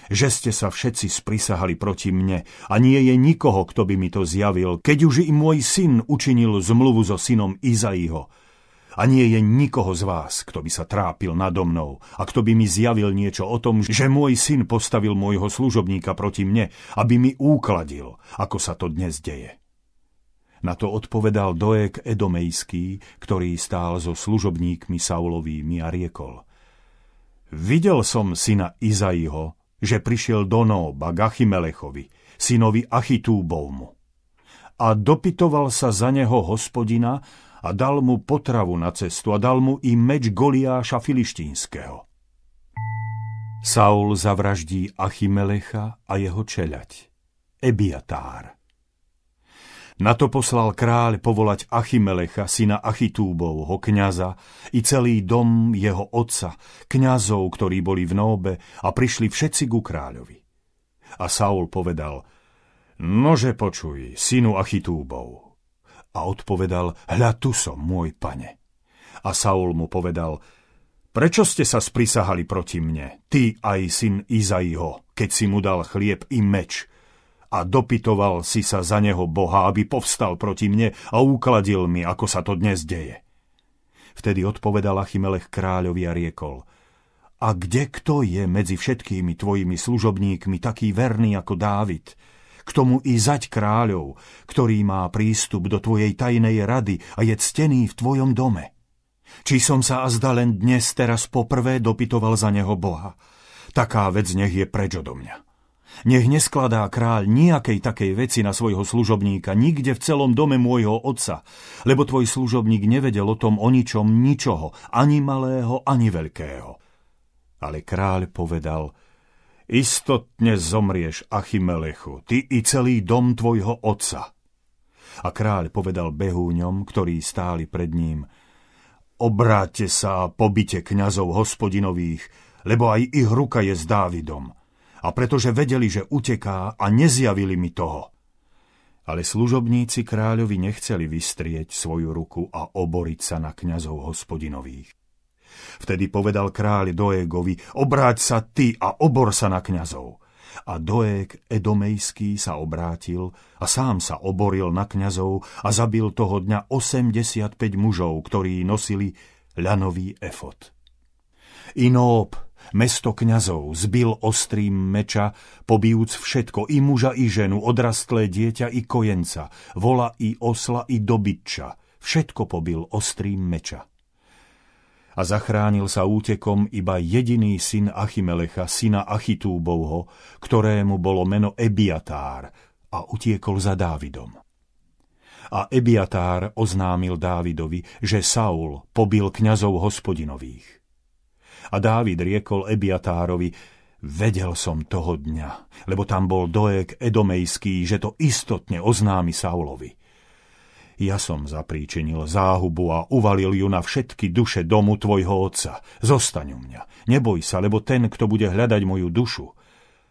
Že ste sa všetci sprisahali proti mne a nie je nikoho, kto by mi to zjavil, keď už i môj syn učinil zmluvu so synom Izaiho. A nie je nikoho z vás, kto by sa trápil nado mnou a kto by mi zjavil niečo o tom, že môj syn postavil môjho služobníka proti mne, aby mi úkladil, ako sa to dnes deje. Na to odpovedal Doek Edomejský, ktorý stál so služobníkmi Saulovými a riekol. Videl som syna Izaiho, že prišiel do Nóba k Achimelechovi, synovi Achitúbovmu. A dopytoval sa za neho hospodina a dal mu potravu na cestu a dal mu i meč Goliáša Filištínskeho. Saul zavraždí Achimelecha a jeho čeľať, Ebiatár. Na to poslal kráľ povolať Achimelecha, syna Achitúbovho, kňaza, i celý dom jeho otca, kňazov, ktorí boli v Nóbe a prišli všetci ku kráľovi. A Saul povedal, nože počuj, synu Achitúbov. A odpovedal, hľa tu som, môj pane. A Saul mu povedal, prečo ste sa sprisahali proti mne, ty aj syn Izaiho, keď si mu dal chlieb i meč, a dopytoval si sa za neho Boha, aby povstal proti mne a ukladil mi, ako sa to dnes deje. Vtedy odpovedal Achimelech kráľovi a riekol, a kde kto je medzi všetkými tvojimi služobníkmi taký verný ako Dávid, k tomu i zať kráľov, ktorý má prístup do tvojej tajnej rady a je ctený v tvojom dome. Či som sa azda len dnes teraz poprvé dopytoval za neho Boha. Taká vec nech je preč odo mňa. Nech neskladá kráľ nejakej takej veci na svojho služobníka nikde v celom dome môjho otca, lebo tvoj služobník nevedel o tom o ničom ničoho, ani malého, ani veľkého. Ale kráľ povedal, istotne zomrieš, Achimelechu, ty i celý dom tvojho otca. A kráľ povedal behúňom, ktorí stáli pred ním, obráťte sa a pobite kňazov hospodinových, lebo aj ich ruka je s Dávidom a pretože vedeli, že uteká a nezjavili mi toho. Ale služobníci kráľovi nechceli vystrieť svoju ruku a oboriť sa na kňazov hospodinových. Vtedy povedal kráľ Doegovi, obráť sa ty a obor sa na kňazov. A Doeg Edomejský sa obrátil a sám sa oboril na kňazov a zabil toho dňa 85 mužov, ktorí nosili ľanový efot. Inób Mesto kňazov zbil ostrým meča, pobijúc všetko, i muža, i ženu, odrastlé dieťa, i kojenca, vola, i osla, i dobytča. Všetko pobil ostrým meča. A zachránil sa útekom iba jediný syn Achimelecha, syna Achitúbovho, ktorému bolo meno Ebiatár, a utiekol za Dávidom. A Ebiatár oznámil Dávidovi, že Saul pobil kňazov hospodinových. A Dávid riekol Ebiatárovi, vedel som toho dňa, lebo tam bol dojek Edomejský, že to istotne oznámi Saulovi. Ja som zapríčinil záhubu a uvalil ju na všetky duše domu tvojho otca. Zostaň u mňa. Neboj sa, lebo ten, kto bude hľadať moju dušu,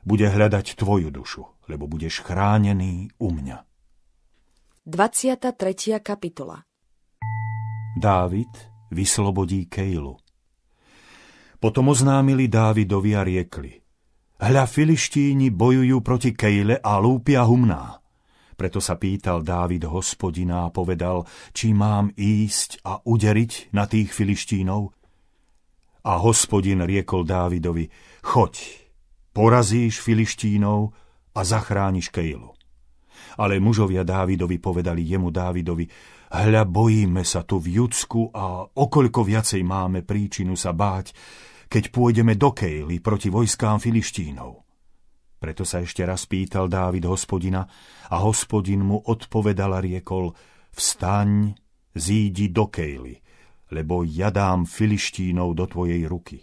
bude hľadať tvoju dušu, lebo budeš chránený u mňa. 23. kapitola Dávid vyslobodí Kejlu. Potom oznámili Dávidovi a riekli. Hľa filištíni bojujú proti Kejle a lúpia humná. Preto sa pýtal Dávid hospodina a povedal, či mám ísť a uderiť na tých filištínov. A hospodin riekol Dávidovi, choď, porazíš filištínov a zachrániš Kejlu. Ale mužovia Dávidovi povedali jemu Dávidovi, hľa bojíme sa tu v Judsku a okoľko viacej máme príčinu sa báť, keď pôjdeme do Kejly proti vojskám Filištínov. Preto sa ešte raz pýtal Dávid hospodina a hospodin mu odpovedal a riekol, vstaň, zídi do Kejly, lebo ja dám Filištínov do tvojej ruky.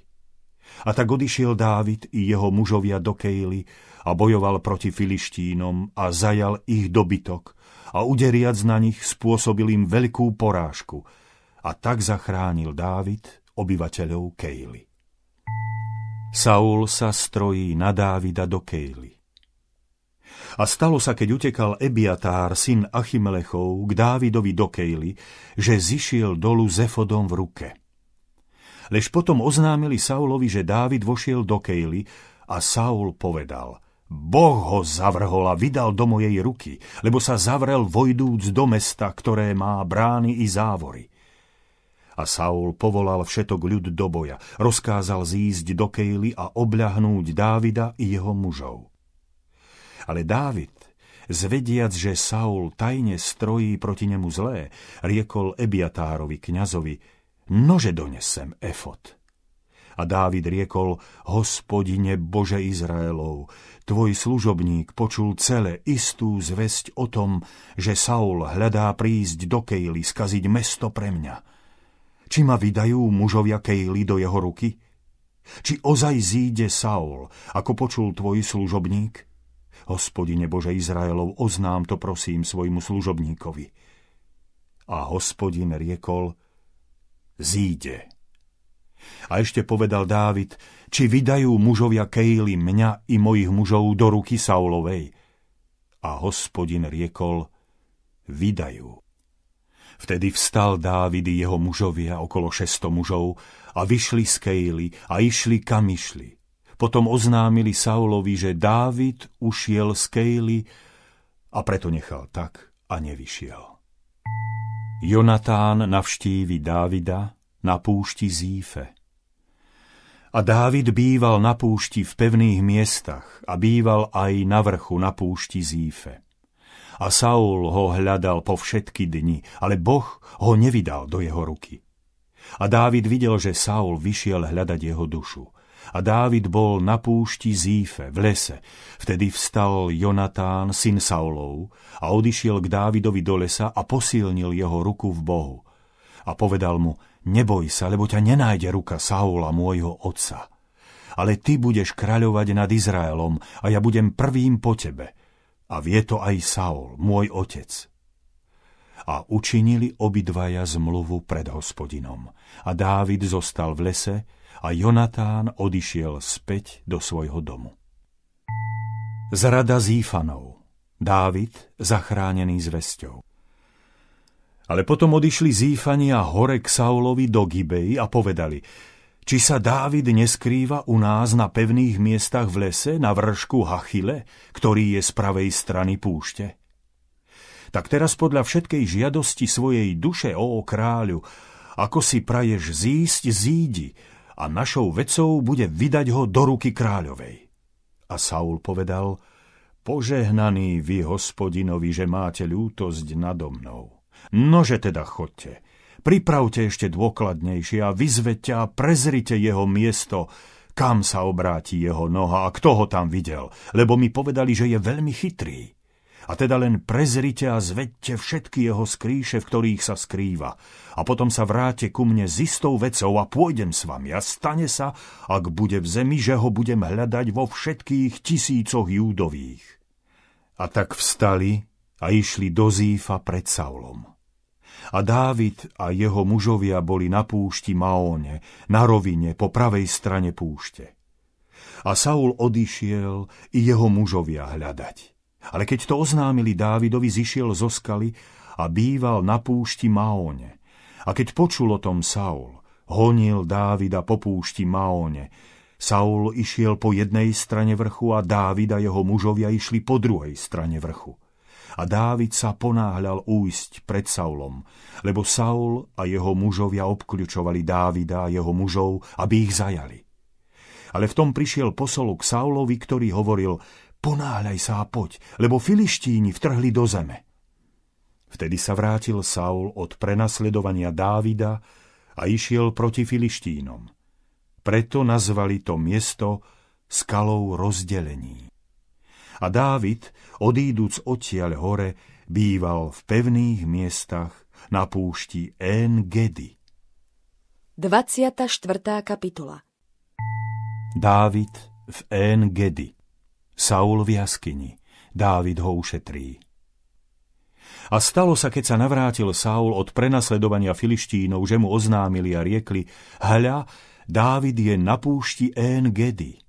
A tak odišiel Dávid i jeho mužovia do Kejly a bojoval proti Filištínom a zajal ich dobytok a uderiac na nich spôsobil im veľkú porážku. A tak zachránil Dávid obyvateľov Kejly. Saul sa strojí na Dávida do Kejly. A stalo sa, keď utekal Ebiatár, syn Achimelechov, k Dávidovi do Kejly, že zišiel dolu s efodom v ruke. Lež potom oznámili Saulovi, že Dávid vošiel do Kejly a Saul povedal, Boh ho zavrhol a vydal do mojej ruky, lebo sa zavrel vojdúc do mesta, ktoré má brány i závory. A Saul povolal všetok ľud do boja, rozkázal zísť do Kejly a obľahnúť Dávida i jeho mužov. Ale Dávid, zvediac, že Saul tajne strojí proti nemu zlé, riekol Ebiatárovi kňazovi, nože donesem efot. A Dávid riekol, hospodine Bože Izraelov, tvoj služobník počul celé istú zväzť o tom, že Saul hľadá prísť do Kejly skaziť mesto pre mňa – či ma vydajú mužovia Kejly do jeho ruky? Či ozaj zíde Saul, ako počul tvoj služobník? Hospodine Bože Izraelov, oznám to prosím svojmu služobníkovi. A hospodin riekol, zíde. A ešte povedal Dávid, či vydajú mužovia Kejly mňa i mojich mužov do ruky Saulovej. A hospodin riekol, vydajú. Vtedy vstal Dávid jeho mužovia, okolo šesto mužov, a vyšli z Kejly a išli kam išli. Potom oznámili Saulovi, že Dávid ušiel z Kejly a preto nechal tak a nevyšiel. Jonatán navštívi Dávida na púšti Zífe. A Dávid býval na púšti v pevných miestach a býval aj na vrchu na púšti Zífe. A Saul ho hľadal po všetky dni, ale Boh ho nevydal do jeho ruky. A Dávid videl, že Saul vyšiel hľadať jeho dušu. A Dávid bol na púšti Zífe, v lese. Vtedy vstal Jonatán, syn Saulov, a odišiel k Dávidovi do lesa a posilnil jeho ruku v Bohu. A povedal mu, neboj sa, lebo ťa nenájde ruka Saula, môjho otca. Ale ty budeš kráľovať nad Izraelom a ja budem prvým po tebe. A vie to aj Saul, môj otec a učinili obidvaja zmluvu pred hospodinom. A Dávid zostal v lese a Jonatán odišiel späť do svojho domu. Zrada Zífanov. Dávid zachránený zväzťou. Ale potom odišli Zífania hore k Saulovi do Gibei a povedali, či sa Dávid neskrýva u nás na pevných miestach v lese na vršku Hachile, ktorý je z pravej strany púšte? Tak teraz podľa všetkej žiadosti svojej duše, ó kráľu, ako si praješ zísť, zídi, a našou vecou bude vydať ho do ruky kráľovej. A Saul povedal, požehnaný vy, hospodinovi, že máte ľútosť nado mnou. Nože teda chodte, pripravte ešte dôkladnejšie a vyzvete a prezrite jeho miesto, kam sa obráti jeho noha a kto ho tam videl, lebo mi povedali, že je veľmi chytrý. A teda len prezrite a zvedte všetky jeho skrýše, v ktorých sa skrýva. A potom sa vráte ku mne s istou vecou a pôjdem s vami. A stane sa, ak bude v zemi, že ho budem hľadať vo všetkých tisícoch júdových. A tak vstali a išli do Zífa pred Saulom. A Dávid a jeho mužovia boli na púšti Maóne, na rovine po pravej strane púšte. A Saul odišiel i jeho mužovia hľadať. Ale keď to oznámili Dávidovi, zišiel zo skaly a býval na púšti Maóne. A keď počul o tom Saul, honil Dávida po púšti Maóne. Saul išiel po jednej strane vrchu a Dávida jeho mužovia išli po druhej strane vrchu. A Dávid sa ponáhľal újsť pred Saulom, lebo Saul a jeho mužovia obkľučovali Dávida a jeho mužov, aby ich zajali. Ale v tom prišiel posol k Saulovi, ktorý hovoril, Ponáhľaj sa a poď, lebo filištíni vtrhli do zeme. Vtedy sa vrátil Saul od prenasledovania Dávida a išiel proti filištínom. Preto nazvali to miesto skalou rozdelení. A Dávid, odíduc odtiaľ hore, býval v pevných miestach na púšti En Gedy. 24. kapitola Dávid v En Gedy Saul v jaskyni, Dávid ho ušetrí. A stalo sa, keď sa navrátil Saul od prenasledovania Filištínov, že mu oznámili a riekli, hľa, Dávid je na púšti En Gedy.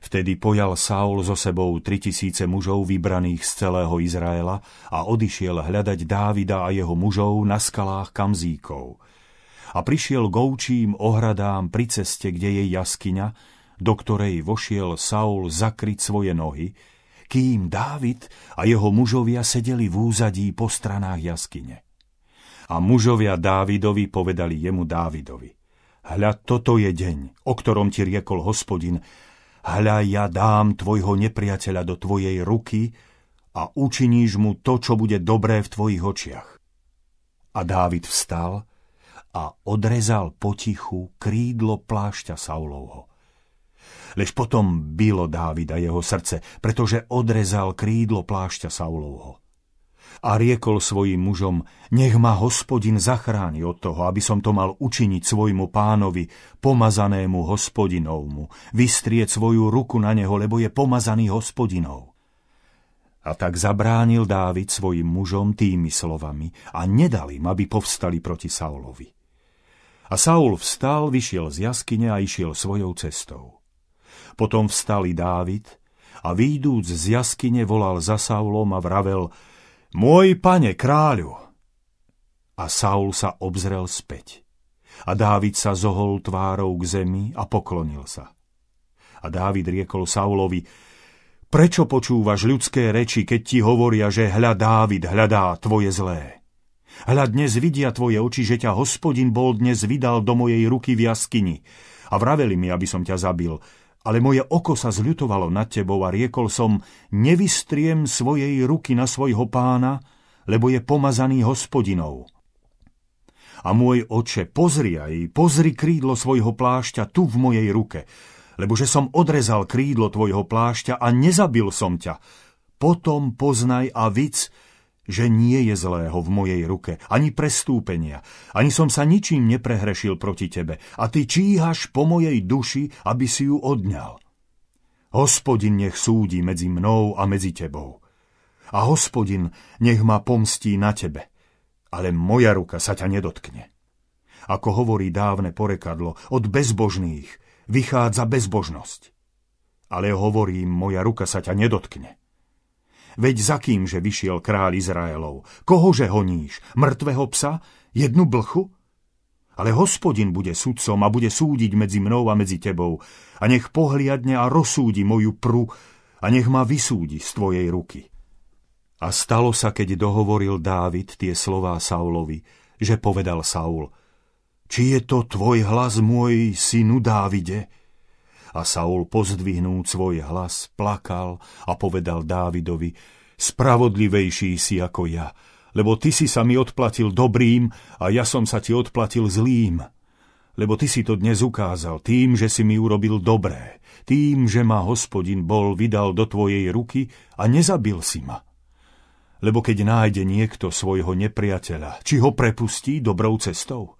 Vtedy pojal Saul so sebou tri tisíce mužov vybraných z celého Izraela a odišiel hľadať Dávida a jeho mužov na skalách Kamzíkov. A prišiel goučím ohradám pri ceste, kde je jaskyňa, do ktorej vošiel Saul zakryť svoje nohy, kým Dávid a jeho mužovia sedeli v úzadí po stranách jaskyne. A mužovia Dávidovi povedali jemu Dávidovi, hľa toto je deň, o ktorom ti riekol hospodin, hľa ja dám tvojho nepriateľa do tvojej ruky a učiníš mu to, čo bude dobré v tvojich očiach. A Dávid vstal a odrezal potichu krídlo plášťa Saulovho Lež potom bylo Dávida jeho srdce, pretože odrezal krídlo plášťa Saulovho. A riekol svojim mužom, nech ma hospodin zachráni od toho, aby som to mal učiniť svojmu pánovi, pomazanému hospodinovmu, vystrieť svoju ruku na neho, lebo je pomazaný hospodinov. A tak zabránil Dávid svojim mužom tými slovami a nedal im, aby povstali proti Saulovi. A Saul vstal, vyšiel z jaskyne a išiel svojou cestou. Potom vstali Dávid a výjdúc z jaskyne volal za Saulom a vravel Môj pane kráľu! A Saul sa obzrel späť. A Dávid sa zohol tvárou k zemi a poklonil sa. A Dávid riekol Saulovi, prečo počúvaš ľudské reči, keď ti hovoria, že hľa Dávid hľadá tvoje zlé? Hľa dnes vidia tvoje oči, že ťa hospodin bol dnes vydal do mojej ruky v jaskyni. A vraveli mi, aby som ťa zabil. Ale moje oko sa zľutovalo nad tebou a riekol som, nevystriem svojej ruky na svojho pána, lebo je pomazaný hospodinou. A môj oče, pozri aj, pozri krídlo svojho plášťa tu v mojej ruke, lebo že som odrezal krídlo tvojho plášťa a nezabil som ťa. Potom poznaj a vic, že nie je zlého v mojej ruke, ani prestúpenia, ani som sa ničím neprehrešil proti tebe a ty číhaš po mojej duši, aby si ju odňal. Hospodin nech súdi medzi mnou a medzi tebou. A hospodin nech ma pomstí na tebe ale moja ruka sa ťa nedotkne. Ako hovorí dávne porekadlo, od bezbožných vychádza bezbožnosť. Ale hovorím, moja ruka sa ťa nedotkne. Veď za kým, že vyšiel kráľ Izraelov? Kohože honíš? Mrtvého psa? Jednu blchu? Ale hospodin bude sudcom a bude súdiť medzi mnou a medzi tebou a nech pohliadne a rozsúdi moju pru a nech ma vysúdi z tvojej ruky. A stalo sa, keď dohovoril Dávid tie slová Saulovi, že povedal Saul, či je to tvoj hlas, môj synu Dávide? A Saul pozdvihnúc svoj hlas, plakal a povedal Dávidovi, spravodlivejší si ako ja, lebo ty si sa mi odplatil dobrým a ja som sa ti odplatil zlým. Lebo ty si to dnes ukázal tým, že si mi urobil dobré, tým, že ma hospodin bol vydal do tvojej ruky a nezabil si ma lebo keď nájde niekto svojho nepriateľa, či ho prepustí dobrou cestou?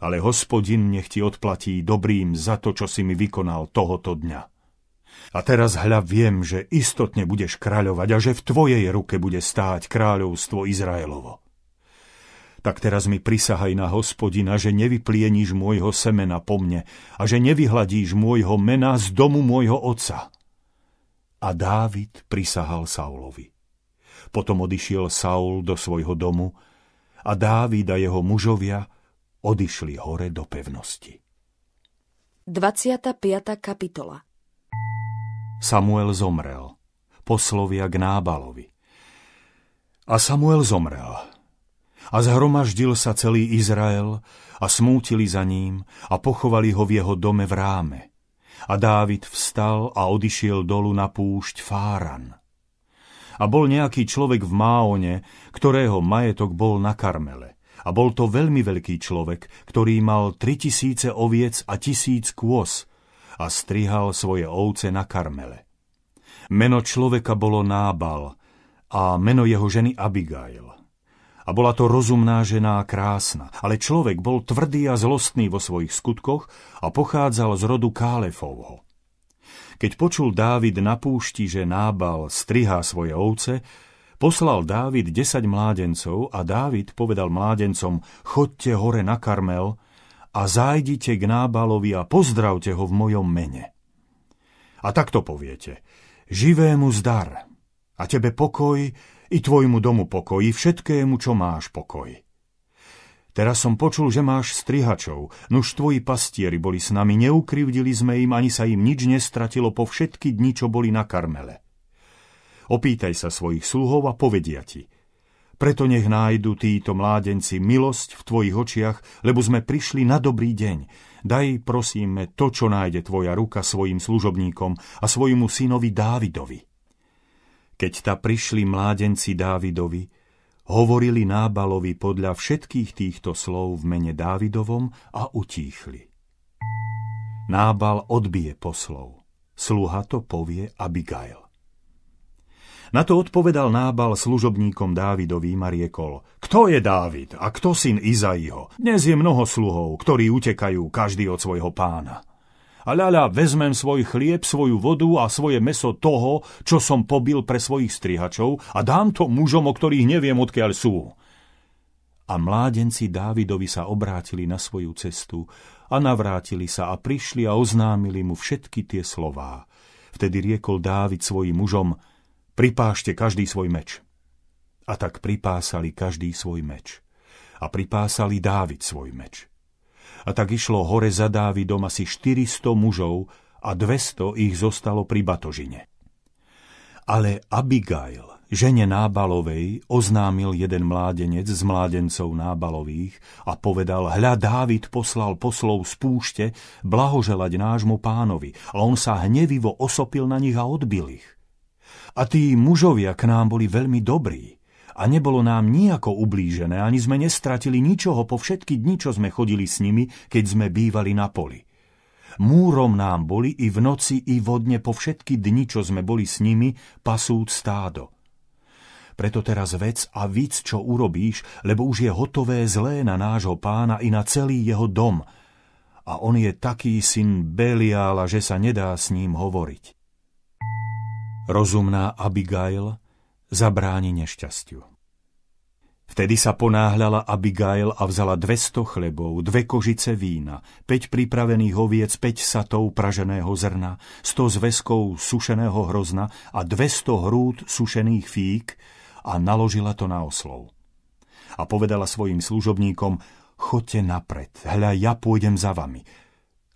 Ale hospodin nech ti odplatí dobrým za to, čo si mi vykonal tohoto dňa. A teraz hľa viem, že istotne budeš kráľovať a že v tvojej ruke bude stáť kráľovstvo Izraelovo. Tak teraz mi prisahaj na hospodina, že nevyplieníš môjho semena po mne a že nevyhladíš môjho mena z domu môjho otca. A Dávid prisahal Saulovi. Potom odišiel Saul do svojho domu a Dávid a jeho mužovia odišli hore do pevnosti. 25. kapitola Samuel zomrel. Poslovia k Nábalovi. A Samuel zomrel. A zhromaždil sa celý Izrael a smútili za ním a pochovali ho v jeho dome v ráme. A Dávid vstal a odišiel dolu na púšť Fáran a bol nejaký človek v Máone, ktorého majetok bol na Karmele. A bol to veľmi veľký človek, ktorý mal tri tisíce oviec a tisíc kôz a strihal svoje ovce na Karmele. Meno človeka bolo Nábal a meno jeho ženy Abigail. A bola to rozumná žena a krásna, ale človek bol tvrdý a zlostný vo svojich skutkoch a pochádzal z rodu Kálefovho. Keď počul Dávid na púšti, že Nábal strihá svoje ovce, poslal Dávid desať mládencov a Dávid povedal mládencom, chodte hore na Karmel a zájdite k Nábalovi a pozdravte ho v mojom mene. A takto poviete, živému zdar a tebe pokoj i tvojmu domu pokoj, i všetkému, čo máš pokoj. Teraz som počul, že máš strihačov, nuž tvoji pastieri boli s nami, neukrivdili sme im, ani sa im nič nestratilo po všetky dni, čo boli na Karmele. Opýtaj sa svojich sluhov a povedia ti. Preto nech nájdu títo mládenci milosť v tvojich očiach, lebo sme prišli na dobrý deň. Daj, prosíme, to, čo nájde tvoja ruka svojim služobníkom a svojmu synovi Dávidovi. Keď ta prišli mládenci Dávidovi, hovorili Nábalovi podľa všetkých týchto slov v mene Dávidovom a utíchli. Nábal odbije poslov. Sluha to povie Abigail. Na to odpovedal Nábal služobníkom Dávidovým a riekol, kto je Dávid a kto syn Izaiho? Dnes je mnoho sluhov, ktorí utekajú každý od svojho pána. A ľaľa, vezmem svoj chlieb, svoju vodu a svoje meso toho, čo som pobil pre svojich strihačov a dám to mužom, o ktorých neviem, odkiaľ sú. A mládenci Dávidovi sa obrátili na svoju cestu a navrátili sa a prišli a oznámili mu všetky tie slová. Vtedy riekol Dávid svojim mužom, pripášte každý svoj meč. A tak pripásali každý svoj meč. A pripásali Dávid svoj meč. A tak išlo hore za Dávidom asi 400 mužov a 200 ich zostalo pri batožine. Ale Abigail, žene Nábalovej, oznámil jeden mládenec z mládencov Nábalových a povedal, hľa Dávid poslal poslov z púšte blahoželať nášmu pánovi a on sa hnevivo osopil na nich a odbil ich. A tí mužovia k nám boli veľmi dobrí a nebolo nám nijako ublížené, ani sme nestratili ničoho po všetky dni, čo sme chodili s nimi, keď sme bývali na poli. Múrom nám boli i v noci, i vodne po všetky dni, čo sme boli s nimi, pasúc stádo. Preto teraz vec a víc, čo urobíš, lebo už je hotové zlé na nášho pána i na celý jeho dom. A on je taký syn Beliála, že sa nedá s ním hovoriť. Rozumná Abigail zabráni nešťastiu. Vtedy sa ponáhľala Abigail a vzala 200 chlebov, dve kožice vína, 5 pripravených oviec, 5 satov praženého zrna, 100 zväzkov sušeného hrozna a 200 hrúd sušených fík a naložila to na oslov. A povedala svojim služobníkom, chodte napred, hľa ja pôjdem za vami.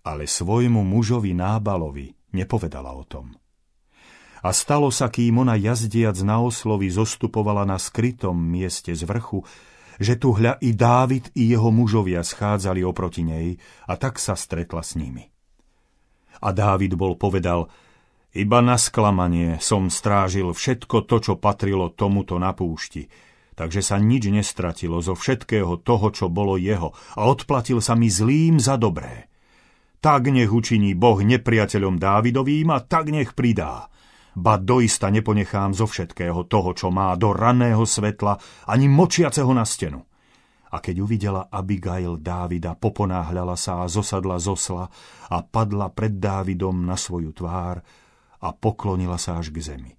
Ale svojmu mužovi Nábalovi nepovedala o tom. A stalo sa, kým ona jazdiac na oslovi zostupovala na skrytom mieste z vrchu, že tu hľa i Dávid i jeho mužovia schádzali oproti nej a tak sa stretla s nimi. A Dávid bol povedal, iba na sklamanie som strážil všetko to, čo patrilo tomuto na púšti, takže sa nič nestratilo zo všetkého toho, čo bolo jeho a odplatil sa mi zlým za dobré. Tak nech učiní Boh nepriateľom Dávidovým a tak nech pridá ba doista neponechám zo všetkého toho, čo má do raného svetla, ani močiaceho na stenu. A keď uvidela Abigail Dávida, poponáhľala sa a zosadla z osla a padla pred Dávidom na svoju tvár a poklonila sa až k zemi.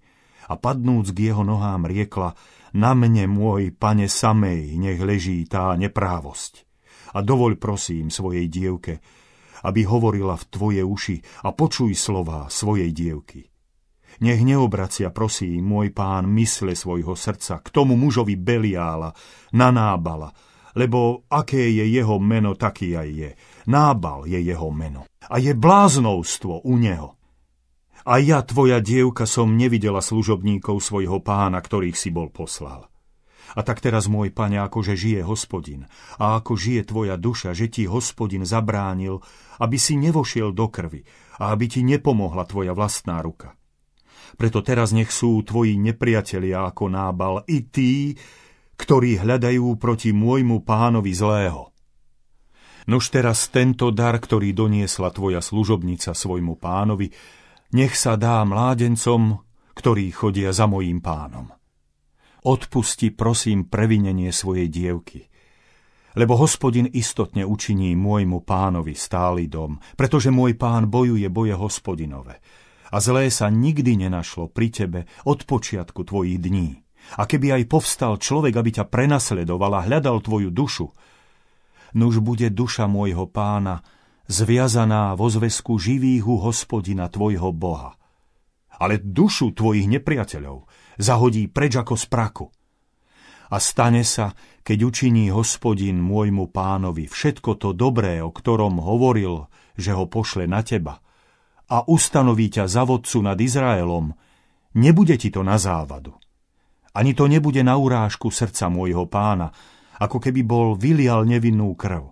A padnúc k jeho nohám riekla, na mne, môj pane samej, nech leží tá neprávosť. A dovoľ prosím svojej dievke, aby hovorila v tvoje uši a počuj slová svojej dievky. Nech neobracia, prosím, môj pán, mysle svojho srdca k tomu mužovi Beliála, na Nábala, lebo aké je jeho meno, taký aj je. Nábal je jeho meno. A je bláznovstvo u neho. A ja, tvoja dievka, som nevidela služobníkov svojho pána, ktorých si bol poslal. A tak teraz, môj pane, akože žije hospodin a ako žije tvoja duša, že ti hospodin zabránil, aby si nevošiel do krvi a aby ti nepomohla tvoja vlastná ruka. Preto teraz nech sú tvoji nepriatelia ako nábal i tí, ktorí hľadajú proti môjmu pánovi zlého. Nož teraz tento dar, ktorý doniesla tvoja služobnica svojmu pánovi, nech sa dá mládencom, ktorí chodia za mojím pánom. Odpusti, prosím, previnenie svojej dievky, lebo hospodin istotne učiní môjmu pánovi stály dom, pretože môj pán bojuje boje hospodinové a zlé sa nikdy nenašlo pri tebe od počiatku tvojich dní. A keby aj povstal človek, aby ťa prenasledoval a hľadal tvoju dušu, nuž bude duša môjho pána zviazaná vo zväzku živých u hospodina tvojho Boha. Ale dušu tvojich nepriateľov zahodí preč ako z praku. A stane sa, keď učiní hospodin môjmu pánovi všetko to dobré, o ktorom hovoril, že ho pošle na teba – a ustanoví ťa za vodcu nad Izraelom, nebude ti to na závadu. Ani to nebude na urážku srdca môjho pána, ako keby bol vylial nevinnú krv.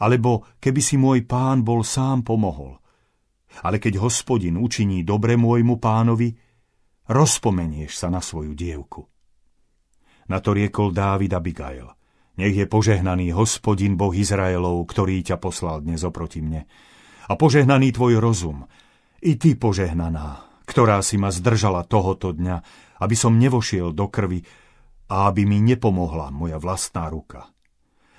Alebo keby si môj pán bol sám pomohol. Ale keď hospodin učiní dobre môjmu pánovi, rozpomenieš sa na svoju dievku. Na to riekol Dávid Abigail. Nech je požehnaný hospodin Boh Izraelov, ktorý ťa poslal dnes oproti mne a požehnaný tvoj rozum. I ty požehnaná, ktorá si ma zdržala tohoto dňa, aby som nevošiel do krvi a aby mi nepomohla moja vlastná ruka.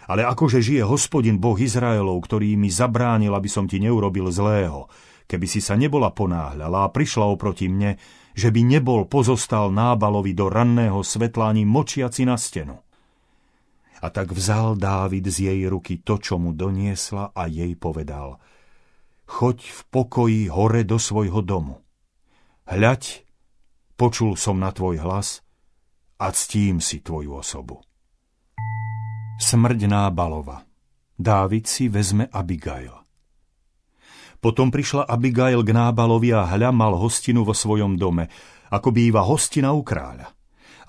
Ale akože žije hospodin Boh Izraelov, ktorý mi zabránil, aby som ti neurobil zlého, keby si sa nebola ponáhľala a prišla oproti mne, že by nebol pozostal nábalovi do ranného svetla ani močiaci na stenu. A tak vzal Dávid z jej ruky to, čo mu doniesla a jej povedal – choď v pokoji hore do svojho domu. Hľaď, počul som na tvoj hlas a ctím si tvoju osobu. Smrť Nábalova Dávid si vezme Abigail. Potom prišla Abigail k Nábalovi a hľa mal hostinu vo svojom dome, ako býva hostina u kráľa.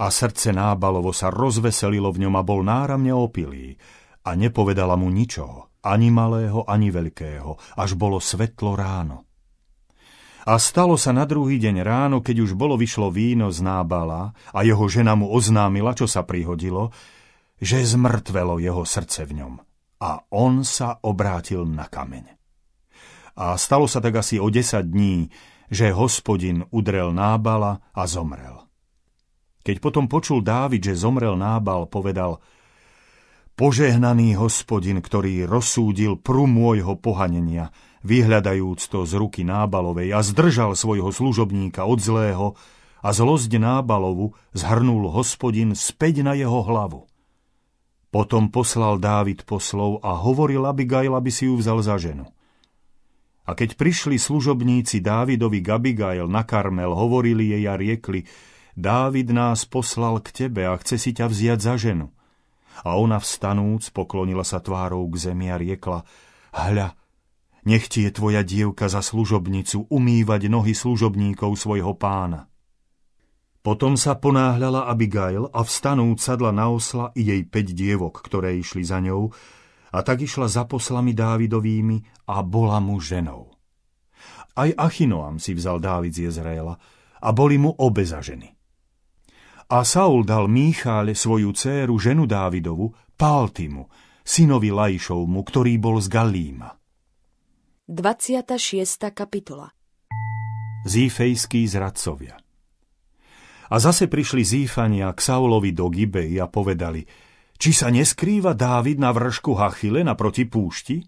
A srdce Nábalovo sa rozveselilo v ňom a bol náramne opilý a nepovedala mu ničoho, ani malého, ani veľkého, až bolo svetlo ráno. A stalo sa na druhý deň ráno, keď už bolo vyšlo víno z Nábala a jeho žena mu oznámila, čo sa prihodilo, že zmrtvelo jeho srdce v ňom a on sa obrátil na kameň. A stalo sa tak asi o desať dní, že hospodin udrel Nábala a zomrel. Keď potom počul Dávid, že zomrel Nábal, povedal Požehnaný hospodin, ktorý rozsúdil pru môjho pohanenia, vyhľadajúc to z ruky Nábalovej a zdržal svojho služobníka od zlého a zlosť Nábalovu zhrnul hospodin späť na jeho hlavu. Potom poslal Dávid poslov a hovoril Abigail, aby si ju vzal za ženu. A keď prišli služobníci Dávidovi Gabigail na Karmel, hovorili jej a riekli, Dávid nás poslal k tebe a chce si ťa vziať za ženu. A ona vstanúc poklonila sa tvárou k zemi a riekla, hľa, nech ti je tvoja dievka za služobnicu umývať nohy služobníkov svojho pána. Potom sa ponáhľala Abigail a vstanúc sadla na osla i jej päť dievok, ktoré išli za ňou, a tak išla za poslami Dávidovými a bola mu ženou. Aj Achinoam si vzal Dávid z Jezraela a boli mu obe za ženy. A Saul dal Míchále svoju dceru, ženu Dávidovu, Paltimu, synovi Lajšovmu, ktorý bol z Galíma. 26. kapitola Zífejskí zradcovia A zase prišli Zífania k Saulovi do Gibei a povedali – či sa neskrýva Dávid na vršku Hachile naproti púšti?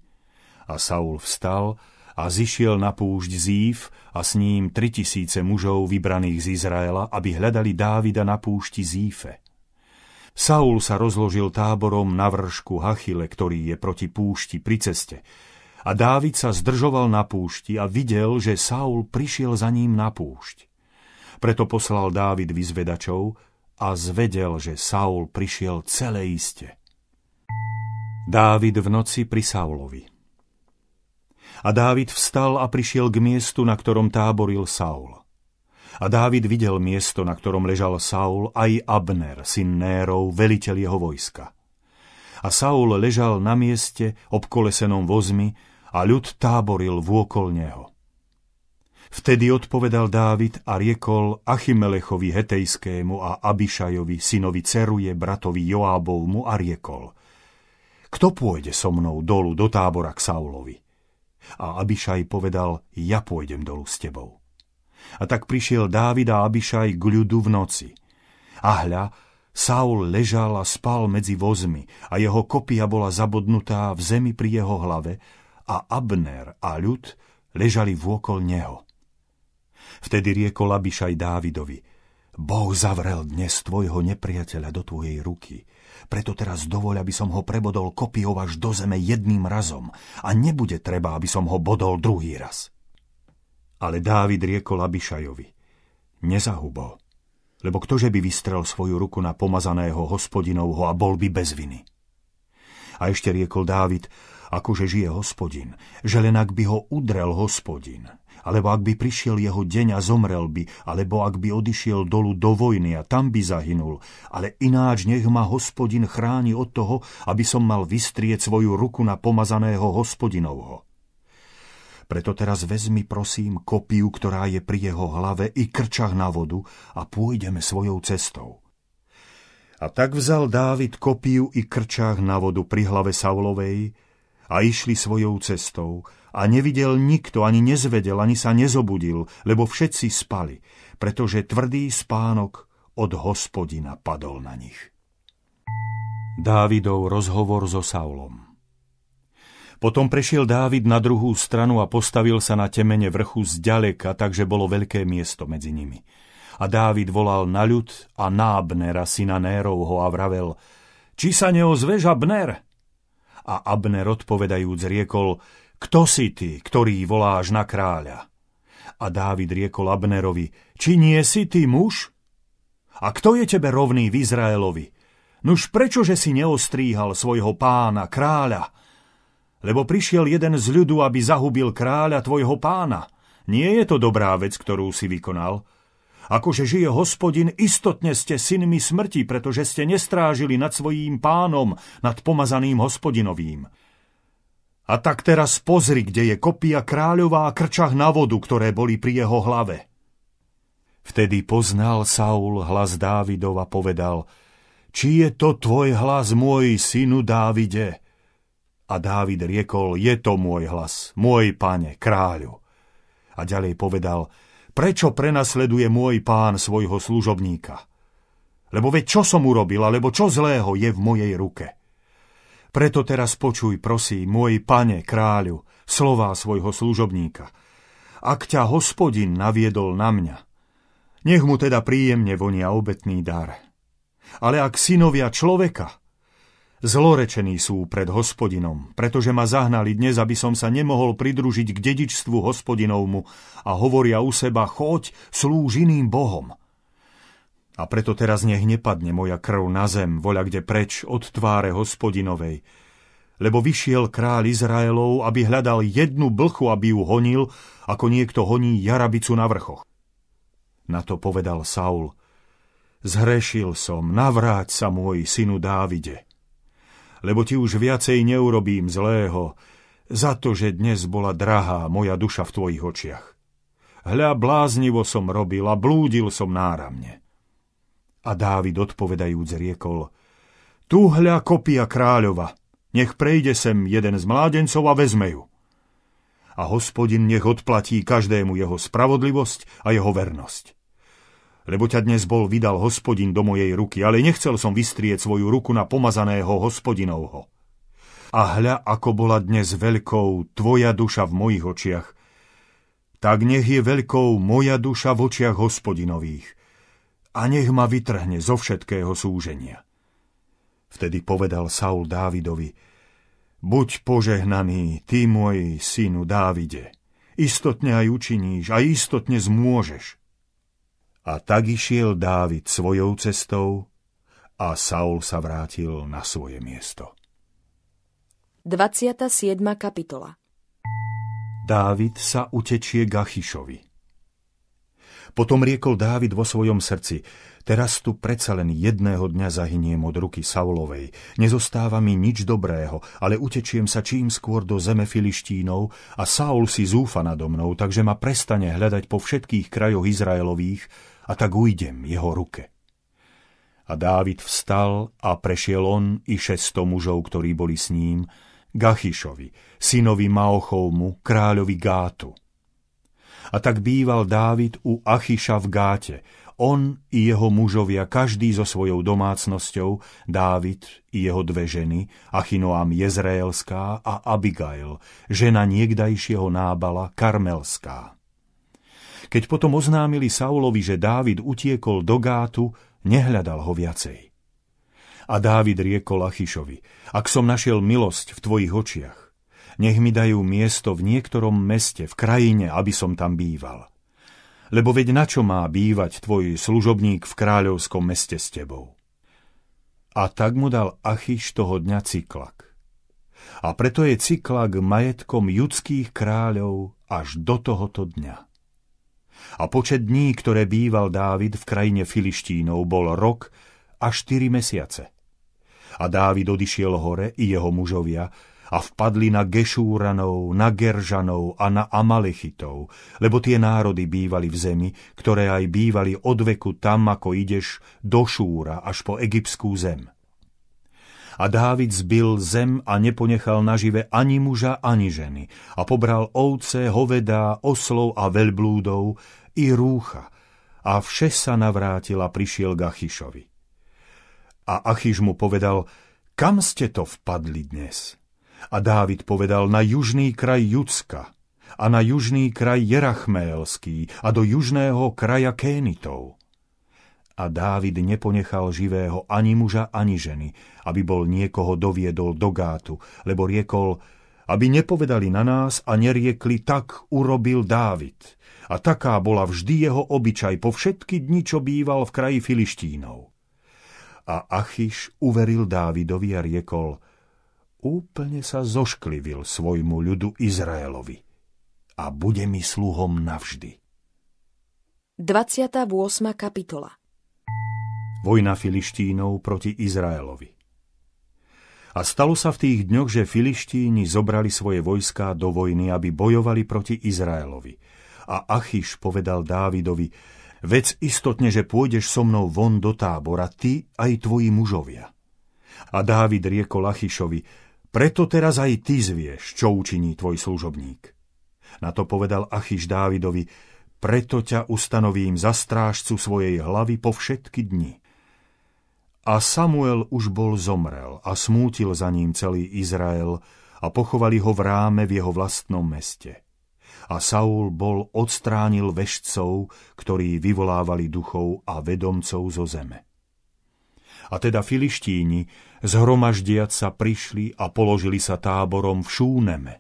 A Saul vstal a zišiel na púšť Zív a s ním tri tisíce mužov vybraných z Izraela, aby hľadali Dávida na púšti Zífe. Saul sa rozložil táborom na vršku Hachile, ktorý je proti púšti pri ceste. A Dávid sa zdržoval na púšti a videl, že Saul prišiel za ním na púšť. Preto poslal Dávid vyzvedačov, a zvedel, že Saul prišiel celé iste. Dávid v noci pri Saulovi. A Dávid vstal a prišiel k miestu, na ktorom táboril Saul. A Dávid videl miesto, na ktorom ležal Saul, aj Abner, syn Nérov, veliteľ jeho vojska. A Saul ležal na mieste, obkolesenom vozmi, a ľud táboril vôkol neho. Vtedy odpovedal Dávid a riekol Achimelechovi Hetejskému a Abišajovi, synovi Ceruje, bratovi Joábovmu a riekol Kto pôjde so mnou dolu do tábora k Saulovi? A Abišaj povedal, ja pôjdem dolu s tebou. A tak prišiel Dávid a Abišaj k ľudu v noci. A hľa, Saul ležal a spal medzi vozmi a jeho kopia bola zabodnutá v zemi pri jeho hlave a Abner a ľud ležali vôkol neho. Vtedy riekol Abišaj Dávidovi, Boh zavrel dnes tvojho nepriateľa do tvojej ruky. Preto teraz dovoľ, aby som ho prebodol kopiou až do zeme jedným razom a nebude treba, aby som ho bodol druhý raz. Ale Dávid riekol Abišajovi, nezahubo, lebo ktože by vystrel svoju ruku na pomazaného hospodinovho a bol by bez viny. A ešte riekol Dávid, akože žije hospodin, že len ak by ho udrel hospodin, alebo ak by prišiel jeho deň a zomrel by, alebo ak by odišiel dolu do vojny a tam by zahynul, ale ináč nech ma hospodin chráni od toho, aby som mal vystrieť svoju ruku na pomazaného hospodinovho. Preto teraz vezmi prosím kopiu, ktorá je pri jeho hlave i krčach na vodu a pôjdeme svojou cestou. A tak vzal Dávid kopiu i krčách na vodu pri hlave Saulovej a išli svojou cestou a nevidel nikto, ani nezvedel, ani sa nezobudil, lebo všetci spali, pretože tvrdý spánok od hospodina padol na nich. Dávidov rozhovor so Saulom Potom prešiel Dávid na druhú stranu a postavil sa na temene vrchu zďaleka, takže bolo veľké miesto medzi nimi. A Dávid volal na ľud a na Abnera, syna Nérovho a vravel, či sa neozveš, Abner? A Abner odpovedajúc riekol, kto si ty, ktorý voláš na kráľa? A Dávid riekol Abnerovi, či nie si ty muž? A kto je tebe rovný v Izraelovi? Nuž prečože si neostríhal svojho pána, kráľa? Lebo prišiel jeden z ľudu, aby zahubil kráľa tvojho pána. Nie je to dobrá vec, ktorú si vykonal. Akože žije hospodin, istotne ste synmi smrti, pretože ste nestrážili nad svojím pánom, nad pomazaným hospodinovým. A tak teraz pozri, kde je kopia kráľová a krčach na vodu, ktoré boli pri jeho hlave. Vtedy poznal Saul hlas Dávidov a povedal, či je to tvoj hlas, môj synu Dávide? A Dávid riekol, je to môj hlas, môj pane, kráľu. A ďalej povedal, prečo prenasleduje môj pán svojho služobníka? Lebo veď čo som urobil, alebo čo zlého je v mojej ruke? Preto teraz počuj, prosím, môj pane, kráľu, slová svojho služobníka. Ak ťa hospodin naviedol na mňa, nech mu teda príjemne vonia obetný dar. Ale ak synovia človeka, Zlorečení sú pred hospodinom, pretože ma zahnali dnes, aby som sa nemohol pridružiť k dedičstvu hospodinovmu a hovoria u seba, choď, slúž iným bohom. A preto teraz nech nepadne moja krv na zem, voľa kde preč od tváre hospodinovej. Lebo vyšiel kráľ Izraelov, aby hľadal jednu blchu, aby ju honil, ako niekto honí jarabicu na vrchoch. Na to povedal Saul, zhrešil som, navráť sa môj synu Dávide lebo ti už viacej neurobím zlého, za to, že dnes bola drahá moja duša v tvojich očiach. Hľa, bláznivo som robil a blúdil som náramne. A Dávid odpovedajúc riekol, tu hľa kopia kráľova, nech prejde sem jeden z mládencov a vezme ju. A hospodin nech odplatí každému jeho spravodlivosť a jeho vernosť lebo ťa dnes bol vydal hospodin do mojej ruky, ale nechcel som vystrieť svoju ruku na pomazaného hospodinovho. A hľa, ako bola dnes veľkou tvoja duša v mojich očiach, tak nech je veľkou moja duša v očiach hospodinových a nech ma vytrhne zo všetkého súženia. Vtedy povedal Saul Dávidovi, buď požehnaný, ty môj synu Dávide, istotne aj učiníš a istotne zmôžeš. A tak išiel Dávid svojou cestou a Saul sa vrátil na svoje miesto. 27. kapitola Dávid sa utečie Gachišovi. Potom riekol Dávid vo svojom srdci, teraz tu predsa len jedného dňa zahyniem od ruky Saulovej. Nezostáva mi nič dobrého, ale utečiem sa čím skôr do zeme Filištínov a Saul si zúfa nado mnou, takže ma prestane hľadať po všetkých krajoch Izraelových a tak ujdem jeho ruke. A Dávid vstal a prešiel on i šesto mužov, ktorí boli s ním, Gachišovi, synovi Maochovmu, kráľovi Gátu. A tak býval Dávid u Achiša v Gáte, on i jeho mužovia, každý so svojou domácnosťou, Dávid i jeho dve ženy, Achinoam Jezraelská a Abigail, žena niekdajšieho nábala Karmelská. Keď potom oznámili Saulovi, že Dávid utiekol do Gátu, nehľadal ho viacej. A Dávid riekol Achišovi, ak som našiel milosť v tvojich očiach, nech mi dajú miesto v niektorom meste, v krajine, aby som tam býval. Lebo veď na čo má bývať tvoj služobník v kráľovskom meste s tebou? A tak mu dal Achiš toho dňa Cyklak. A preto je Cyklak majetkom judských kráľov až do tohoto dňa. A počet dní, ktoré býval Dávid v krajine Filištínov, bol rok a štyri mesiace. A Dávid odišiel hore i jeho mužovia a vpadli na Gešúranov, na Geržanov a na Amalechitov, lebo tie národy bývali v zemi, ktoré aj bývali od veku tam, ako ideš do Šúra až po egyptskú zem. A Dávid zbil zem a neponechal nažive ani muža, ani ženy. A pobral ovce, hovedá, oslov a veľblúdov i rúcha. A vše sa navrátil a prišiel k Achišovi. A Achiš mu povedal, kam ste to vpadli dnes? A Dávid povedal, na južný kraj Judska a na južný kraj Jerachmélský a do južného kraja Kénitov a Dávid neponechal živého ani muža, ani ženy, aby bol niekoho doviedol do gátu, lebo riekol, aby nepovedali na nás a neriekli, tak urobil Dávid. A taká bola vždy jeho obyčaj po všetky dni, čo býval v kraji Filištínov. A Achiš uveril Dávidovi a riekol, úplne sa zošklivil svojmu ľudu Izraelovi a bude mi sluhom navždy. 28. kapitola Vojna Filištínov proti Izraelovi A stalo sa v tých dňoch, že Filištíni zobrali svoje vojská do vojny, aby bojovali proti Izraelovi. A Achiš povedal Dávidovi, Vec istotne, že pôjdeš so mnou von do tábora, ty aj tvoji mužovia. A Dávid riekol Achišovi, preto teraz aj ty zvieš, čo učiní tvoj služobník. Na to povedal Achiš Dávidovi, preto ťa ustanovím za strážcu svojej hlavy po všetky dni. A Samuel už bol zomrel a smútil za ním celý Izrael a pochovali ho v ráme v jeho vlastnom meste a Saul bol odstránil vešcov, ktorí vyvolávali duchov a vedomcov zo zeme. A teda filištíni, zhromaždiac sa prišli a položili sa táborom v Šúneme.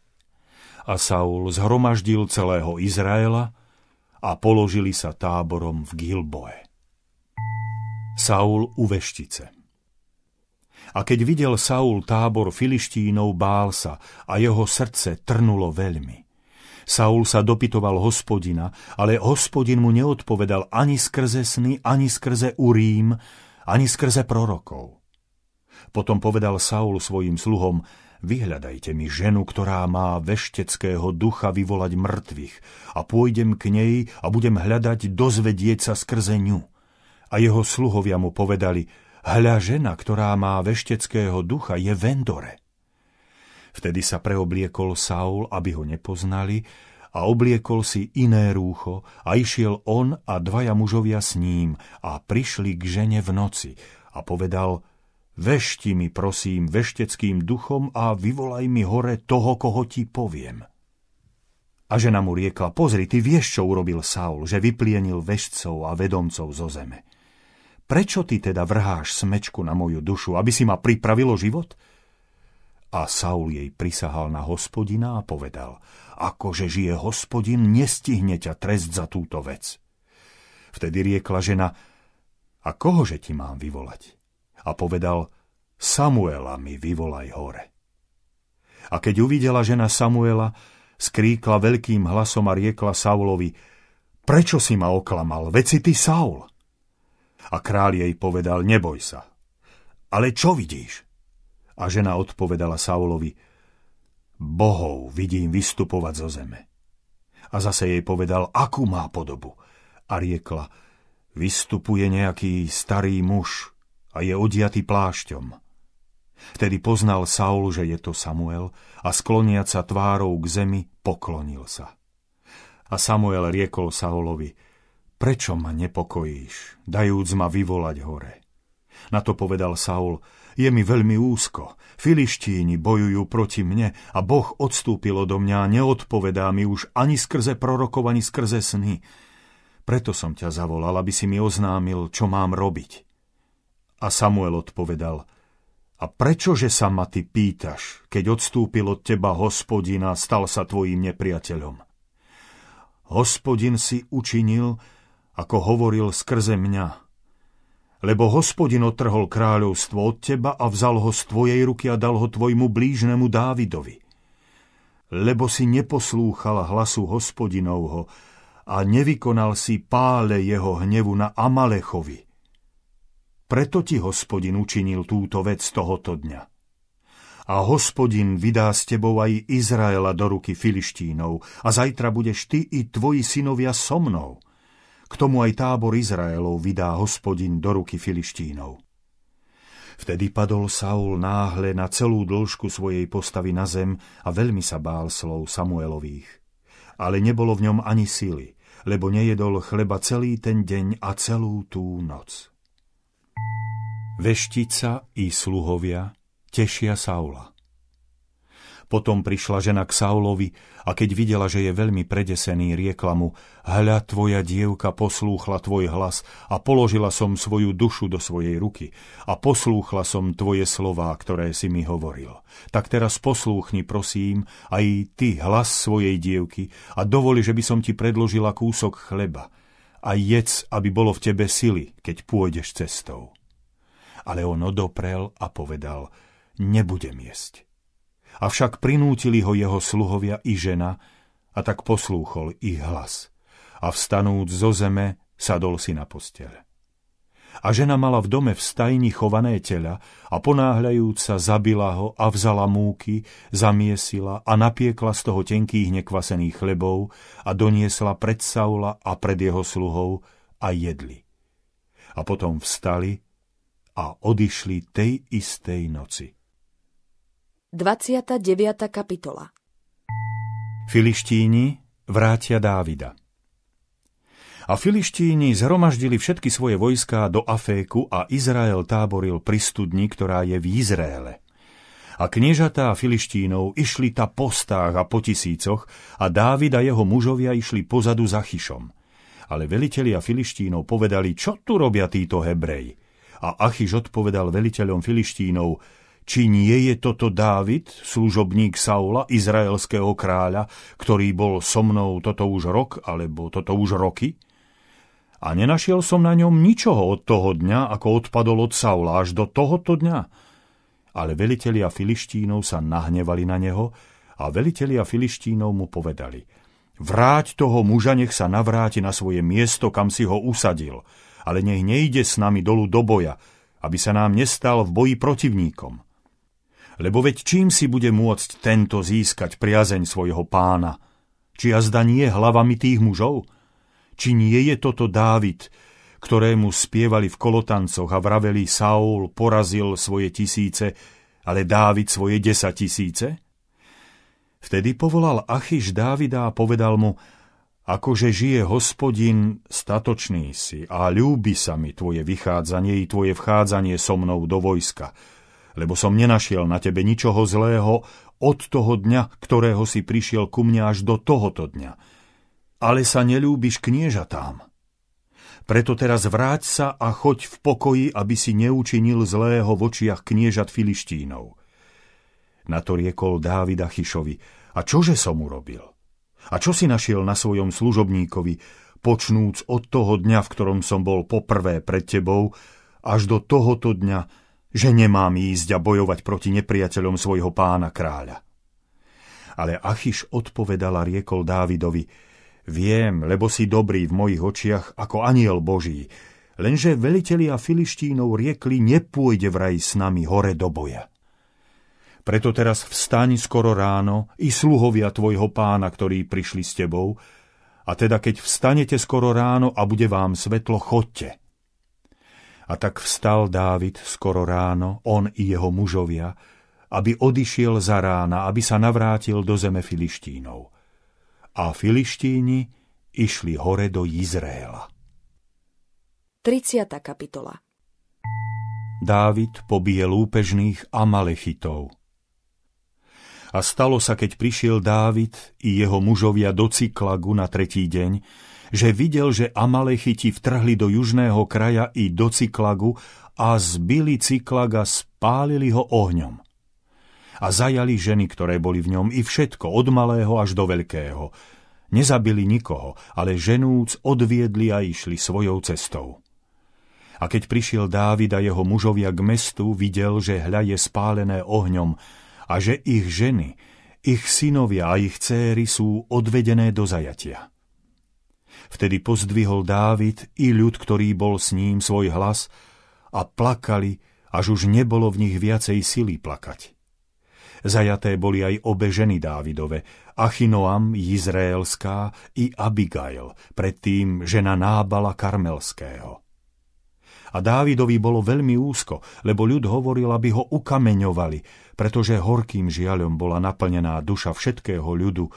A Saul zhromaždil celého Izraela a položili sa táborom v Gilboe. Saul u veštice a keď videl Saul tábor filištínov, bál sa a jeho srdce trnulo veľmi. Saul sa dopytoval hospodina, ale hospodin mu neodpovedal ani skrze sny, ani skrze urím, ani skrze prorokov. Potom povedal Saul svojim sluhom, vyhľadajte mi ženu, ktorá má vešteckého ducha vyvolať mŕtvych a pôjdem k nej a budem hľadať dozvedieť sa skrze ňu. A jeho sluhovia mu povedali, hľa žena, ktorá má vešteckého ducha, je vendore. Vtedy sa preobliekol Saul, aby ho nepoznali, a obliekol si iné rúcho a išiel on a dvaja mužovia s ním a prišli k žene v noci a povedal, vešti mi prosím vešteckým duchom a vyvolaj mi hore toho, koho ti poviem. A žena mu riekla, pozri, ty vieš, čo urobil Saul, že vyplienil veštcov a vedomcov zo zeme. Prečo ty teda vrháš smečku na moju dušu, aby si ma pripravilo život? A Saul jej prisahal na hospodina a povedal, akože žije hospodin, nestihne ťa trest za túto vec. Vtedy riekla žena, a kohože ti mám vyvolať? A povedal, Samuela mi vyvolaj hore. A keď uvidela žena Samuela, skríkla veľkým hlasom a riekla Saulovi, prečo si ma oklamal, veci ty Saul? A kráľ jej povedal, neboj sa. Ale čo vidíš? A žena odpovedala Saulovi, bohov vidím vystupovať zo zeme. A zase jej povedal, akú má podobu. A riekla, vystupuje nejaký starý muž a je odiatý plášťom. Vtedy poznal Saul, že je to Samuel a skloniac sa tvárou k zemi, poklonil sa. A Samuel riekol Saulovi, prečo ma nepokojíš, dajúc ma vyvolať hore? Na to povedal Saul, je mi veľmi úzko. Filištíni bojujú proti mne a Boh odstúpil odo mňa a neodpovedá mi už ani skrze prorokov, ani skrze sny. Preto som ťa zavolal, aby si mi oznámil, čo mám robiť. A Samuel odpovedal, a prečože sa ma ty pýtaš, keď odstúpil od teba hospodin a stal sa tvojim nepriateľom? Hospodin si učinil, ako hovoril skrze mňa, lebo hospodin otrhol kráľovstvo od teba a vzal ho z tvojej ruky a dal ho tvojmu blížnemu Dávidovi. Lebo si neposlúchal hlasu hospodinovho a nevykonal si pále jeho hnevu na Amalechovi. Preto ti hospodin učinil túto vec tohoto dňa. A hospodin vydá s tebou aj Izraela do ruky Filištínov a zajtra budeš ty i tvoji synovia so mnou – k tomu aj tábor Izraelov vydá hospodin do ruky Filištínov. Vtedy padol Saul náhle na celú dĺžku svojej postavy na zem a veľmi sa bál slov Samuelových. Ale nebolo v ňom ani sily, lebo nejedol chleba celý ten deň a celú tú noc. Veštica i sluhovia tešia Saula. Potom prišla žena k Saulovi a keď videla, že je veľmi predesený, riekla mu, hľa tvoja dievka poslúchla tvoj hlas a položila som svoju dušu do svojej ruky a poslúchla som tvoje slová, ktoré si mi hovoril. Tak teraz poslúchni, prosím, aj ty hlas svojej dievky a dovoli, že by som ti predložila kúsok chleba a jedz, aby bolo v tebe sily, keď pôjdeš cestou. Ale on odoprel a povedal, nebudem jesť avšak prinútili ho jeho sluhovia i žena, a tak poslúchol ich hlas. A vstanúc zo zeme, sadol si na postele. A žena mala v dome v stajni chované tela a ponáhľajúc sa zabila ho a vzala múky, zamiesila a napiekla z toho tenkých nekvasených chlebov a doniesla pred Saula a pred jeho sluhov a jedli. A potom vstali a odišli tej istej noci. 29. kapitola Filištíni vrátia Dávida. A Filištíni zhromaždili všetky svoje vojská do Aféku a Izrael táboril pri studni, ktorá je v Izraele. A kniežatá Filištínov išli ta po stách a po tisícoch a Dávid a jeho mužovia išli pozadu za Chyšom. Ale velitelia Filištínov povedali, čo tu robia títo Hebreji? A Achyš odpovedal veliteľom Filištínov, či nie je toto Dávid, služobník Saula, izraelského kráľa, ktorý bol so mnou toto už rok, alebo toto už roky? A nenašiel som na ňom ničoho od toho dňa, ako odpadol od Saula až do tohoto dňa. Ale velitelia Filištínov sa nahnevali na neho a velitelia Filištínov mu povedali Vráť toho muža, nech sa navráti na svoje miesto, kam si ho usadil, ale nech nejde s nami dolu do boja, aby sa nám nestal v boji protivníkom. Lebo veď čím si bude môcť tento získať priazeň svojho pána? Či jazda nie hlavami tých mužov? Či nie je toto Dávid, ktorému spievali v kolotancoch a vraveli Saul porazil svoje tisíce, ale Dávid svoje desatisíce? Vtedy povolal Achyš Dávida a povedal mu, akože žije hospodin, statočný si a ľúbi sa mi tvoje vychádzanie i tvoje vchádzanie so mnou do vojska, lebo som nenašiel na tebe ničoho zlého od toho dňa, ktorého si prišiel ku mne až do tohoto dňa ale sa nelúbiš kniežatám. Preto teraz vráť sa a choď v pokoji, aby si neučinil zlého v očiach kniežat Filištínov. Na to riekol Dávida Chyšovi, a čože som urobil? A čo si našiel na svojom služobníkovi, počnúc od toho dňa, v ktorom som bol poprvé pred tebou, až do tohoto dňa, že nemám ísť a bojovať proti nepriateľom svojho pána kráľa. Ale Achyš odpovedala riekol Dávidovi, Viem, lebo si dobrý v mojich očiach ako aniel Boží. Lenže velitelia Filištínov riekli, nepôjde vraj s nami hore do boja. Preto teraz vstaň skoro ráno i sluhovia tvojho pána, ktorí prišli s tebou, a teda keď vstanete skoro ráno a bude vám svetlo, chodte. A tak vstal Dávid skoro ráno, on i jeho mužovia, aby odišiel za rána, aby sa navrátil do zeme Filištínov a Filištíni išli hore do Izraela. 30. kapitola Dávid pobije lúpežných Amalechitov. A stalo sa, keď prišiel Dávid i jeho mužovia do Cyklagu na tretí deň, že videl, že Amalechiti vtrhli do južného kraja i do Cyklagu a zbili Cyklag a spálili ho ohňom a zajali ženy, ktoré boli v ňom, i všetko, od malého až do veľkého. Nezabili nikoho, ale ženúc odviedli a išli svojou cestou. A keď prišiel Dávid a jeho mužovia k mestu, videl, že hľa je spálené ohňom a že ich ženy, ich synovia a ich céry sú odvedené do zajatia. Vtedy pozdvihol Dávid i ľud, ktorý bol s ním, svoj hlas a plakali, až už nebolo v nich viacej sily plakať. Zajaté boli aj obe ženy Dávidove, Achinoam Izraelská i Abigail, predtým žena Nábala Karmelského. A Dávidovi bolo veľmi úzko, lebo ľud hovoril, aby ho ukameňovali, pretože horkým žiaľom bola naplnená duša všetkého ľudu,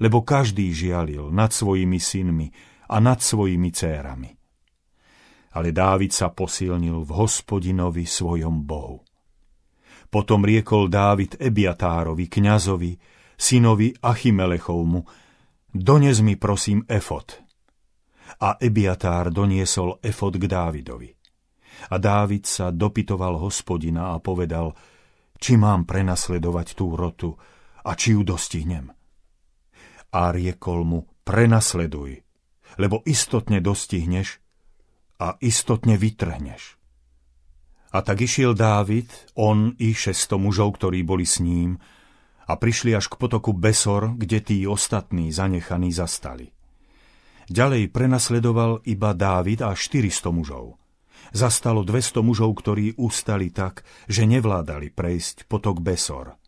lebo každý žialil nad svojimi synmi a nad svojimi cérami. Ale Dávid sa posilnil v hospodinovi svojom Bohu. Potom riekol Dávid Ebiatárovi, kňazovi, synovi Achimelechovmu, dones mi prosím efot. A Ebiatár doniesol efot k Dávidovi. A Dávid sa dopytoval hospodina a povedal, či mám prenasledovať tú rotu a či ju dostihnem. A riekol mu, prenasleduj, lebo istotne dostihneš a istotne vytrhneš. A tak išiel Dávid, on i šesto mužov, ktorí boli s ním, a prišli až k potoku Besor, kde tí ostatní zanechaní zastali. Ďalej prenasledoval iba Dávid a 400 mužov. Zastalo 200 mužov, ktorí ustali tak, že nevládali prejsť potok Besor.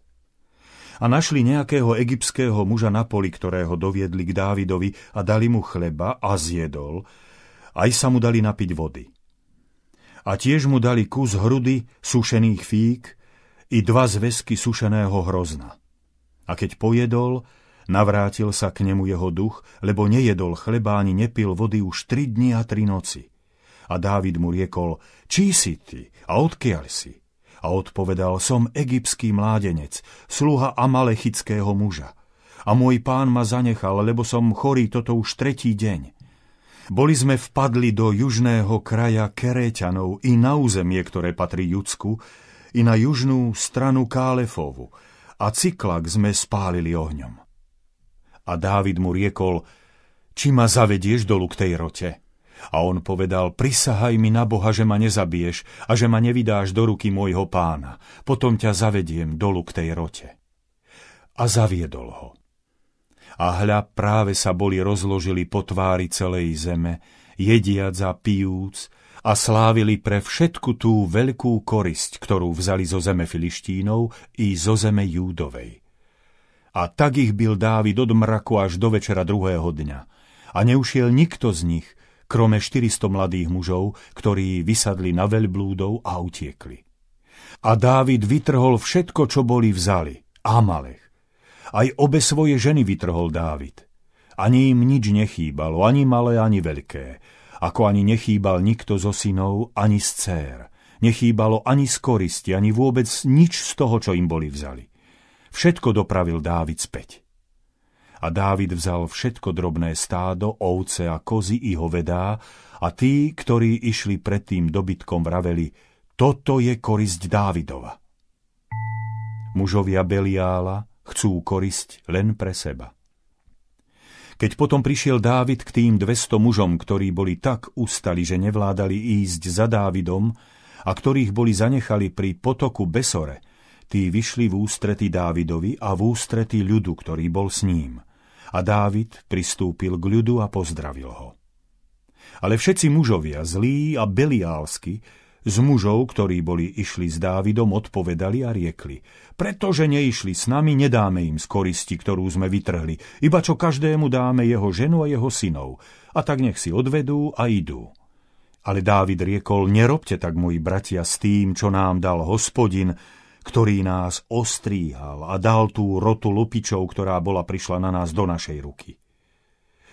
A našli nejakého egyptského muža na poli, ktorého doviedli k Dávidovi a dali mu chleba a zjedol, aj sa mu dali napiť vody. A tiež mu dali kus hrudy sušených fík i dva zväzky sušeného hrozna. A keď pojedol, navrátil sa k nemu jeho duch, lebo nejedol chleba ani nepil vody už tri dni a tri noci. A Dávid mu riekol, čí si ty a odkiaľ si? A odpovedal, som egyptský mládenec, sluha amalechického muža. A môj pán ma zanechal, lebo som chorý toto už tretí deň. Boli sme vpadli do južného kraja Keréťanov i na územie, ktoré patrí Judsku, i na južnú stranu Kálefovu, a cyklak sme spálili ohňom. A Dávid mu riekol, či ma zavedieš dolu k tej rote? A on povedal, prisahaj mi na Boha, že ma nezabiješ a že ma nevydáš do ruky môjho pána. Potom ťa zavediem dolu k tej rote. A zaviedol ho. A hľa práve sa boli rozložili po tvári celej zeme, jediac a pijúc, a slávili pre všetku tú veľkú korisť, ktorú vzali zo zeme Filištínov i zo zeme Júdovej. A tak ich byl Dávid od mraku až do večera druhého dňa. A neušiel nikto z nich, krome 400 mladých mužov, ktorí vysadli na veľblúdov a utiekli. A Dávid vytrhol všetko, čo boli vzali, Amalech. Aj obe svoje ženy vytrhol Dávid. Ani im nič nechýbalo, ani malé, ani veľké ako ani nechýbal nikto zo synov, ani z cér. Nechýbalo ani z koristi, ani vôbec nič z toho, čo im boli vzali. Všetko dopravil Dávid späť. A Dávid vzal všetko drobné stádo, ovce a kozy i hovedá a tí, ktorí išli pred tým dobytkom, vraveli, toto je korisť Dávidova. Mužovia Beliála chcú korisť len pre seba. Keď potom prišiel Dávid k tým 200 mužom, ktorí boli tak ustali, že nevládali ísť za Dávidom a ktorých boli zanechali pri potoku Besore, tí vyšli v ústrety Dávidovi a v ústrety ľudu, ktorý bol s ním. A Dávid pristúpil k ľudu a pozdravil ho. Ale všetci mužovia, zlí a beliálsky, z mužov, ktorí boli išli s Dávidom, odpovedali a riekli, pretože neišli s nami, nedáme im z koristi, ktorú sme vytrhli, iba čo každému dáme jeho ženu a jeho synov, a tak nech si odvedú a idú. Ale Dávid riekol, nerobte tak, moji bratia, s tým, čo nám dal hospodin, ktorý nás ostríhal a dal tú rotu lupičov, ktorá bola prišla na nás do našej ruky.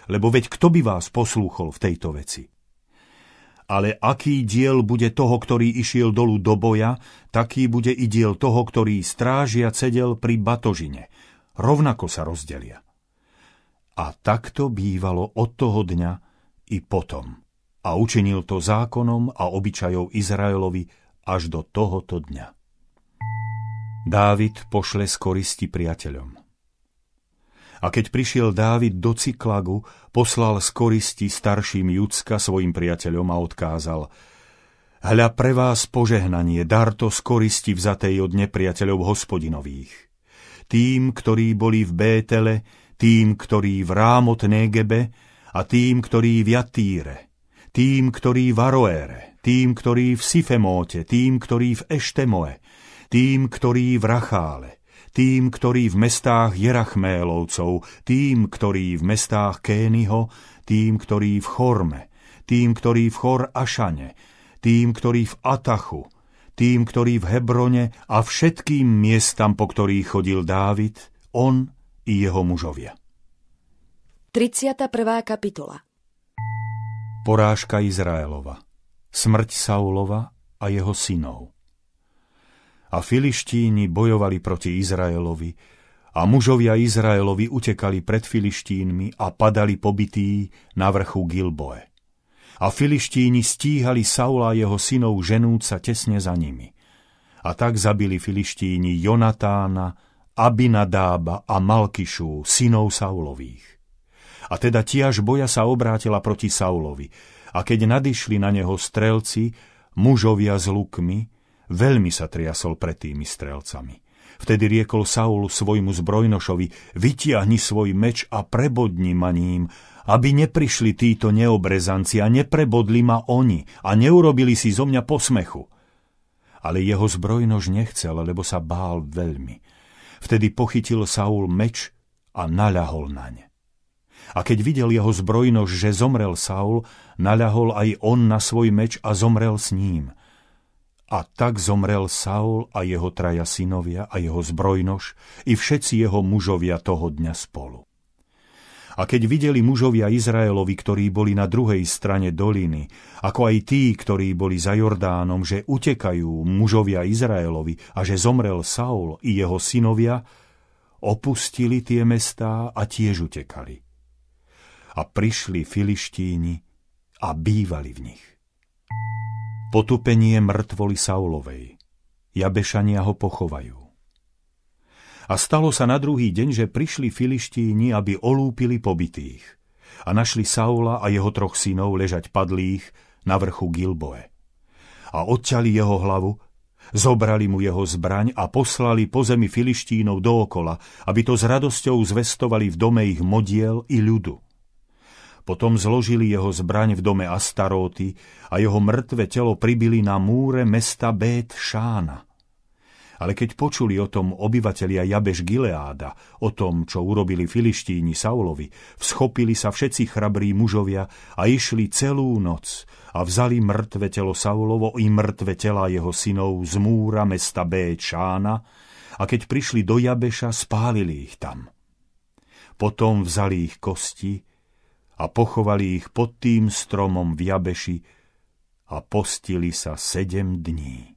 Lebo veď kto by vás poslúchol v tejto veci? ale aký diel bude toho, ktorý išiel dolu do boja, taký bude i diel toho, ktorý strážia cedel pri batožine. Rovnako sa rozdelia. A takto bývalo od toho dňa i potom. A učinil to zákonom a obyčajov Izraelovi až do tohoto dňa. Dávid pošle z koristi priateľom. A keď prišiel Dávid do Cyklagu, poslal z koristi starším Judska svojim priateľom a odkázal Hľa pre vás požehnanie, dar to z koristi vzatej od nepriateľov hospodinových. Tým, ktorí boli v Bétele, tým, ktorí v Rámot Negebe a tým, ktorí v Jatíre, tým, ktorí v Aroére, tým, ktorí v Sifemóte, tým, ktorí v Eštemoe, tým, ktorí v Rachále, tým, ktorí v mestách Jerachmélovcov, tým, ktorí v mestách Kényho, tým, ktorí v Chorme, tým, ktorí v Chor Ašane, tým, ktorí v Atachu, tým, ktorí v Hebrone a všetkým miestam, po ktorých chodil Dávid, on i jeho mužovia. 31. kapitola Porážka Izraelova Smrť Saulova a jeho synov a Filištíni bojovali proti Izraelovi a mužovia Izraelovi utekali pred Filištínmi a padali pobytí na vrchu Gilboe. A Filištíni stíhali Saula a jeho synov ženúca tesne za nimi. A tak zabili Filištíni Jonatána, Abinadába a Malkišu, synov Saulových. A teda tiež boja sa obrátila proti Saulovi, a keď nadišli na neho strelci, mužovia s lukmi, Veľmi sa triasol pred tými strelcami. Vtedy riekol Saul svojmu zbrojnošovi, vytiahni svoj meč a prebodni ma ním, aby neprišli títo neobrezanci a neprebodli ma oni a neurobili si zo mňa posmechu. Ale jeho zbrojnož nechcel, lebo sa bál veľmi. Vtedy pochytil Saul meč a naľahol naň. A keď videl jeho zbrojnož, že zomrel Saul, naľahol aj on na svoj meč a zomrel s ním – a tak zomrel Saul a jeho traja synovia a jeho zbrojnož i všetci jeho mužovia toho dňa spolu. A keď videli mužovia Izraelovi, ktorí boli na druhej strane doliny, ako aj tí, ktorí boli za Jordánom, že utekajú mužovia Izraelovi a že zomrel Saul i jeho synovia, opustili tie mestá a tiež utekali. A prišli filištíni a bývali v nich. Potupenie mŕtvoli Saulovej. Jabešania ho pochovajú. A stalo sa na druhý deň, že prišli filištíni, aby olúpili pobytých. A našli Saula a jeho troch synov ležať padlých na vrchu Gilboe. A odťali jeho hlavu, zobrali mu jeho zbraň a poslali po zemi filištínov dookola, aby to s radosťou zvestovali v dome ich modiel i ľudu. Potom zložili jeho zbraň v dome Astaróty a jeho mŕtve telo pribili na múre mesta Bét Šána. Ale keď počuli o tom obyvatelia Jabeš Gileáda, o tom, čo urobili filištíni Saulovi, vschopili sa všetci chrabrí mužovia a išli celú noc a vzali mŕtve telo Saulovo i mŕtve tela jeho synov z múra mesta Bét Šána a keď prišli do Jabeša, spálili ich tam. Potom vzali ich kosti a pochovali ich pod tým stromom v Jabeši a postili sa sedem dní.